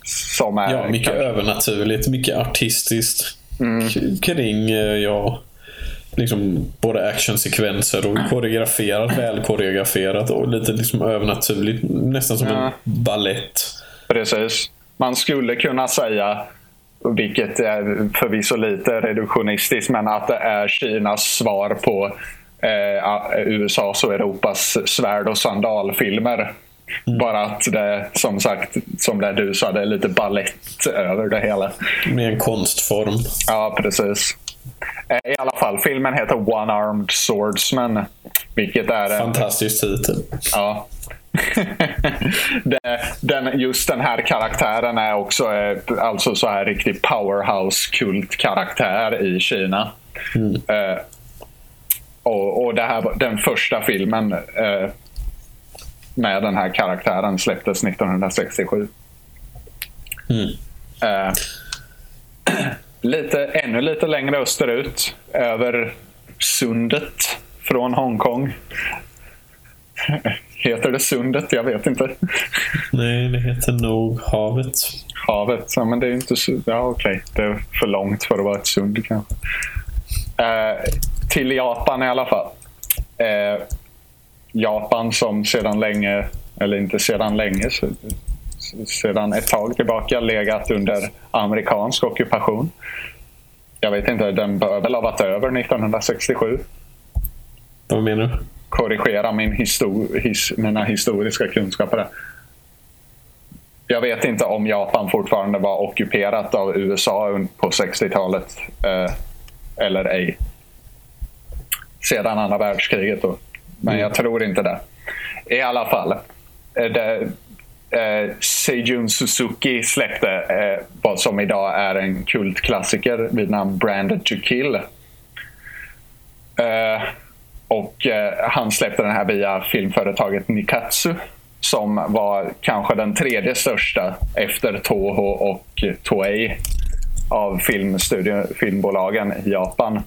Som är Ja, mycket övernaturligt, mycket artistiskt. Mm. Kring, eh, ja, liksom både actionsekvenser och koreograferat, väl koreograferat och lite liksom övernaturligt. Nästan som Ja. en ballett. Precis. Man skulle kunna säga, vilket är förvisso lite reduktionistiskt, men att det är Kinas svar på eh, USAs och Europas svärd och sandalfilmer. Bara att det, som sagt, som det du sa, det är lite ballett över det hela. Med en konstform. Ja, precis. Eh, I alla fall, filmen heter One Armed Swordsman. Vilket är en, Fantastisk titel. Ja. det, den, just den här karaktären är också eh, alltså så här riktig powerhouse-kultkaraktär i Kina. Eh, och, och det här, den första filmen eh, med den här karaktären släpptes 1967. Eh, lite, ännu lite längre österut, över sundet från Hongkong. Heter det sundet? Jag vet inte. Nej, det heter nog Havet. Havet? Ja, men det är inte så... Ja, okej. Det är för långt för att vara ett sund kanske. Eh, till Japan i alla fall. Eh, Japan som sedan länge, eller inte sedan länge, sedan ett tag tillbaka legat under amerikansk ockupation. Jag vet inte, den bör väl ha varit över 1967. Vad menar du? korrigera min histor his mina historiska kunskaper. där. Jag vet inte om Japan fortfarande var ockuperat av USA på 60-talet eh, eller ej. Sedan andra världskriget. Då. Men jag tror inte det. I alla fall. eh, Det, eh, Seijun Suzuki släppte eh, vad som idag är en kultklassiker vid namn Branded to kill. Eh, och eh, han släppte den här via filmföretaget Nikatsu. som var kanske den tredje största efter Toho och Toei av filmbolagen i Japan.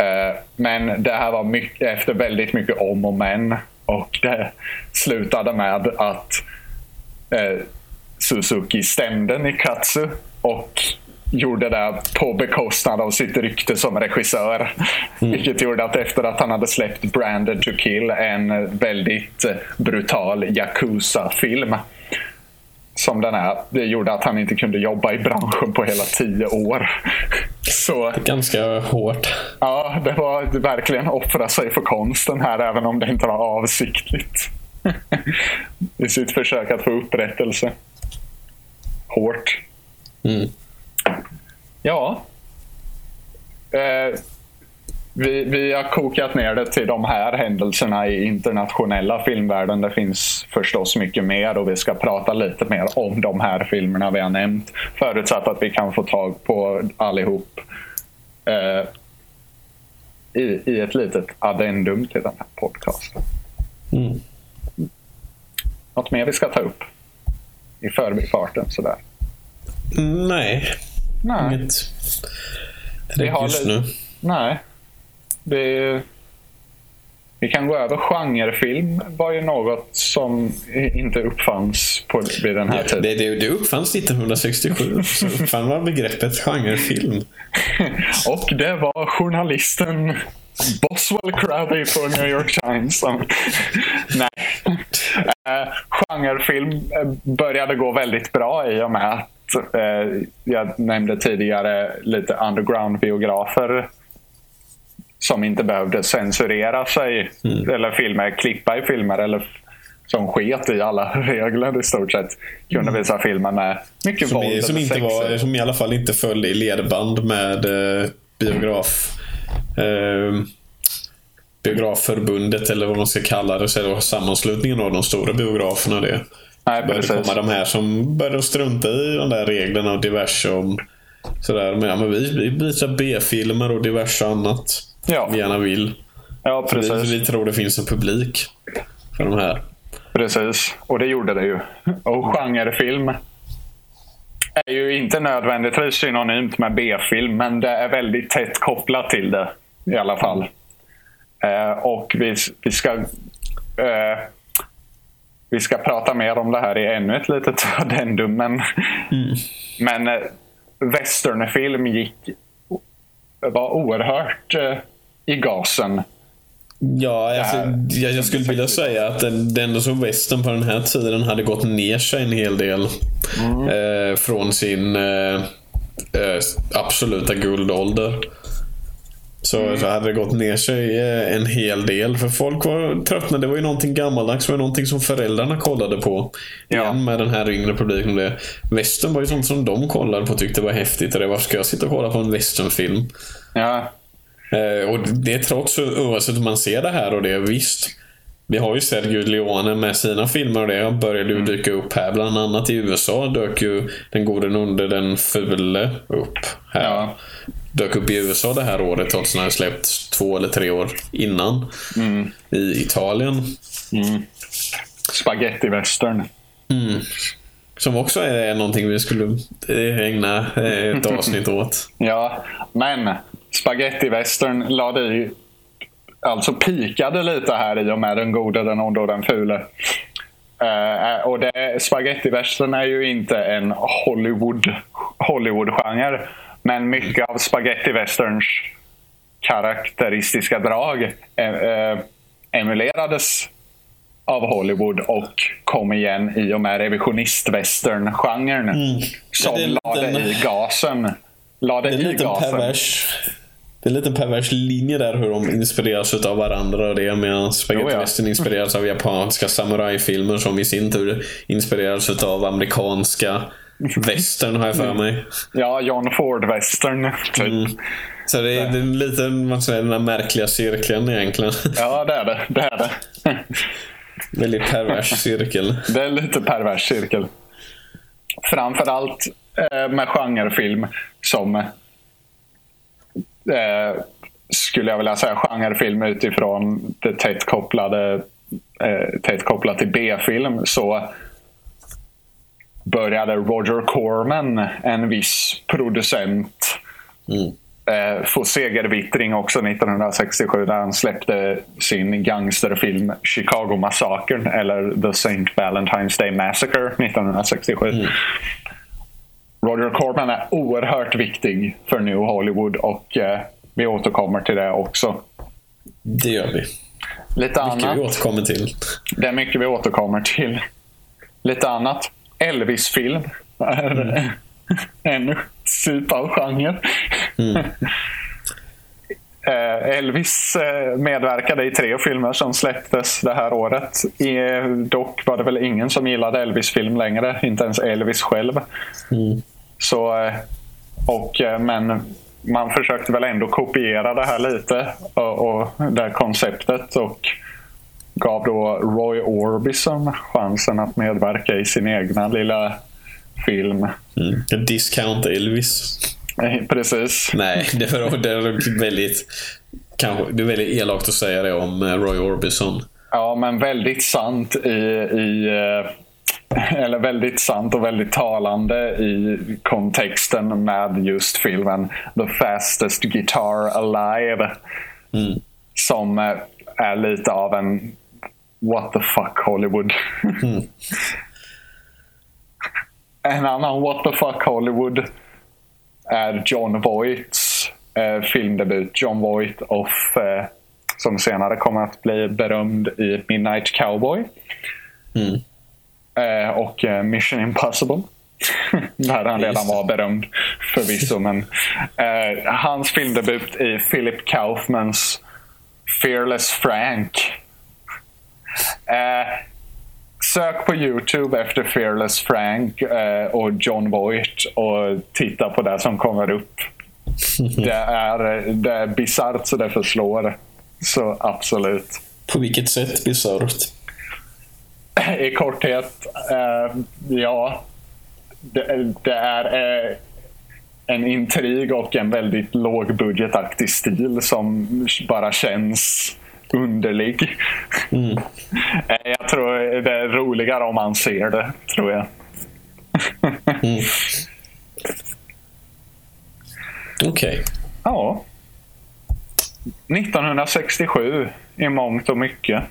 Eh, men det här var mycket, efter väldigt mycket om och men och det slutade med att eh, Suzuki stämde Nikatsu och gjorde det på bekostnad av sitt rykte som regissör. Mm. Vilket gjorde att efter att han hade släppt Branded to kill, en väldigt brutal Yakuza-film som den är, det gjorde att han inte kunde jobba i branschen på hela tio år. Så, Ganska hårt. Ja, det var verkligen offra sig för konsten här, även om det inte var avsiktligt. I sitt försök att få upprättelse. Hårt. Mm. Ja. Eh, vi, vi har kokat ner det till de här händelserna i internationella filmvärlden. Det finns förstås mycket mer och vi ska prata lite mer om de här filmerna vi har nämnt. Förutsatt att vi kan få tag på allihop eh, i, i ett litet addendum till den här podcasten. Mm. Något mer vi ska ta upp i förbifarten sådär? Nej. Nej. Inget har just nu. Nej. Det, vi kan gå över. Genrefilm var ju något som inte uppfanns på, vid den här tiden. det, det, det uppfanns 1967. Så uppfann man begreppet genrefilm. Och det var journalisten Boswell Crowley på New York Times som... Nej. Eh, genrefilm eh, började gå väldigt bra i och med att eh, jag nämnde tidigare lite underground-biografer som inte behövde censurera sig eller filmer, klippa i filmer eller som sket i alla regler i stort sett. Kunde visa filmer med mycket Som, våld i, som, inte var, som i alla fall inte följde i ledband med eh, biograf... Eh, biografförbundet eller vad man ska kalla det. Så det sammanslutningen av de stora biograferna det. Nej, började precis. komma de här som började strunta i de där reglerna och diverse om sådär. Men, ja, men vi, vi visar B-filmer och diverse annat. Ja. Vi gärna vill. Ja, precis. vi, vi tror det finns en publik för de här. Precis, och det gjorde det ju. Och genrefilm är ju inte nödvändigtvis synonymt med B-film, men det är väldigt tätt kopplat till det i alla fall. Eh, och vi, vi ska eh, vi ska prata mer om det här i ännu ett litet addendum. Men, men eh, westernfilm gick var oerhört eh, i gasen. Ja, alltså, jag, jag skulle vilja säga att den, den som västern på den här tiden hade gått ner sig en hel del. Eh, från sin eh, eh, absoluta guldålder. Så, så hade det gått ner sig eh, en hel del. För folk var tröttna. Det var ju någonting gammaldags. Det var någonting som föräldrarna kollade på. Ja. Igen med den här yngre publiken. Det. Western var ju sånt som de kollade på och tyckte var häftigt. Och det, varför ska jag sitta och kolla på en westernfilm? Ja, Eh, och det är trots oavsett hur man ser det här och det, visst. Vi har ju Sergio Leone med sina filmer och det började ju dyka upp här. Bland annat i USA dök ju Den gode under den fule upp. Här. Ja. Dök upp i USA det här året trots att den hade släppts två eller tre år innan. I Italien. spaghetti-western. Som också är någonting vi skulle eh, ägna eh, ett avsnitt åt. Ja, men spaghetti-western lade i, alltså pikade lite här i och med den gode, den onde och den fule. Eh, och det, spaghetti-western är ju inte en Hollywood, Hollywood-genre. Men mycket av spaghetti-westerns karaktäristiska drag eh, eh, emulerades av Hollywood och kom igen i och med revisionist-western-genren. Som Ja, lade lite en- i gasen. Lade Det är en i liten gasen. pervers det är en liten pervers linje där hur de inspireras av varandra och det medan Spaghetti ja. Western inspireras av japanska samurajfilmer som i sin tur inspireras av amerikanska western har jag för mig. Ja, John Ford-western. Typ. Mm. Så det är, det är en liten, man säger, den här märkliga cirkeln egentligen. Ja, det är det. Det är det. Väldigt pervers cirkel. Det är lite pervers cirkel. Framförallt eh, med genrefilm som eh, skulle jag vilja säga genrefilm utifrån det tätt kopplade eh, tätt kopplat till B-film så började Roger Corman, en viss producent, eh, få segervittring också 1967 när han släppte sin gangsterfilm Chicago Massacren eller The St. Valentine's Day Massacre 1967. Roger Corman är oerhört viktig för New Hollywood och eh, vi återkommer till det också. Det gör vi. Lite Mycket annat. vi återkommer till. Det är mycket vi återkommer till. Lite annat. Elvis-film är en typ av genre. Eh, Elvis eh, medverkade i tre filmer som släpptes det här året. Dock var det väl ingen som gillade Elvis-film längre. Inte ens Elvis själv. Så, eh, och, men man försökte väl ändå kopiera det här lite. Och, och det här konceptet. Och gav då Roy Orbison chansen att medverka i sin egna lilla film. Mm. Discount Elvis. Eh, Precis. Nej, det var, det var väldigt... Kanske, det är väldigt elakt att säga det om eh, Roy Orbison. Ja, men väldigt sant i, i eh, eller väldigt sant och väldigt talande i kontexten med just filmen The Fastest Guitar Alive. Som eh, är lite av en What the fuck Hollywood. en annan What the fuck Hollywood är John Voights eh, filmdebut. John Voight of, eh, som senare kommer att bli berömd i Midnight Cowboy. Eh, och eh, Mission Impossible. Där han redan var berömd förvisso. Men, eh, hans filmdebut i Philip Kaufmans Fearless Frank. Eh, sök på Youtube efter Fearless Frank eh, och John Voight och titta på det som kommer upp. Det är, det är bisarrt så det förslår. Så absolut. På vilket sätt bisarrt? I korthet, eh, ja. Det, det är eh, en intrig och en väldigt lågbudgetaktig stil som bara känns underlig. Eh, jag tror det är roligare om man ser det, tror jag. Okej. Ja. 1967 i mångt och mycket.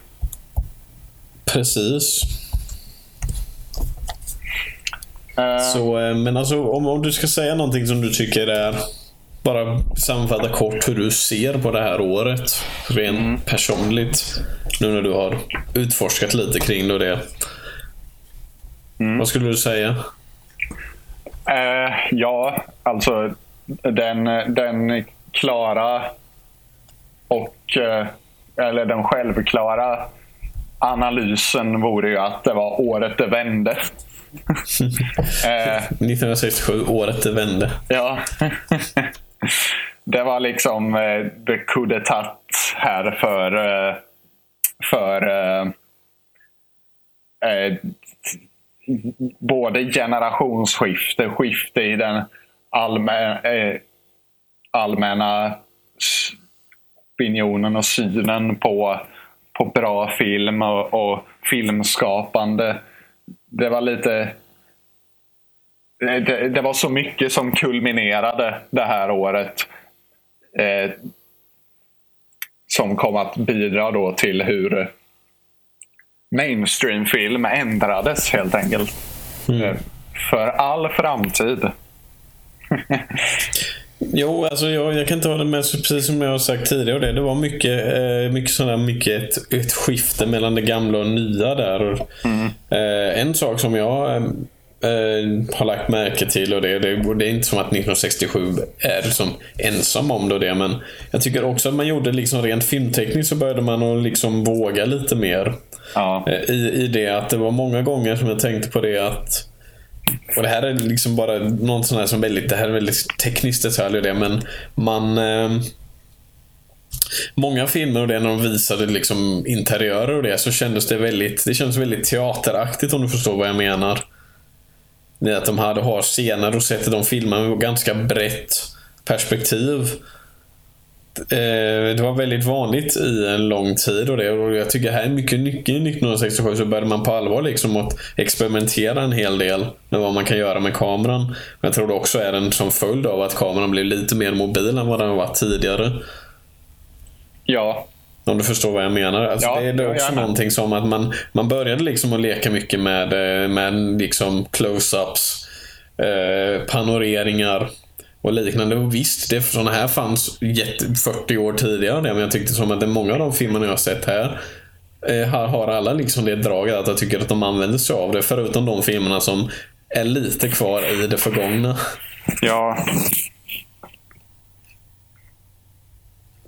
Precis. Eh, Så, eh, men alltså om, om du ska säga någonting som du tycker är bara sammanfatta kort hur du ser på det här året. Rent personligt. Nu när du har utforskat lite kring det och det. Vad skulle du säga? Eh, ja, alltså den, den klara och eh, eller den självklara analysen vore ju att det var året det vände. eh, 1967, året det vände. ja det var liksom eh, the coup d'etat här för, eh, för eh, eh, både generationsskifte, skifte i den allmä, eh, allmänna opinionen och synen på, på bra film och, och filmskapande. Det var lite... Det, det var så mycket som kulminerade det här året. Eh, som kom att bidra då till hur mainstreamfilm ändrades helt enkelt. Eh, För all framtid. Jo, alltså jag, jag kan inte hålla med, precis som jag har sagt tidigare. Det, det var mycket, eh, mycket, sådana, mycket ett, ett skifte mellan det gamla och nya där. Eh, en sak som jag eh, har lagt märke till och det, det, det är inte som att 1967 är som ensam om det, det men jag tycker också att man gjorde liksom rent filmtekniskt så började man att liksom våga lite mer. Ja. Eh, I, I det att det var många gånger som jag tänkte på det att och det här är liksom bara någon sån här som väldigt, det här är väldigt tekniskt detalj det men man eh, Många filmer och det när de visade liksom interiörer och det så kändes det väldigt Det kändes väldigt teateraktigt om du förstår vad jag menar. Det att de hade har scener och sätter de filmar med ganska brett perspektiv. Eh, det var väldigt vanligt i en lång tid och det. Och jag tycker här är mycket nyckeln 1967 så började man på allvar liksom att experimentera en hel del med vad man kan göra med kameran. Men jag tror det också är en som följd av att kameran blev lite mer mobil än vad den var tidigare. Ja, om du förstår vad jag menar. Alltså Ja, det är ja, också gärna. någonting som att man, man började liksom att leka mycket med, eh, med liksom close-ups, eh, panoreringar och liknande. Och visst, det, sådana här fanns jätte, 40 år tidigare. Men jag tyckte som att det många av de filmerna jag har sett här eh, har, alla liksom det draget att jag tycker att de använder sig av det. Förutom de filmerna som är lite kvar i det förgångna. ja,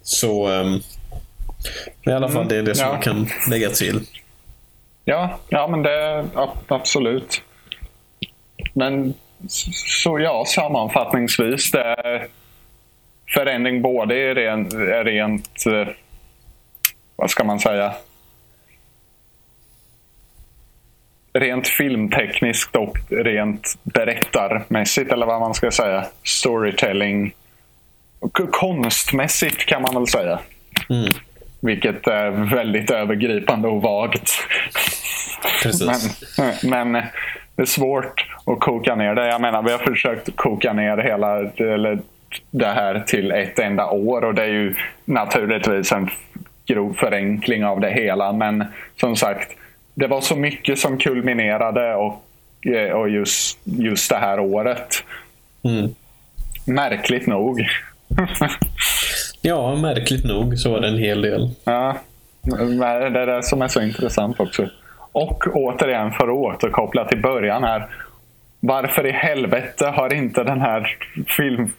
Så ehm, i alla fall, det är det som ja. jag kan lägga till. ja, ja men det absolut. Men så ja, sammanfattningsvis. Det är förändring både i rent, rent eh, vad ska man säga? Rent filmtekniskt och rent berättarmässigt eller vad man ska säga. Storytelling. Konstmässigt kan man väl säga. Mm, Vilket är väldigt övergripande och vagt. precis. Men, men det är svårt att koka ner det. Jag menar, vi har försökt koka ner hela eller det här till ett enda år och det är ju naturligtvis en grov förenkling av det hela. Men som sagt, det var så mycket som kulminerade och, eh, och just, just det här året. Mm. Märkligt nog. Ja, märkligt nog så var det en hel del. Ja, det är det som är så intressant också. Och återigen för att återkoppla till början här. Varför i helvete har inte den här film,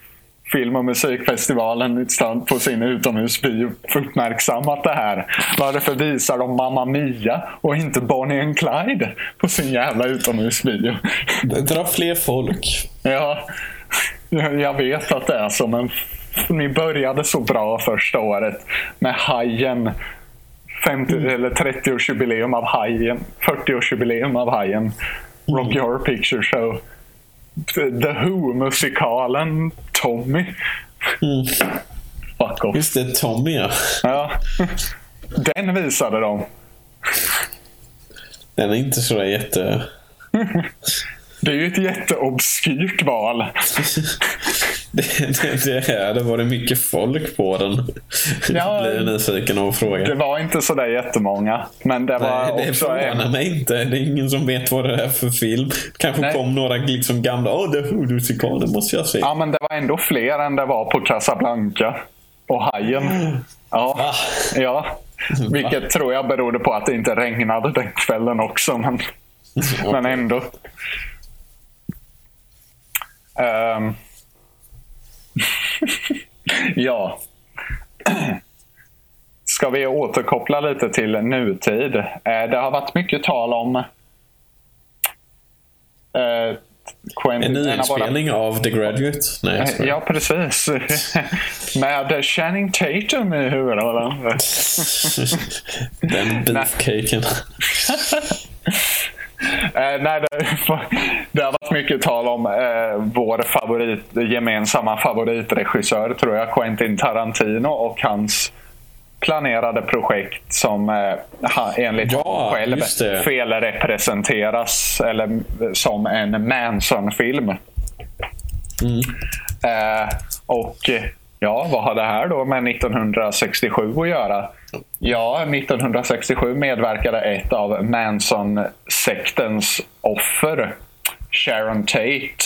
film och musikfestivalen på sin utomhusbio uppmärksammat det här? Varför visar de Mamma Mia och inte Bonnie and Clyde på sin jävla utomhusbio? Dra fler folk. Ja, jag vet att det är så, men ni började så bra första året med Hajen. 50, eller 30-årsjubileum av Hajen. 40-årsjubileum av Hajen. Rock Your Picture Show. The Who-musikalen Tommy. Fuck off. Just det, Tommy ja. Ja. Den visade de. Den är inte sådär jätte... Det är ju ett jätteobskyrt val. Det, det, det, är, det var det mycket folk på den. Ja, Blir jag nyfiken att fråga. Det var inte sådär jättemånga. Men det var Nej, det förvånar en... mig inte. Det är ingen som vet vad det är för film. Kanske Nej. kom några liksom gamla, åh, det är Who-musikalen måste jag se. Ja, men det var ändå fler än det var på Casablanca och Hajen. Ja, Va? ja. Vilket tror jag berodde på att det inte regnade den kvällen också. Men, men ändå. Ehm. ja. Ska vi återkoppla lite till nutid? Eh, Det har varit mycket tal om eh, Quentin, En av våra- nyinspelning av The Graduate? Nej, jag. Ja, precis. Med Channing Tatum i huvudrollen. Den beefcaken. Eh, nej, det, det har varit mycket tal om eh, vår favorit, gemensamma favoritregissör, tror jag, Quentin Tarantino och hans planerade projekt som eh, enligt Ja, honom själv felrepresenteras eller, som en Manson-film. Eh, och eh, ja, vad har det här då med 1967 att göra? Ja, 1967 medverkade ett av Manson-sektens offer, Sharon Tate,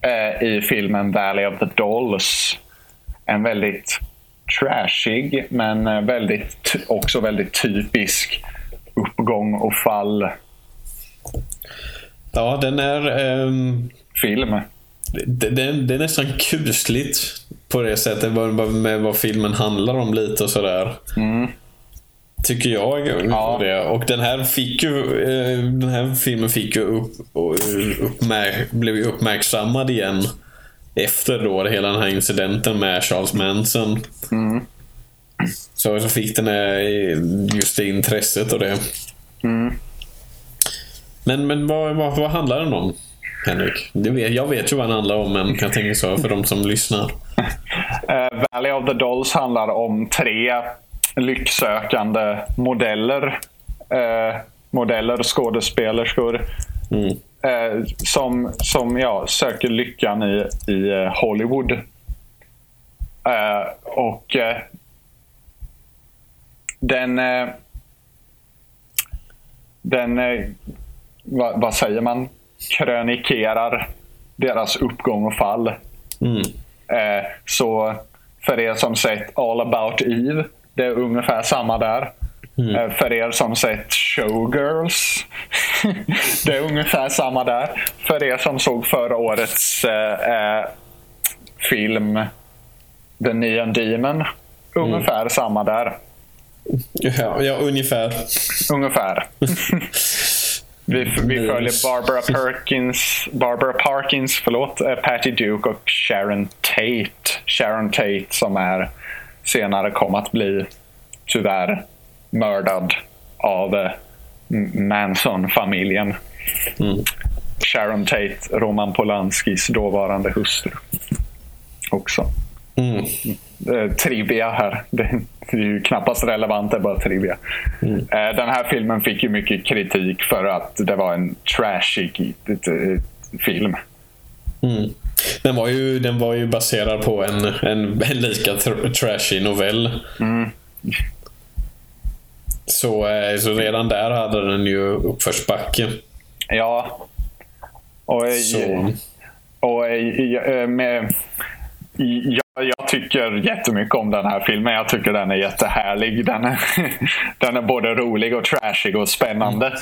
eh, i filmen Valley of the Dolls. En väldigt trashig, men eh, väldigt, också väldigt typisk uppgång och fall Ja, den är... ehm, film. det, det, det är nästan kusligt på det sättet med vad filmen handlar om lite och sådär. Tycker jag. Ja. Det. Och den här fick ju eh, Den här filmen fick ju upp, och, eh, uppmär, blev ju uppmärksammad igen efter då hela den här incidenten med Charles Manson. Så, så fick den här, just det intresset och det. Men, men vad, vad, vad handlar den om? Henrik? Det vet, jag vet ju vad den handlar om men jag tänker så för de som lyssnar. Eh, Valley of the Dolls handlar om tre lycksökande modeller. Eh, modeller, skådespelerskor. Eh, som som ja, söker lyckan i, i Hollywood. Och den... Den... Eh, vad, säger man? Krönikerar deras uppgång och fall. Eh, så för er som sett All about Eve, det är ungefär samma där. Eh, för er som sett Showgirls, det är ungefär samma där. För er som såg förra årets eh, eh, film The Neon Demon, ungefär samma där. Ja, ja ungefär. Ungefär. vi, vi följer Barbara Perkins, Barbara Parkins, förlåt, eh, Patty Duke och Sharon Tate. Sharon Tate som är senare kom att bli tyvärr mördad av eh, Manson-familjen. Sharon Tate, Roman Polanskis dåvarande hustru. Också. Eh, trivia här. Det är ju knappast relevant, det är bara trivia. Eh, Den här filmen fick ju mycket kritik för att det var en trashig eh, film. Den var ju, den var ju baserad på en, en, en lika tr- trashy novell. Så, eh, så redan där hade den ju uppförsbacke. Ja. Och, eh, Så. och eh, med, jag, jag tycker jättemycket om den här filmen. Jag tycker den är jättehärlig. Den är, den är både rolig och trashig och spännande. Mm.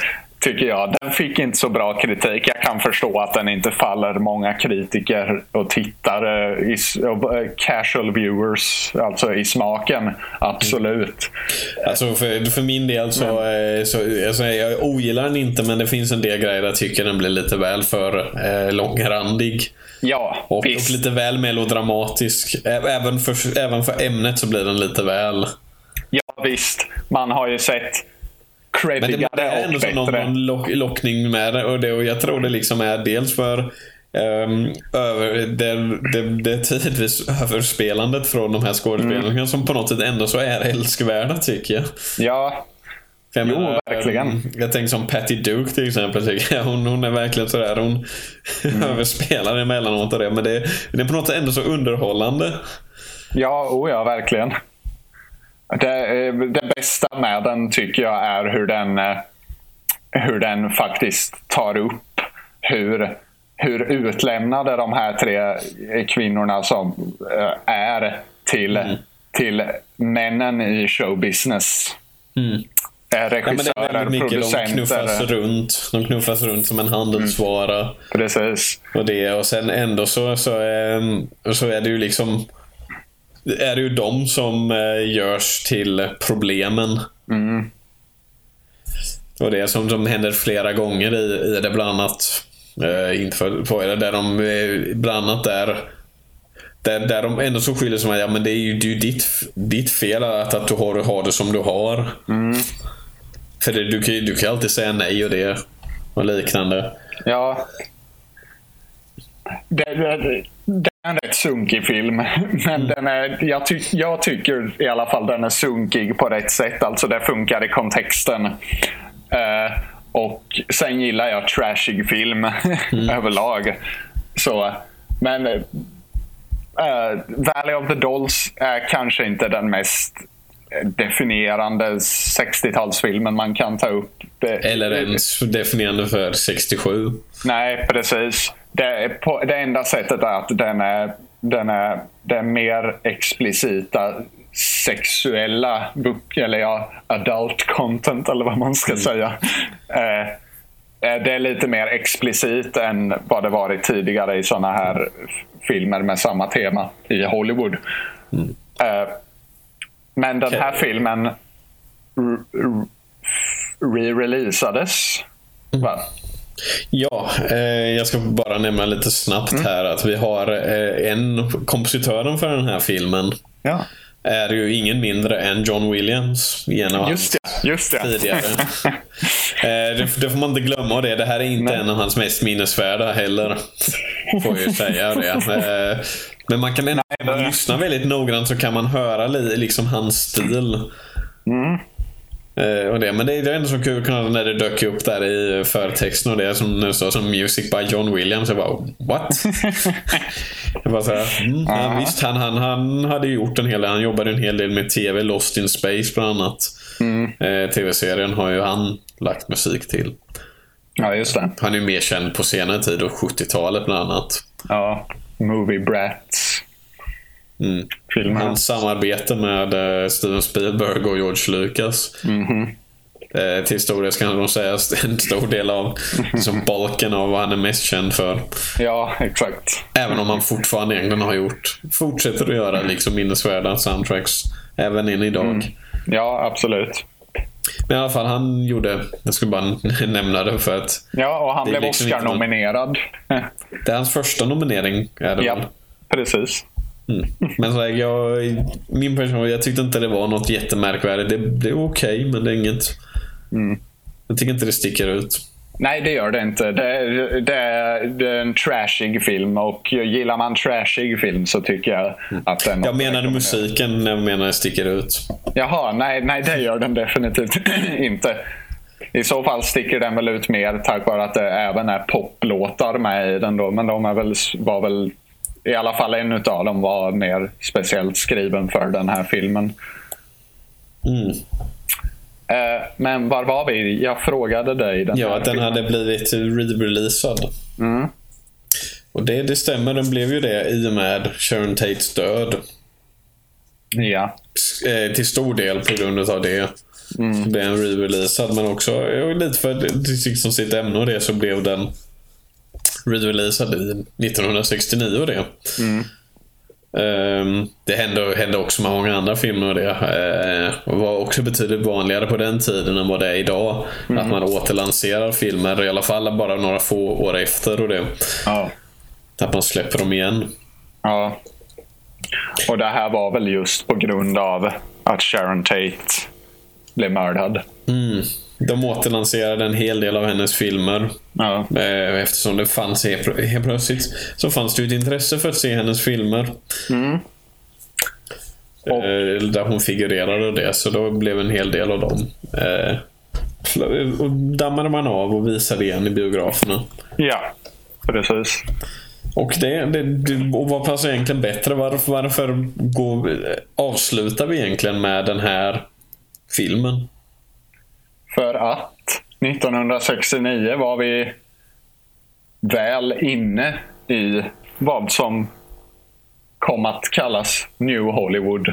Tycker jag. Den fick inte så bra kritik. Jag kan förstå att den inte faller många kritiker och tittare, i, eh, casual viewers, alltså i smaken. Absolut. Alltså för, för min del så, eh, så alltså jag ogillar den inte men det finns en del grejer jag tycker den blir lite väl för eh, långrandig. Ja, Och, och lite väl melodramatisk. Även för, även för ämnet så blir den lite väl. Ja, visst. Man har ju sett Men det, är ändå och som någon, bättre. någon lock, lockning med det och, det. och jag tror det liksom är dels för ehm, över, det, det, det tidvis överspelandet från de här skådespelarna Mm. som på något sätt ändå så är älskvärda tycker jag. Ja, För jag Jo, verkligen. ehm, Jag tänker som Patty Duke till exempel. Tycker jag. Hon, hon är verkligen sådär. Hon Mm. överspelar emellanåt och det. Men det, det är på något sätt ändå så underhållande. ja, oh ja verkligen. Det, eh, det bästa med den tycker jag är hur den, eh, hur den faktiskt tar upp hur, hur utlämnade de här tre kvinnorna som eh, är till, Mm. till männen i showbusiness. Mm. Ja, är Regissörer, väldigt mycket de knuffas producenter. runt. De knuffas runt som en handelsvara. Precis. Och det och sen ändå så, så, ehm, så är det ju liksom är det ju de som eh, görs till problemen. Och det är som, som händer flera gånger i, i det bland annat. Eh, inte för på det, där de eh, bland annat där där, där de ändå så skyller som att ja, men det är ju, det är ju ditt, ditt fel att, att du har, har det som du har. För det, du, kan du kan ju alltid säga nej och det och liknande. Ja. Det, det, det är en rätt sunkig film. Men den är, jag, ty, jag tycker i alla fall den är sunkig på rätt sätt. Alltså det funkar i kontexten. Eh, och sen gillar jag trashig film överlag. Så, men eh, Valley of the Dolls är kanske inte den mest definierande 60-talsfilmen man kan ta upp. Det, Eller ens definierande för 67. Nej, precis. Det, på, det enda sättet är att den är, den är, är mer explicita sexuella book, eller ja, adult content eller vad man ska säga. Eh, eh, det är lite mer explicit än vad det varit tidigare i såna här filmer med samma tema i Hollywood. Eh, men den här filmen re-releasades. Va? Ja, eh, jag ska bara nämna lite snabbt Mm. här att vi har eh, en kompositören för den här filmen. Ja. Är ju ingen mindre än John Williams. En av Just det. Just det. tidigare. eh, det, det får man inte glömma det. Det här är inte Nej. en av hans mest minnesvärda heller. Får jag ju säga det. Eh, Men man kan ändå, om man lyssnar väldigt noggrant så kan man höra li, liksom hans stil. Eh, och det. Men det, det är ändå så kul när det dök upp där i förtexten och det som när det står som Music by John Williams. Jag bara what? jag bara så här, mm, ja, visst, han, han, han hade gjort en hel del. Han jobbade en hel del med TV. Lost in Space bland annat. Eh, TV-serien har ju han lagt musik till. Ja, just det. Han är ju mer känd på senare tid och 70-talet bland annat. Ja, Movie Brats. Mm. Filmen. Hans samarbete med eh, Steven Spielberg och George Lucas. Eh, till stor del ska nog sägas en stor del av liksom, balken av vad han är mest känd för. Ja, exakt. Även om han fortfarande egentligen har gjort, fortsätter att göra liksom minnesvärda soundtracks även än idag. Ja, absolut. Men i alla fall, han gjorde, jag skulle bara nämna det för att Ja, och han blev liksom Oscar-nominerad. det är hans första nominering. Är det ja, väl? precis. Men så här, jag, min person, jag tyckte inte det var något jättemärkvärdigt. Det, det är okej, men det är inget... Jag tycker inte det sticker ut. Nej, det gör det inte. Det, är- det, det är en trashig film och gillar man trashig film så tycker jag att den... Jag menade musiken när jag menade sticker ut. Jaha, nej, nej det gör den definitivt inte. I så fall sticker den väl ut mer tack vare att det även är poplåtar med i den då. Men de är väl, var väl, i alla fall en utav dem var mer speciellt skriven för den här filmen. Mm. Eh, men var var vi? Jag frågade dig. Den Ja, att den filmen. hade blivit re-releasad. Och det, det stämmer, den blev ju det i och med Sharon Tates död. Ja. Eh, till stor del på grund av det. Så blev den re-releasad, men också lite för liksom sitt ämne och det så blev den re-releasad i 1969 och det. Ehm, det hände, hände också med många andra filmer och det. Uh, var också betydligt vanligare på den tiden än vad det är idag. Att man återlanserar filmer, i alla fall bara några få år efter och det. ja. Att man släpper dem igen. Ja. Och det här var väl just på grund av att Sharon Tate blev mördad. De återlanserade en hel del av hennes filmer. Ja. Eh, Eftersom det fanns helt, plötsligt så fanns det ett intresse för att se hennes filmer. Och- Eh, Där hon figurerade och det, så då blev en hel del av dem. Eh, och dammade man av och visade igen i biograferna. ja, precis. Och det, det, det och vad passar egentligen bättre? Varför, varför går, avslutar vi egentligen med den här filmen? För att 1969 var vi väl inne i vad som kom att kallas New Hollywood.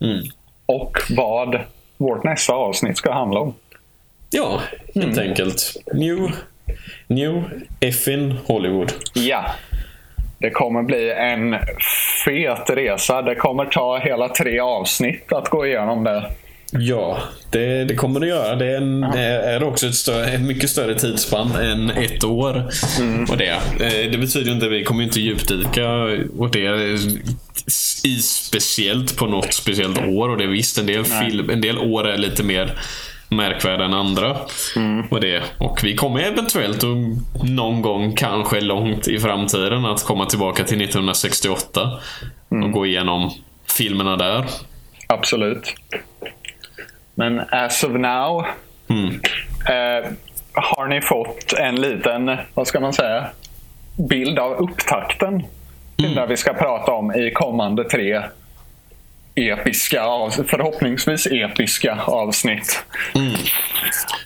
Mm. Och vad vårt nästa avsnitt ska handla om. Ja, helt enkelt. New, new effin Hollywood. Ja. Det kommer bli en fet resa. Det kommer ta hela tre avsnitt att gå igenom det. Ja, det, det kommer det göra. Det är, en, är också ett, större, ett mycket större tidsspann än ett år. Och det, Eh, det betyder inte att vi kommer inte djupdyka och det i speciellt på något speciellt år. Och det är visst, en del, film, en del år är lite mer märkvärda än andra. Och, det. och vi kommer eventuellt att någon gång, kanske långt i framtiden, att komma tillbaka till 1968 och gå igenom filmerna där. Absolut. Men as of now eh, har ni fått en liten, vad ska man säga, bild av upptakten till det vi ska prata om i kommande tre episka, förhoppningsvis episka avsnitt.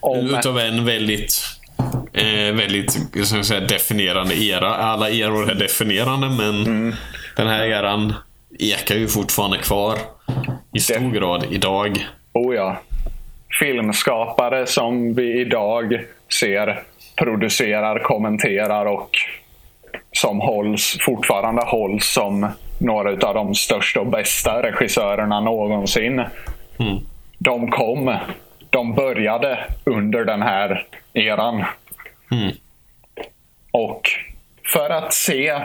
Om, Utav en väldigt eh, väldigt ska säga, definierande era. Alla eror är definierande men den här eran ekar ju fortfarande kvar i stor grad idag. Oh ja, filmskapare som vi idag ser producerar, kommenterar och som hålls, fortfarande hålls som några av de största och bästa regissörerna någonsin. De kom, de började under den här eran. Och för att se,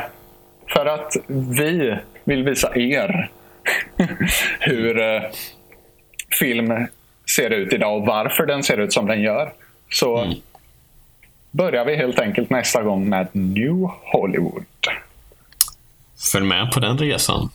för att vi vill visa er hur eh, film ser ut idag och varför den ser ut som den gör. Så börjar vi helt enkelt nästa gång med New Hollywood. Följ med på den resan.